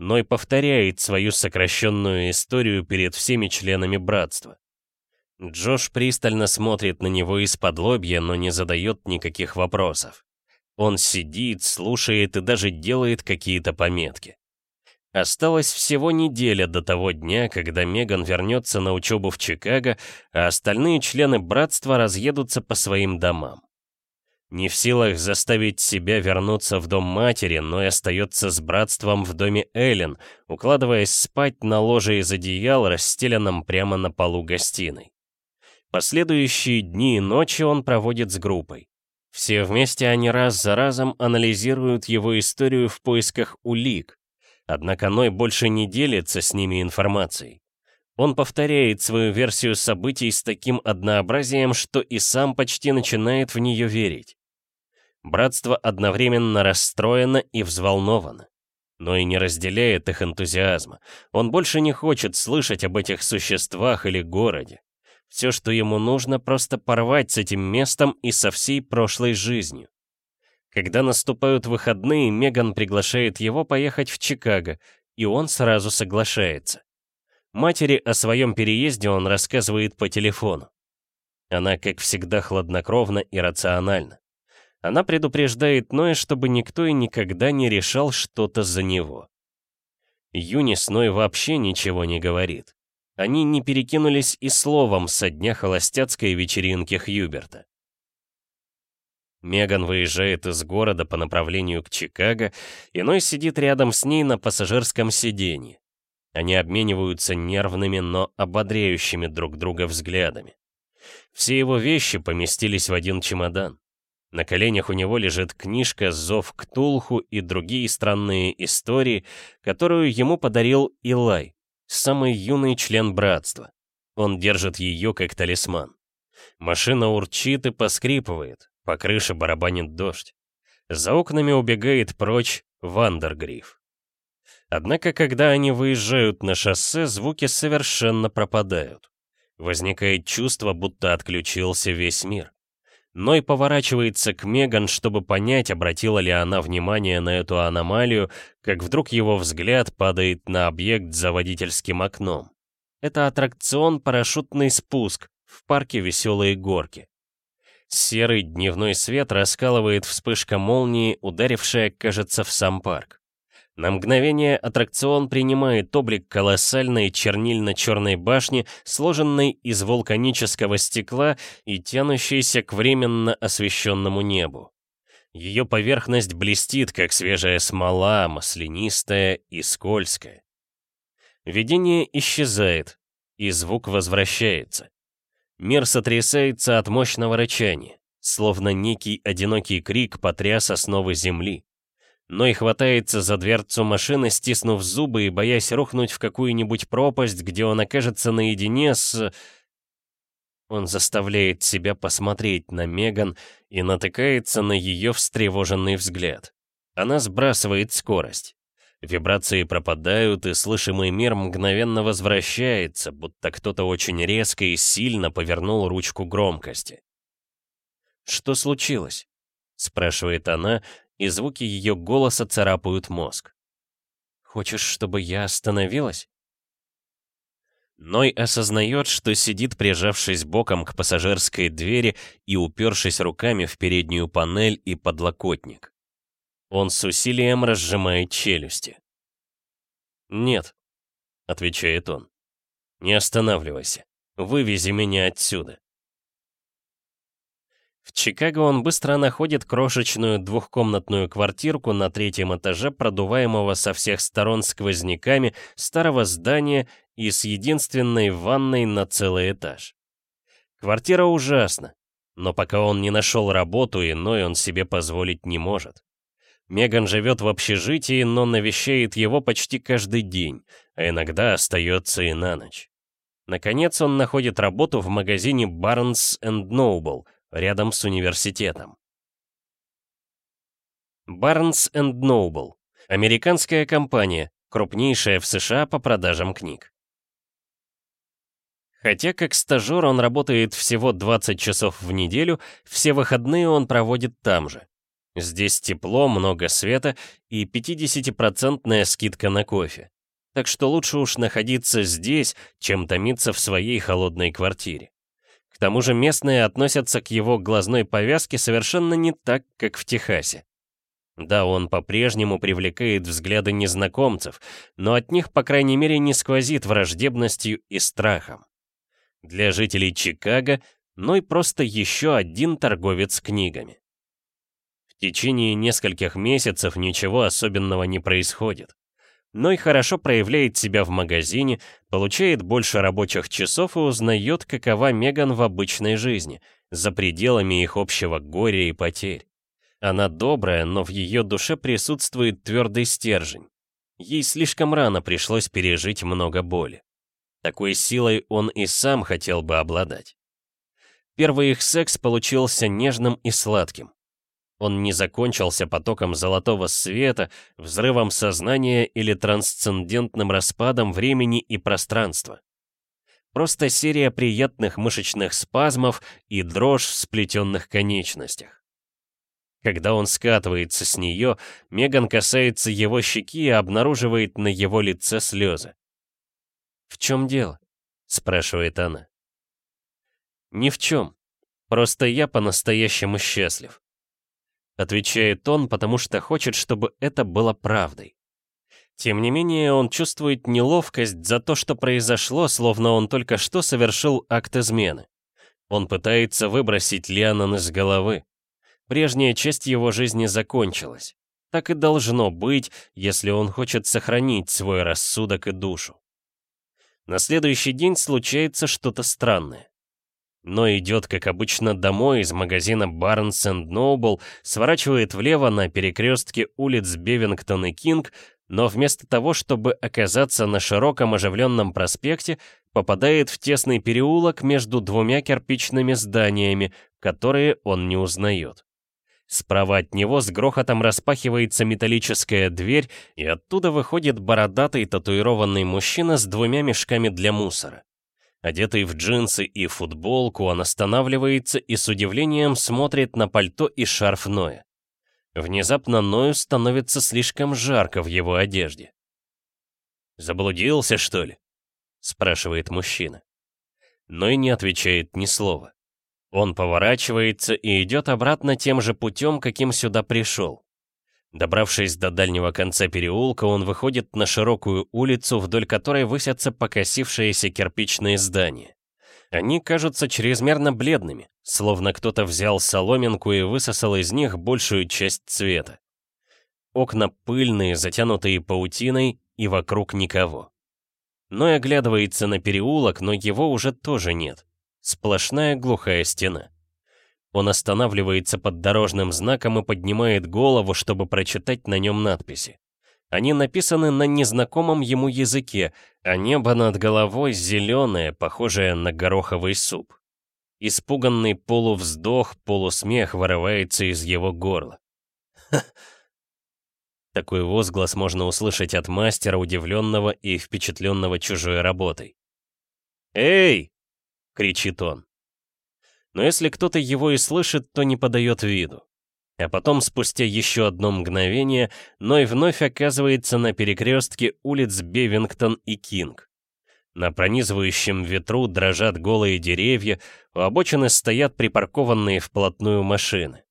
Ной повторяет свою сокращенную историю перед всеми членами братства. Джош пристально смотрит на него из-под лобья, но не задает никаких вопросов. Он сидит, слушает и даже делает какие-то пометки. Осталось всего неделя до того дня, когда Меган вернется на учебу в Чикаго, а остальные члены братства разъедутся по своим домам. Не в силах заставить себя вернуться в дом матери, но и остается с братством в доме Эллен, укладываясь спать на ложе из одеял, расстеленном прямо на полу гостиной. Последующие дни и ночи он проводит с группой. Все вместе они раз за разом анализируют его историю в поисках улик, Однако Ной больше не делится с ними информацией. Он повторяет свою версию событий с таким однообразием, что и сам почти начинает в нее верить. Братство одновременно расстроено и взволновано. Но и не разделяет их энтузиазма. Он больше не хочет слышать об этих существах или городе. Все, что ему нужно, просто порвать с этим местом и со всей прошлой жизнью. Когда наступают выходные, Меган приглашает его поехать в Чикаго, и он сразу соглашается. Матери о своем переезде он рассказывает по телефону. Она, как всегда, хладнокровна и рациональна. Она предупреждает Ноя, чтобы никто и никогда не решал что-то за него. Юни с Ной вообще ничего не говорит. Они не перекинулись и словом со дня холостяцкой вечеринки Хьюберта. Меган выезжает из города по направлению к Чикаго, и Ной сидит рядом с ней на пассажирском сиденье. Они обмениваются нервными, но ободряющими друг друга взглядами. Все его вещи поместились в один чемодан. На коленях у него лежит книжка «Зов к Тулху» и другие странные истории, которую ему подарил Илай, самый юный член братства. Он держит ее как талисман. Машина урчит и поскрипывает, по крыше барабанит дождь. За окнами убегает прочь Вандергриф. Однако, когда они выезжают на шоссе, звуки совершенно пропадают. Возникает чувство, будто отключился весь мир. Ной поворачивается к Меган, чтобы понять, обратила ли она внимание на эту аномалию, как вдруг его взгляд падает на объект за водительским окном. Это аттракцион «Парашютный спуск» в парке «Веселые горки». Серый дневной свет раскалывает вспышка молнии, ударившая, кажется, в сам парк. На мгновение аттракцион принимает облик колоссальной чернильно-черной башни, сложенной из вулканического стекла и тянущейся к временно освещенному небу. Ее поверхность блестит, как свежая смола, маслянистая и скользкая. Видение исчезает, и звук возвращается. Мир сотрясается от мощного рычания, словно некий одинокий крик потряс основы земли. Но и хватается за дверцу машины, стиснув зубы и боясь рухнуть в какую-нибудь пропасть, где он окажется наедине с... Он заставляет себя посмотреть на Меган и натыкается на ее встревоженный взгляд. Она сбрасывает скорость. Вибрации пропадают, и слышимый мир мгновенно возвращается, будто кто-то очень резко и сильно повернул ручку громкости. «Что случилось?» — спрашивает она, и звуки ее голоса царапают мозг. «Хочешь, чтобы я остановилась?» Ной осознает, что сидит, прижавшись боком к пассажирской двери и упершись руками в переднюю панель и подлокотник. Он с усилием разжимает челюсти. «Нет», — отвечает он. «Не останавливайся. Вывези меня отсюда». В Чикаго он быстро находит крошечную двухкомнатную квартирку на третьем этаже, продуваемого со всех сторон сквозняками старого здания и с единственной ванной на целый этаж. Квартира ужасна, но пока он не нашел работу, иной он себе позволить не может. Меган живет в общежитии, но навещает его почти каждый день, а иногда остается и на ночь. Наконец он находит работу в магазине Barnes Noble, рядом с университетом. Barnes Noble – американская компания, крупнейшая в США по продажам книг. Хотя как стажер он работает всего 20 часов в неделю, все выходные он проводит там же. Здесь тепло, много света и 50% скидка на кофе. Так что лучше уж находиться здесь, чем томиться в своей холодной квартире. К тому же местные относятся к его глазной повязке совершенно не так, как в Техасе. Да, он по-прежнему привлекает взгляды незнакомцев, но от них, по крайней мере, не сквозит враждебностью и страхом. Для жителей Чикаго Ной просто еще один торговец книгами. В течение нескольких месяцев ничего особенного не происходит. Ной хорошо проявляет себя в магазине, получает больше рабочих часов и узнает, какова Меган в обычной жизни, за пределами их общего горя и потерь. Она добрая, но в ее душе присутствует твердый стержень. Ей слишком рано пришлось пережить много боли. Такой силой он и сам хотел бы обладать. Первый их секс получился нежным и сладким. Он не закончился потоком золотого света, взрывом сознания или трансцендентным распадом времени и пространства. Просто серия приятных мышечных спазмов и дрожь в сплетенных конечностях. Когда он скатывается с нее, Меган касается его щеки и обнаруживает на его лице слезы. «В чем дело?» — спрашивает она. «Ни в чем. Просто я по-настоящему счастлив», — отвечает он, потому что хочет, чтобы это было правдой. Тем не менее, он чувствует неловкость за то, что произошло, словно он только что совершил акт измены. Он пытается выбросить Лианон из головы. Прежняя часть его жизни закончилась. Так и должно быть, если он хочет сохранить свой рассудок и душу. На следующий день случается что-то странное. Но идет, как обычно, домой из магазина Barnes Noble, сворачивает влево на перекрестке улиц Бевингтон и Кинг, но вместо того, чтобы оказаться на широком оживленном проспекте, попадает в тесный переулок между двумя кирпичными зданиями, которые он не узнает. Справа от него с грохотом распахивается металлическая дверь, и оттуда выходит бородатый татуированный мужчина с двумя мешками для мусора. Одетый в джинсы и футболку, он останавливается и с удивлением смотрит на пальто и шарф Ноя. Внезапно Ною становится слишком жарко в его одежде. «Заблудился, что ли?» — спрашивает мужчина. Ной не отвечает ни слова. Он поворачивается и идет обратно тем же путем, каким сюда пришел. Добравшись до дальнего конца переулка, он выходит на широкую улицу, вдоль которой высятся покосившиеся кирпичные здания. Они кажутся чрезмерно бледными, словно кто-то взял соломинку и высосал из них большую часть цвета. Окна пыльные, затянутые паутиной, и вокруг никого. Ной оглядывается на переулок, но его уже тоже нет. Сплошная глухая стена. Он останавливается под дорожным знаком и поднимает голову, чтобы прочитать на нем надписи. Они написаны на незнакомом ему языке, а небо над головой зеленое, похожее на гороховый суп. Испуганный полувздох, полусмех вырывается из его горла. Такой возглас можно услышать от мастера, удивленного и впечатленного чужой работой. «Эй!» — кричит он. Но если кто-то его и слышит, то не подает виду. А потом, спустя еще одно мгновение, Ной вновь оказывается на перекрестке улиц Бевингтон и Кинг. На пронизывающем ветру дрожат голые деревья, у обочины стоят припаркованные вплотную машины.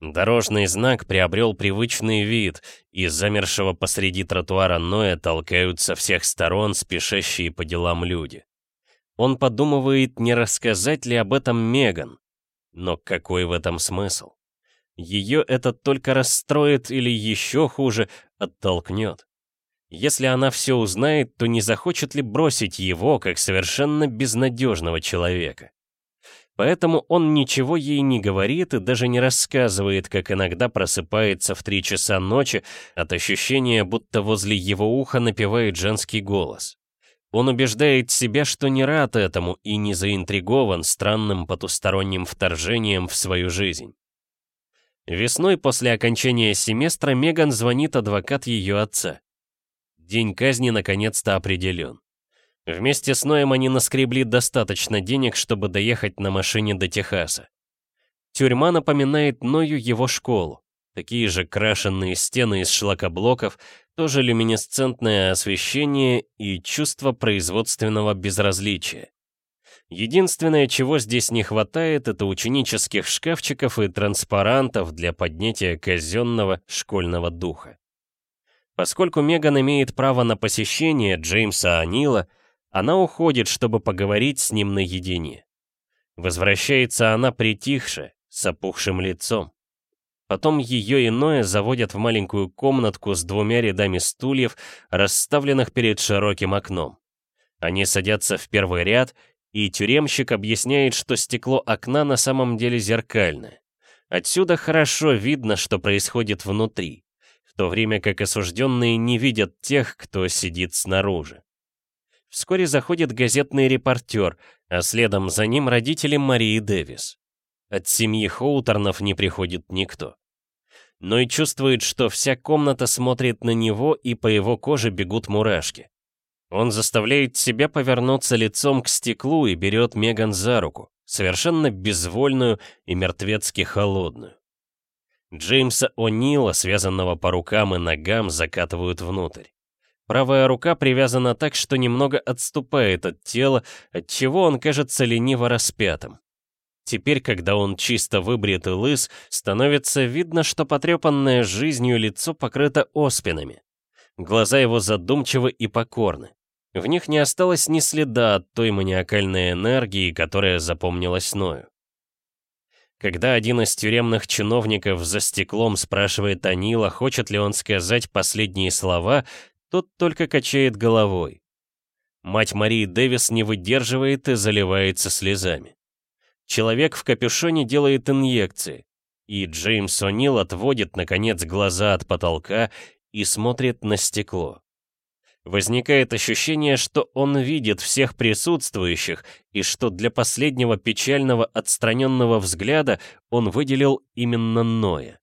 Дорожный знак приобрел привычный вид, и замершего посреди тротуара Ноя толкают со всех сторон спешащие по делам люди. Он подумывает, не рассказать ли об этом Меган. Но какой в этом смысл? Ее это только расстроит или еще хуже, оттолкнет. Если она все узнает, то не захочет ли бросить его, как совершенно безнадежного человека. Поэтому он ничего ей не говорит и даже не рассказывает, как иногда просыпается в три часа ночи от ощущения, будто возле его уха напевает женский голос. Он убеждает себя, что не рад этому и не заинтригован странным потусторонним вторжением в свою жизнь. Весной после окончания семестра Меган звонит адвокат ее отца. День казни наконец-то определен. Вместе с Ноем они наскребли достаточно денег, чтобы доехать на машине до Техаса. Тюрьма напоминает Ною его школу. Такие же крашенные стены из шлакоблоков, тоже люминесцентное освещение и чувство производственного безразличия. Единственное, чего здесь не хватает, это ученических шкафчиков и транспарантов для поднятия казенного школьного духа. Поскольку Меган имеет право на посещение Джеймса Анила, она уходит, чтобы поговорить с ним наедине. Возвращается она притихшая, с опухшим лицом. Потом ее иное заводят в маленькую комнатку с двумя рядами стульев, расставленных перед широким окном. Они садятся в первый ряд, и тюремщик объясняет, что стекло окна на самом деле зеркальное. Отсюда хорошо видно, что происходит внутри, в то время как осужденные не видят тех, кто сидит снаружи. Вскоре заходит газетный репортер, а следом за ним родители Марии Дэвис. От семьи Хоуторнов не приходит никто. Но и чувствует, что вся комната смотрит на него, и по его коже бегут мурашки. Он заставляет себя повернуться лицом к стеклу и берет Меган за руку, совершенно безвольную и мертвецки холодную. Джеймса О'Нила, связанного по рукам и ногам, закатывают внутрь. Правая рука привязана так, что немного отступает от тела, отчего он кажется лениво распятым. Теперь, когда он чисто выбрит и лыс, становится видно, что потрепанное жизнью лицо покрыто оспинами. Глаза его задумчивы и покорны. В них не осталось ни следа от той маниакальной энергии, которая запомнилась Ною. Когда один из тюремных чиновников за стеклом спрашивает Анила, хочет ли он сказать последние слова, тот только качает головой. Мать Марии Дэвис не выдерживает и заливается слезами. Человек в капюшоне делает инъекции, и Джеймс О'Нил отводит, наконец, глаза от потолка и смотрит на стекло. Возникает ощущение, что он видит всех присутствующих, и что для последнего печального отстраненного взгляда он выделил именно Ноя.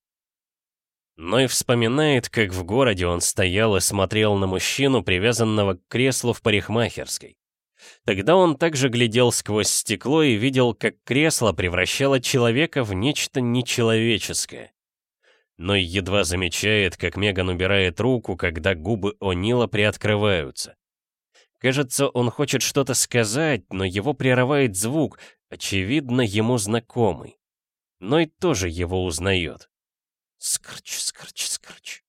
Ной вспоминает, как в городе он стоял и смотрел на мужчину, привязанного к креслу в парикмахерской. Тогда он также глядел сквозь стекло и видел, как кресло превращало человека в нечто нечеловеческое. Ной едва замечает, как Меган убирает руку, когда губы О'Нила приоткрываются. Кажется, он хочет что-то сказать, но его прерывает звук, очевидно, ему знакомый. Ной тоже его узнает. Скрч, скрч, скрч.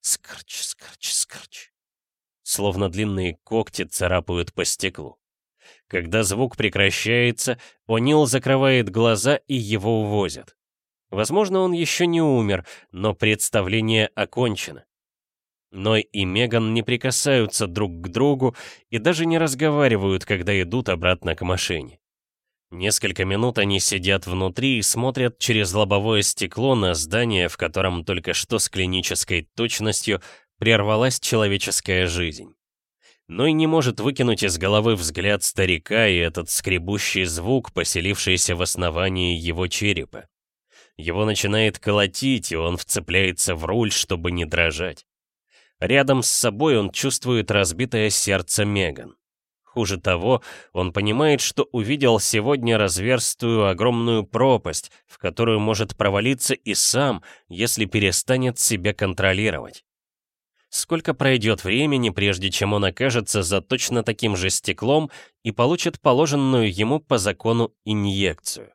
Скрч, скрч, скрч. Словно длинные когти царапают по стеклу. Когда звук прекращается, О'Нил закрывает глаза и его увозят. Возможно, он еще не умер, но представление окончено. Ной и Меган не прикасаются друг к другу и даже не разговаривают, когда идут обратно к машине. Несколько минут они сидят внутри и смотрят через лобовое стекло на здание, в котором только что с клинической точностью прервалась человеческая жизнь. Но и не может выкинуть из головы взгляд старика и этот скребущий звук, поселившийся в основании его черепа. Его начинает колотить, и он вцепляется в руль, чтобы не дрожать. Рядом с собой он чувствует разбитое сердце Меган. Хуже того, он понимает, что увидел сегодня разверстую огромную пропасть, в которую может провалиться и сам, если перестанет себя контролировать. Сколько пройдет времени, прежде чем он окажется за точно таким же стеклом и получит положенную ему по закону инъекцию?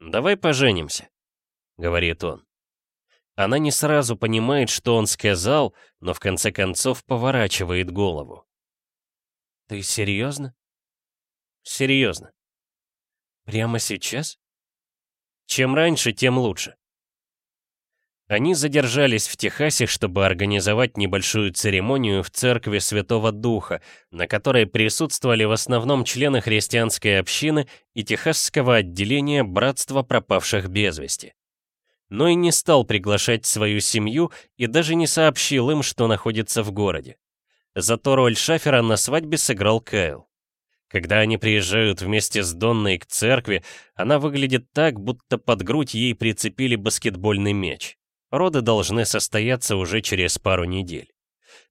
«Давай поженимся», — говорит он. Она не сразу понимает, что он сказал, но в конце концов поворачивает голову. Ты серьезно? Серьезно. Прямо сейчас? Чем раньше, тем лучше. Они задержались в Техасе, чтобы организовать небольшую церемонию в церкви Святого Духа, на которой присутствовали в основном члены христианской общины и техасского отделения Братства пропавших без вести. Но и не стал приглашать свою семью и даже не сообщил им, что находится в городе. Зато роль шафера на свадьбе сыграл Кайл. Когда они приезжают вместе с Донной к церкви, она выглядит так, будто под грудь ей прицепили баскетбольный мяч. Роды должны состояться уже через пару недель.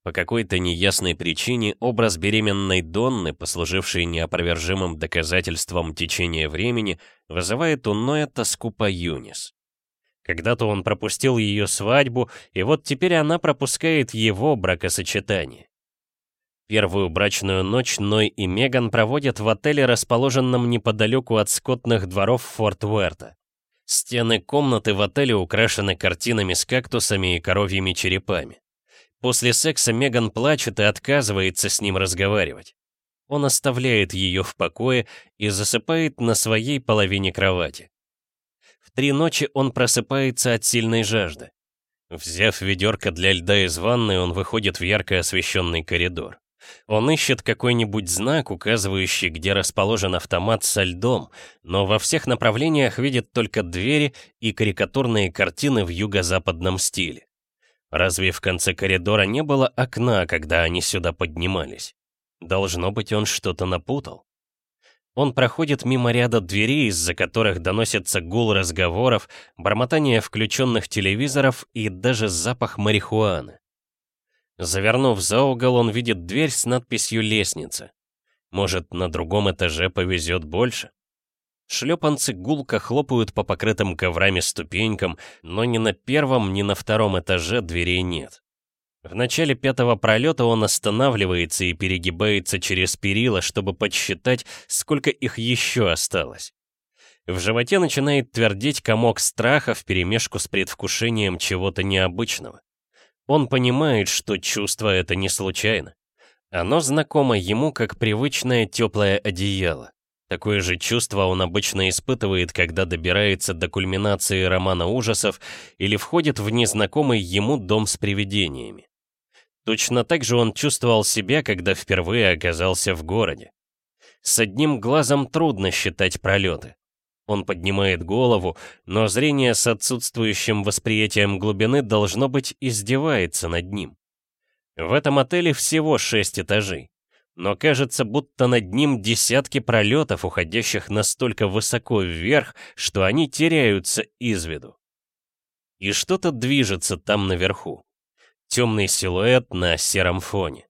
По какой-то неясной причине образ беременной Донны, послужившей неопровержимым доказательством течения времени, вызывает у Ноя тоску по Юнис. Когда-то он пропустил ее свадьбу, и вот теперь она пропускает его бракосочетание. Первую брачную ночь Ной и Меган проводят в отеле, расположенном неподалеку от скотных дворов Форт Уэрта. Стены комнаты в отеле украшены картинами с кактусами и коровьими черепами. После секса Меган плачет и отказывается с ним разговаривать. Он оставляет ее в покое и засыпает на своей половине кровати. В три ночи он просыпается от сильной жажды. Взяв ведерко для льда из ванной, он выходит в ярко освещенный коридор. Он ищет какой-нибудь знак, указывающий, где расположен автомат со льдом, но во всех направлениях видит только двери и карикатурные картины в юго-западном стиле. Разве в конце коридора не было окна, когда они сюда поднимались? Должно быть, он что-то напутал. Он проходит мимо ряда дверей, из-за которых доносится гул разговоров, бормотание включенных телевизоров и даже запах марихуаны. Завернув за угол, он видит дверь с надписью «Лестница». Может, на другом этаже повезет больше? Шлепанцы гулко хлопают по покрытым коврами ступенькам, но ни на первом, ни на втором этаже дверей нет. В начале пятого пролета он останавливается и перегибается через перила, чтобы подсчитать, сколько их еще осталось. В животе начинает твердеть комок страха вперемешку с предвкушением чего-то необычного. Он понимает, что чувство это не случайно. Оно знакомо ему как привычное теплое одеяло. Такое же чувство он обычно испытывает, когда добирается до кульминации романа ужасов или входит в незнакомый ему дом с привидениями. Точно так же он чувствовал себя, когда впервые оказался в городе. С одним глазом трудно считать пролеты. Он поднимает голову, но зрение с отсутствующим восприятием глубины должно быть издевается над ним. В этом отеле всего шесть этажей, но кажется, будто над ним десятки пролетов, уходящих настолько высоко вверх, что они теряются из виду. И что-то движется там наверху. Темный силуэт на сером фоне.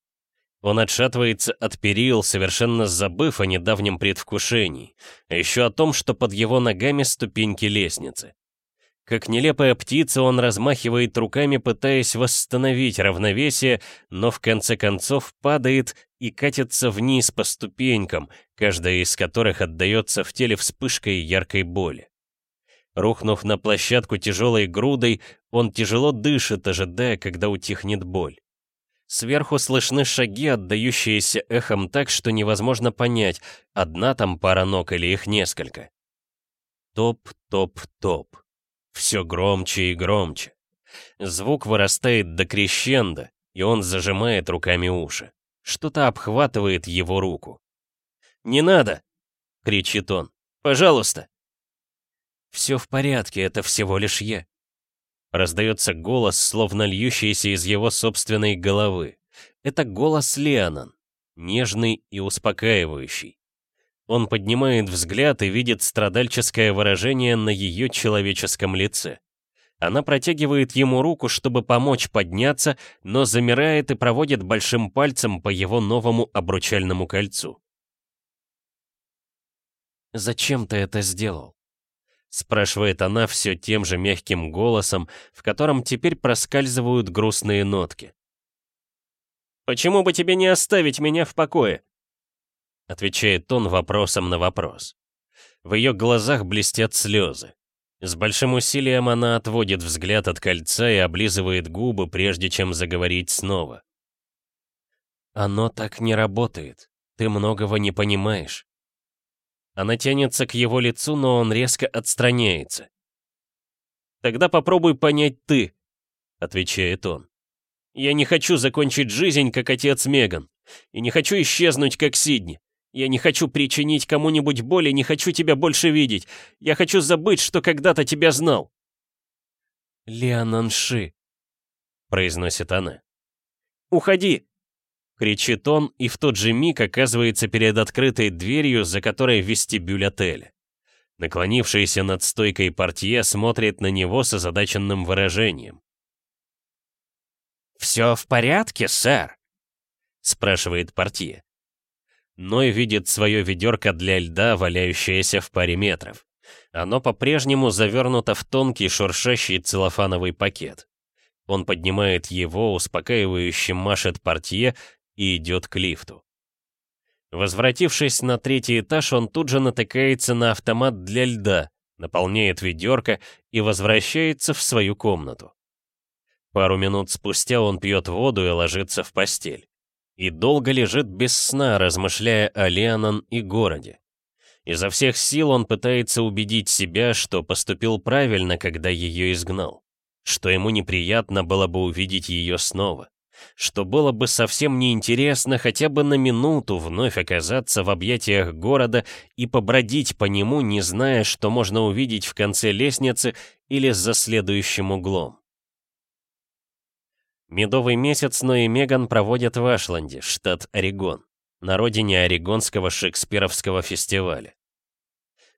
Он отшатывается от перил, совершенно забыв о недавнем предвкушении, а еще о том, что под его ногами ступеньки лестницы. Как нелепая птица, он размахивает руками, пытаясь восстановить равновесие, но в конце концов падает и катится вниз по ступенькам, каждая из которых отдается в теле вспышкой яркой боли. Рухнув на площадку тяжелой грудой, он тяжело дышит, ожидая, когда утихнет боль. Сверху слышны шаги, отдающиеся эхом так, что невозможно понять, одна там пара ног или их несколько. Топ-топ-топ. Все громче и громче. Звук вырастает до крещенда, и он зажимает руками уши. Что-то обхватывает его руку. «Не надо!» — кричит он. «Пожалуйста!» «Все в порядке, это всего лишь я. Раздается голос, словно льющийся из его собственной головы. Это голос Леонан, нежный и успокаивающий. Он поднимает взгляд и видит страдальческое выражение на ее человеческом лице. Она протягивает ему руку, чтобы помочь подняться, но замирает и проводит большим пальцем по его новому обручальному кольцу. «Зачем ты это сделал?» Спрашивает она все тем же мягким голосом, в котором теперь проскальзывают грустные нотки. «Почему бы тебе не оставить меня в покое?» Отвечает он вопросом на вопрос. В ее глазах блестят слезы. С большим усилием она отводит взгляд от кольца и облизывает губы, прежде чем заговорить снова. «Оно так не работает. Ты многого не понимаешь. Она тянется к его лицу, но он резко отстраняется. «Тогда попробуй понять ты», — отвечает он. «Я не хочу закончить жизнь, как отец Меган, и не хочу исчезнуть, как Сидни. Я не хочу причинить кому-нибудь боль и не хочу тебя больше видеть. Я хочу забыть, что когда-то тебя знал». «Леонанши», — произносит она. «Уходи!» Кричит он и в тот же миг оказывается перед открытой дверью, за которой вестибюль отеля. Наклонившийся над стойкой портье смотрит на него с озадаченным выражением. «Все в порядке, сэр?» — спрашивает портье. Ной видит свое ведерко для льда, валяющееся в паре метров. Оно по-прежнему завернуто в тонкий шуршащий целлофановый пакет. Он поднимает его, успокаивающе машет портье и идет к лифту. Возвратившись на третий этаж, он тут же натыкается на автомат для льда, наполняет ведерко и возвращается в свою комнату. Пару минут спустя он пьет воду и ложится в постель. И долго лежит без сна, размышляя о Леонан и городе. Изо всех сил он пытается убедить себя, что поступил правильно, когда ее изгнал. Что ему неприятно было бы увидеть ее снова. Что было бы совсем неинтересно хотя бы на минуту вновь оказаться в объятиях города и побродить по нему, не зная, что можно увидеть в конце лестницы или за следующим углом. Медовый месяц Ной и Меган проводят в Ашланде, штат Орегон, на родине Орегонского шекспировского фестиваля.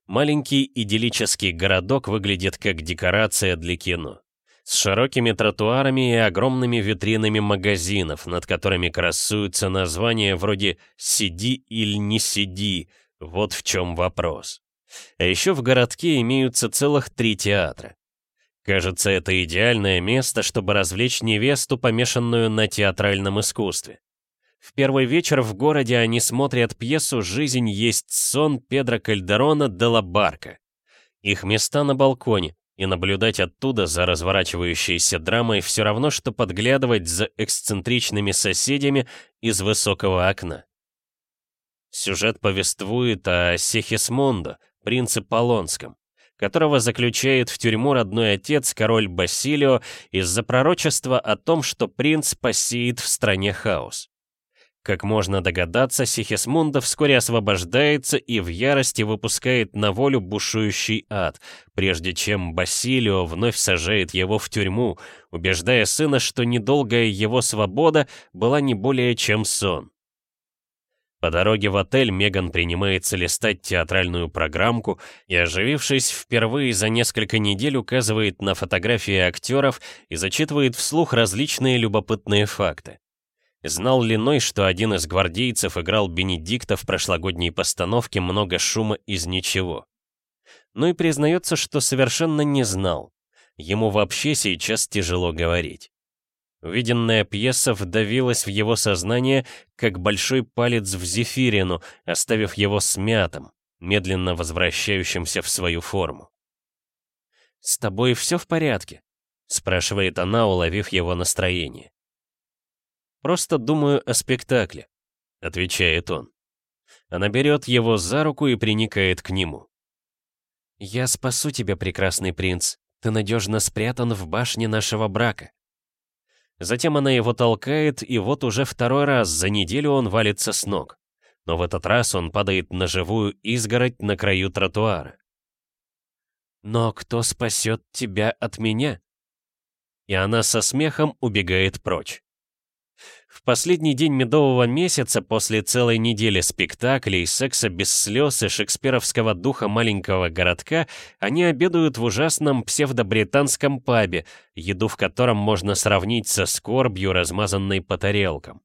Маленький идиллический городок выглядит как декорация для кино. С широкими тротуарами и огромными витринами магазинов, над которыми красуются названия вроде «Сиди или не сиди», вот в чем вопрос. А еще в городке имеются целых три театра. Кажется, это идеальное место, чтобы развлечь невесту, помешанную на театральном искусстве. В первый вечер в городе они смотрят пьесу «Жизнь есть сон» Педро Кальдерона де ла Барка. Их места на балконе, и наблюдать оттуда за разворачивающейся драмой все равно, что подглядывать за эксцентричными соседями из высокого окна. Сюжет повествует о Сехисмондо, принце Полонском которого заключает в тюрьму родной отец, король Басилио, из-за пророчества о том, что принц посеет в стране хаос. Как можно догадаться, Сихисмунда вскоре освобождается и в ярости выпускает на волю бушующий ад, прежде чем Басилио вновь сажает его в тюрьму, убеждая сына, что недолгая его свобода была не более чем сон. По дороге в отель Меган принимается листать театральную программку и, оживившись впервые за несколько недель, указывает на фотографии актеров и зачитывает вслух различные любопытные факты. Знал ли Ной, что один из гвардейцев играл Бенедикта в прошлогодней постановке «Много шума из ничего»? Ной признается, что совершенно не знал. Ему вообще сейчас тяжело говорить. Увиденная пьеса вдавилась в его сознание, как большой палец в зефирину, оставив его смятым, медленно возвращающимся в свою форму. «С тобой все в порядке?» — спрашивает она, уловив его настроение. «Просто думаю о спектакле», — отвечает он. Она берет его за руку и приникает к нему. «Я спасу тебя, прекрасный принц. Ты надежно спрятан в башне нашего брака. Затем она его толкает, и вот уже второй раз за неделю он валится с ног. Но в этот раз он падает на живую изгородь на краю тротуара. «Но кто спасет тебя от меня?» И она со смехом убегает прочь. В последний день медового месяца, после целой недели спектаклей, секса без слез и шекспировского духа маленького городка, они обедают в ужасном псевдобританском пабе, еду в котором можно сравнить со скорбью, размазанной по тарелкам.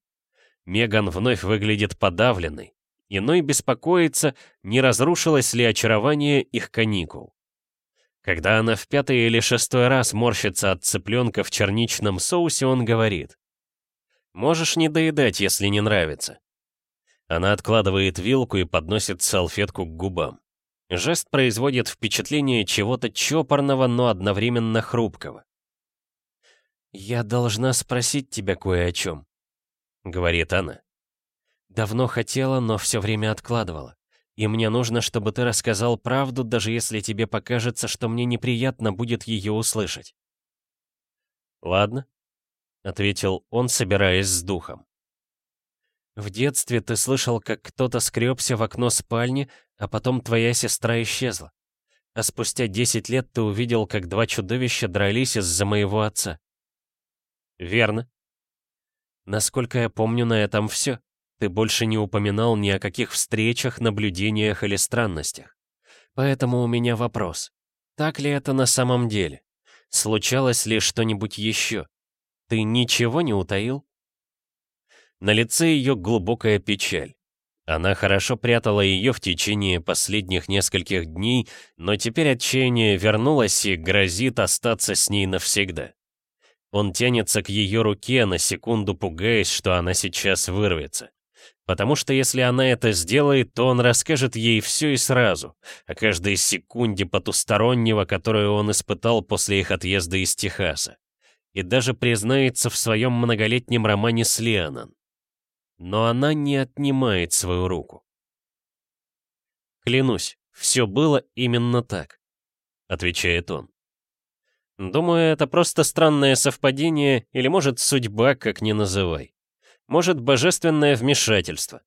Меган вновь выглядит подавленной. Иной беспокоится, не разрушилось ли очарование их каникул. Когда она в пятый или шестой раз морщится от цыпленка в черничном соусе, он говорит. Можешь не доедать, если не нравится. Она откладывает вилку и подносит салфетку к губам. Жест производит впечатление чего-то чопорного, но одновременно хрупкого. «Я должна спросить тебя кое о чем», — говорит она. «Давно хотела, но все время откладывала. И мне нужно, чтобы ты рассказал правду, даже если тебе покажется, что мне неприятно будет ее услышать». «Ладно», — ответил он, собираясь с духом. «В детстве ты слышал, как кто-то скребся в окно спальни, а потом твоя сестра исчезла. А спустя десять лет ты увидел, как два чудовища дрались из-за моего отца». «Верно». «Насколько я помню, на этом все. Ты больше не упоминал ни о каких встречах, наблюдениях или странностях. Поэтому у меня вопрос. Так ли это на самом деле? Случалось ли что-нибудь еще? Ты ничего не утаил?» На лице ее глубокая печаль. Она хорошо прятала ее в течение последних нескольких дней, но теперь отчаяние вернулось и грозит остаться с ней навсегда. Он тянется к ее руке, на секунду пугаясь, что она сейчас вырвется. Потому что если она это сделает, то он расскажет ей все и сразу, о каждой секунде потустороннего, которую он испытал после их отъезда из Техаса. И даже признается в своем многолетнем романе с Леонан. Но она не отнимает свою руку. «Клянусь, все было именно так», — отвечает он. «Думаю, это просто странное совпадение, или, может, судьба, как ни называй. Может, божественное вмешательство.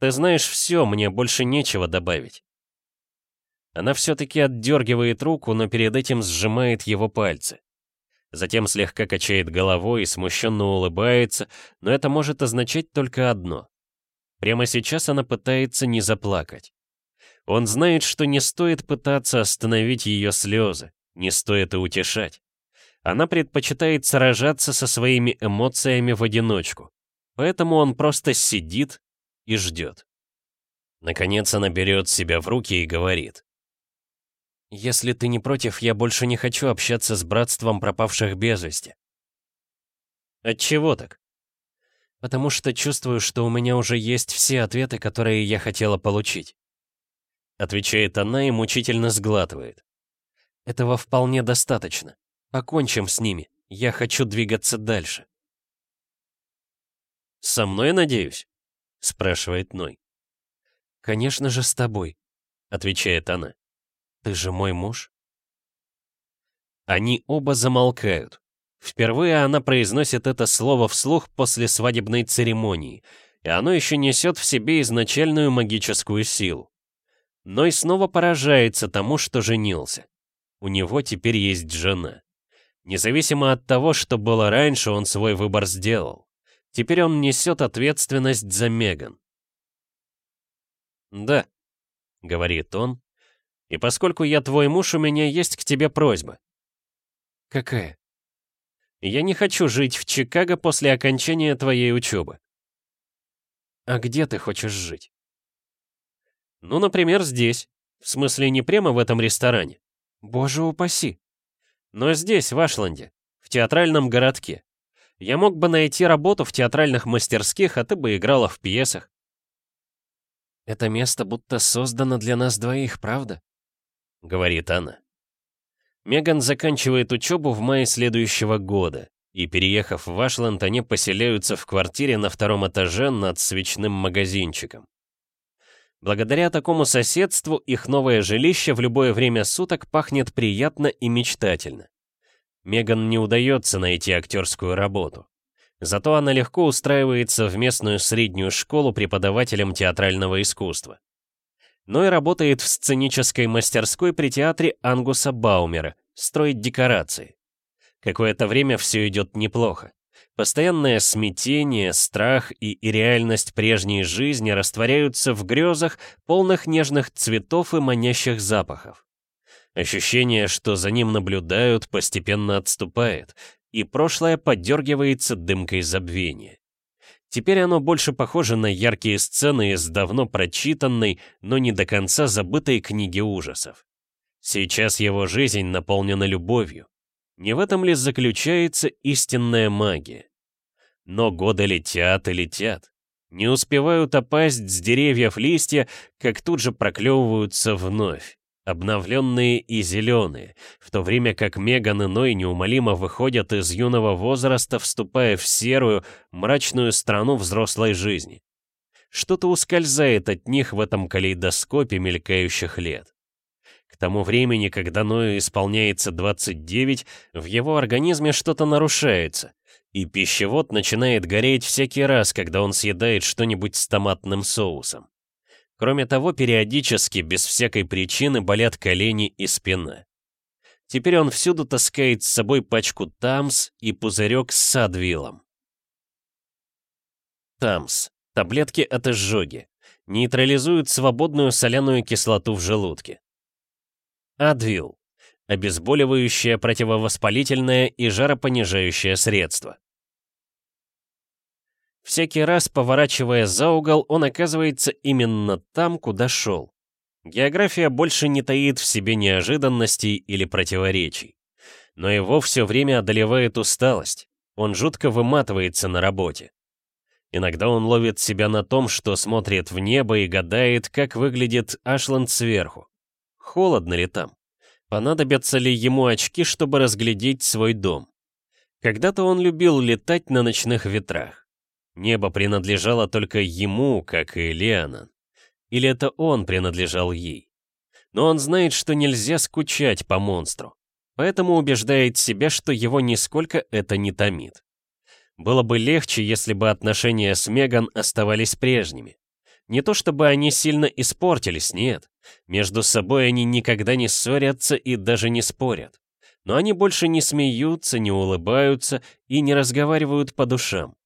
Ты знаешь все, мне больше нечего добавить. Она все-таки отдергивает руку, но перед этим сжимает его пальцы. Затем слегка качает головой и смущенно улыбается, но это может означать только одно. Прямо сейчас она пытается не заплакать. Он знает, что не стоит пытаться остановить ее слезы, не стоит и утешать. Она предпочитает сражаться со своими эмоциями в одиночку. Поэтому он просто сидит и ждет. Наконец она берет себя в руки и говорит. «Если ты не против, я больше не хочу общаться с братством пропавших без вести». «Отчего так?» «Потому что чувствую, что у меня уже есть все ответы, которые я хотела получить». Отвечает она и мучительно сглатывает. «Этого вполне достаточно. Покончим с ними. Я хочу двигаться дальше». «Со мной, надеюсь?» — спрашивает Ной. «Конечно же, с тобой», — отвечает она. «Ты же мой муж». Они оба замолкают. Впервые она произносит это слово вслух после свадебной церемонии, и оно еще несет в себе изначальную магическую силу. Ной снова поражается тому, что женился. У него теперь есть жена. Независимо от того, что было раньше, он свой выбор сделал. Теперь он несет ответственность за Меган. «Да», — говорит он, — «и поскольку я твой муж, у меня есть к тебе просьба». «Какая?» «Я не хочу жить в Чикаго после окончания твоей учебы». «А где ты хочешь жить?» «Ну, например, здесь. В смысле, не прямо в этом ресторане». «Боже упаси!» «Но здесь, в Ашланде, в театральном городке. Я мог бы найти работу в театральных мастерских, а ты бы играла в пьесах. «Это место будто создано для нас двоих, правда?» — говорит она. Меган заканчивает учебу в мае следующего года, и, переехав в Ашленд, они поселяются в квартире на втором этаже над свечным магазинчиком. Благодаря такому соседству их новое жилище в любое время суток пахнет приятно и мечтательно. Меган не удается найти актерскую работу. Зато она легко устраивается в местную среднюю школу преподавателем театрального искусства. Но и работает в сценической мастерской при театре Ангуса Баумера, строит декорации. Какое-то время все идет неплохо. Постоянное смятение, страх и, и реальность прежней жизни растворяются в грезах, полных нежных цветов и манящих запахов. Ощущение, что за ним наблюдают, постепенно отступает, и прошлое подергивается дымкой забвения. Теперь оно больше похоже на яркие сцены из давно прочитанной, но не до конца забытой книги ужасов. Сейчас его жизнь наполнена любовью. Не в этом ли заключается истинная магия? Но годы летят и летят. Не успевают опасть с деревьев листья, как тут же проклевываются вновь обновленные и зеленые, в то время как Меган и Ной неумолимо выходят из юного возраста, вступая в серую, мрачную страну взрослой жизни. Что-то ускользает от них в этом калейдоскопе мелькающих лет. К тому времени, когда Ною исполняется 29, в его организме что-то нарушается, и пищевод начинает гореть всякий раз, когда он съедает что-нибудь с томатным соусом. Кроме того, периодически, без всякой причины, болят колени и спина. Теперь он всюду таскает с собой пачку Тамс и пузырек с садвилом. Тамс. Таблетки от изжоги. Нейтрализуют свободную соляную кислоту в желудке. Адвил. Обезболивающее, противовоспалительное и жаропонижающее средство. Всякий раз, поворачивая за угол, он оказывается именно там, куда шел. География больше не таит в себе неожиданностей или противоречий. Но его все время одолевает усталость. Он жутко выматывается на работе. Иногда он ловит себя на том, что смотрит в небо и гадает, как выглядит Ашланд сверху. Холодно ли там? Понадобятся ли ему очки, чтобы разглядеть свой дом? Когда-то он любил летать на ночных ветрах. Небо принадлежало только ему, как и Леонан. Или это он принадлежал ей? Но он знает, что нельзя скучать по монстру. Поэтому убеждает себя, что его нисколько это не томит. Было бы легче, если бы отношения с Меган оставались прежними. Не то чтобы они сильно испортились, нет. Между собой они никогда не ссорятся и даже не спорят. Но они больше не смеются, не улыбаются и не разговаривают по душам.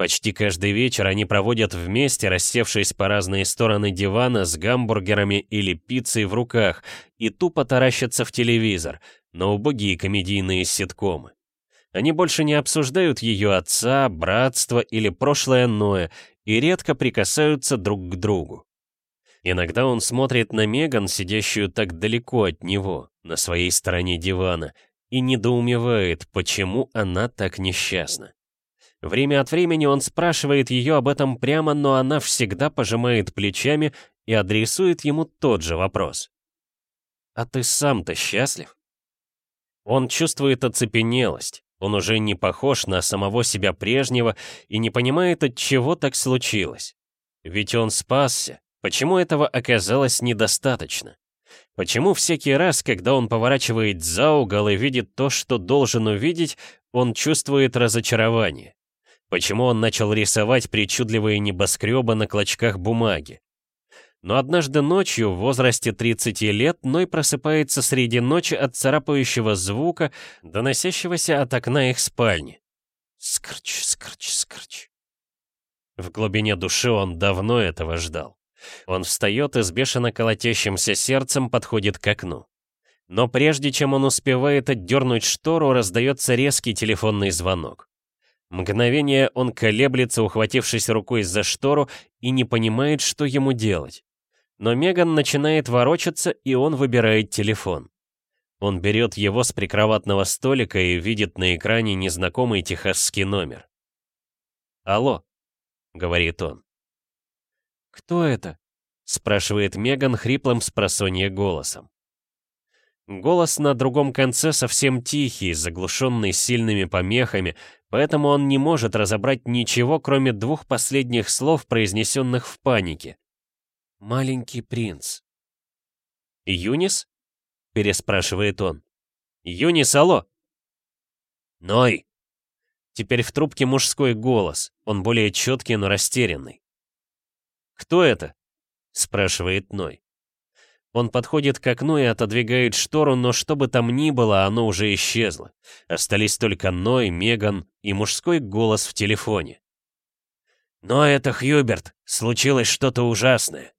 Почти каждый вечер они проводят вместе, рассевшись по разные стороны дивана с гамбургерами или пиццей в руках, и тупо таращатся в телевизор, на убогие комедийные ситкомы. Они больше не обсуждают ее отца, братство или прошлое Ноя и редко прикасаются друг к другу. Иногда он смотрит на Меган, сидящую так далеко от него, на своей стороне дивана, и недоумевает, почему она так несчастна. Время от времени он спрашивает ее об этом прямо, но она всегда пожимает плечами и адресует ему тот же вопрос. «А ты сам-то счастлив?» Он чувствует оцепенелость, он уже не похож на самого себя прежнего и не понимает, от чего так случилось. Ведь он спасся, почему этого оказалось недостаточно? Почему всякий раз, когда он поворачивает за угол и видит то, что должен увидеть, он чувствует разочарование? Почему он начал рисовать причудливые небоскребы на клочках бумаги? Но однажды ночью, в возрасте 30 лет, Ной просыпается среди ночи от царапающего звука, доносящегося от окна их спальни. Скрч, скрч, скрч. В глубине души он давно этого ждал. Он встает и с бешено колотящимся сердцем подходит к окну. Но прежде чем он успевает отдернуть штору, раздается резкий телефонный звонок. Мгновение он колеблется, ухватившись рукой за штору, и не понимает, что ему делать. Но Меган начинает ворочаться, и он выбирает телефон. Он берет его с прикроватного столика и видит на экране незнакомый техасский номер. «Алло», — говорит он. «Кто это?» — спрашивает Меган хриплым с голосом. Голос на другом конце совсем тихий, заглушенный сильными помехами, поэтому он не может разобрать ничего, кроме двух последних слов, произнесенных в панике. «Маленький принц». «Юнис?» — переспрашивает он. «Юнис, алло!» «Ной!» Теперь в трубке мужской голос, он более четкий, но растерянный. «Кто это?» — спрашивает Ной. Он подходит к окну и отодвигает штору, но что бы там ни было, оно уже исчезло. Остались только Ной, Меган и мужской голос в телефоне. «Но это Хьюберт, случилось что-то ужасное».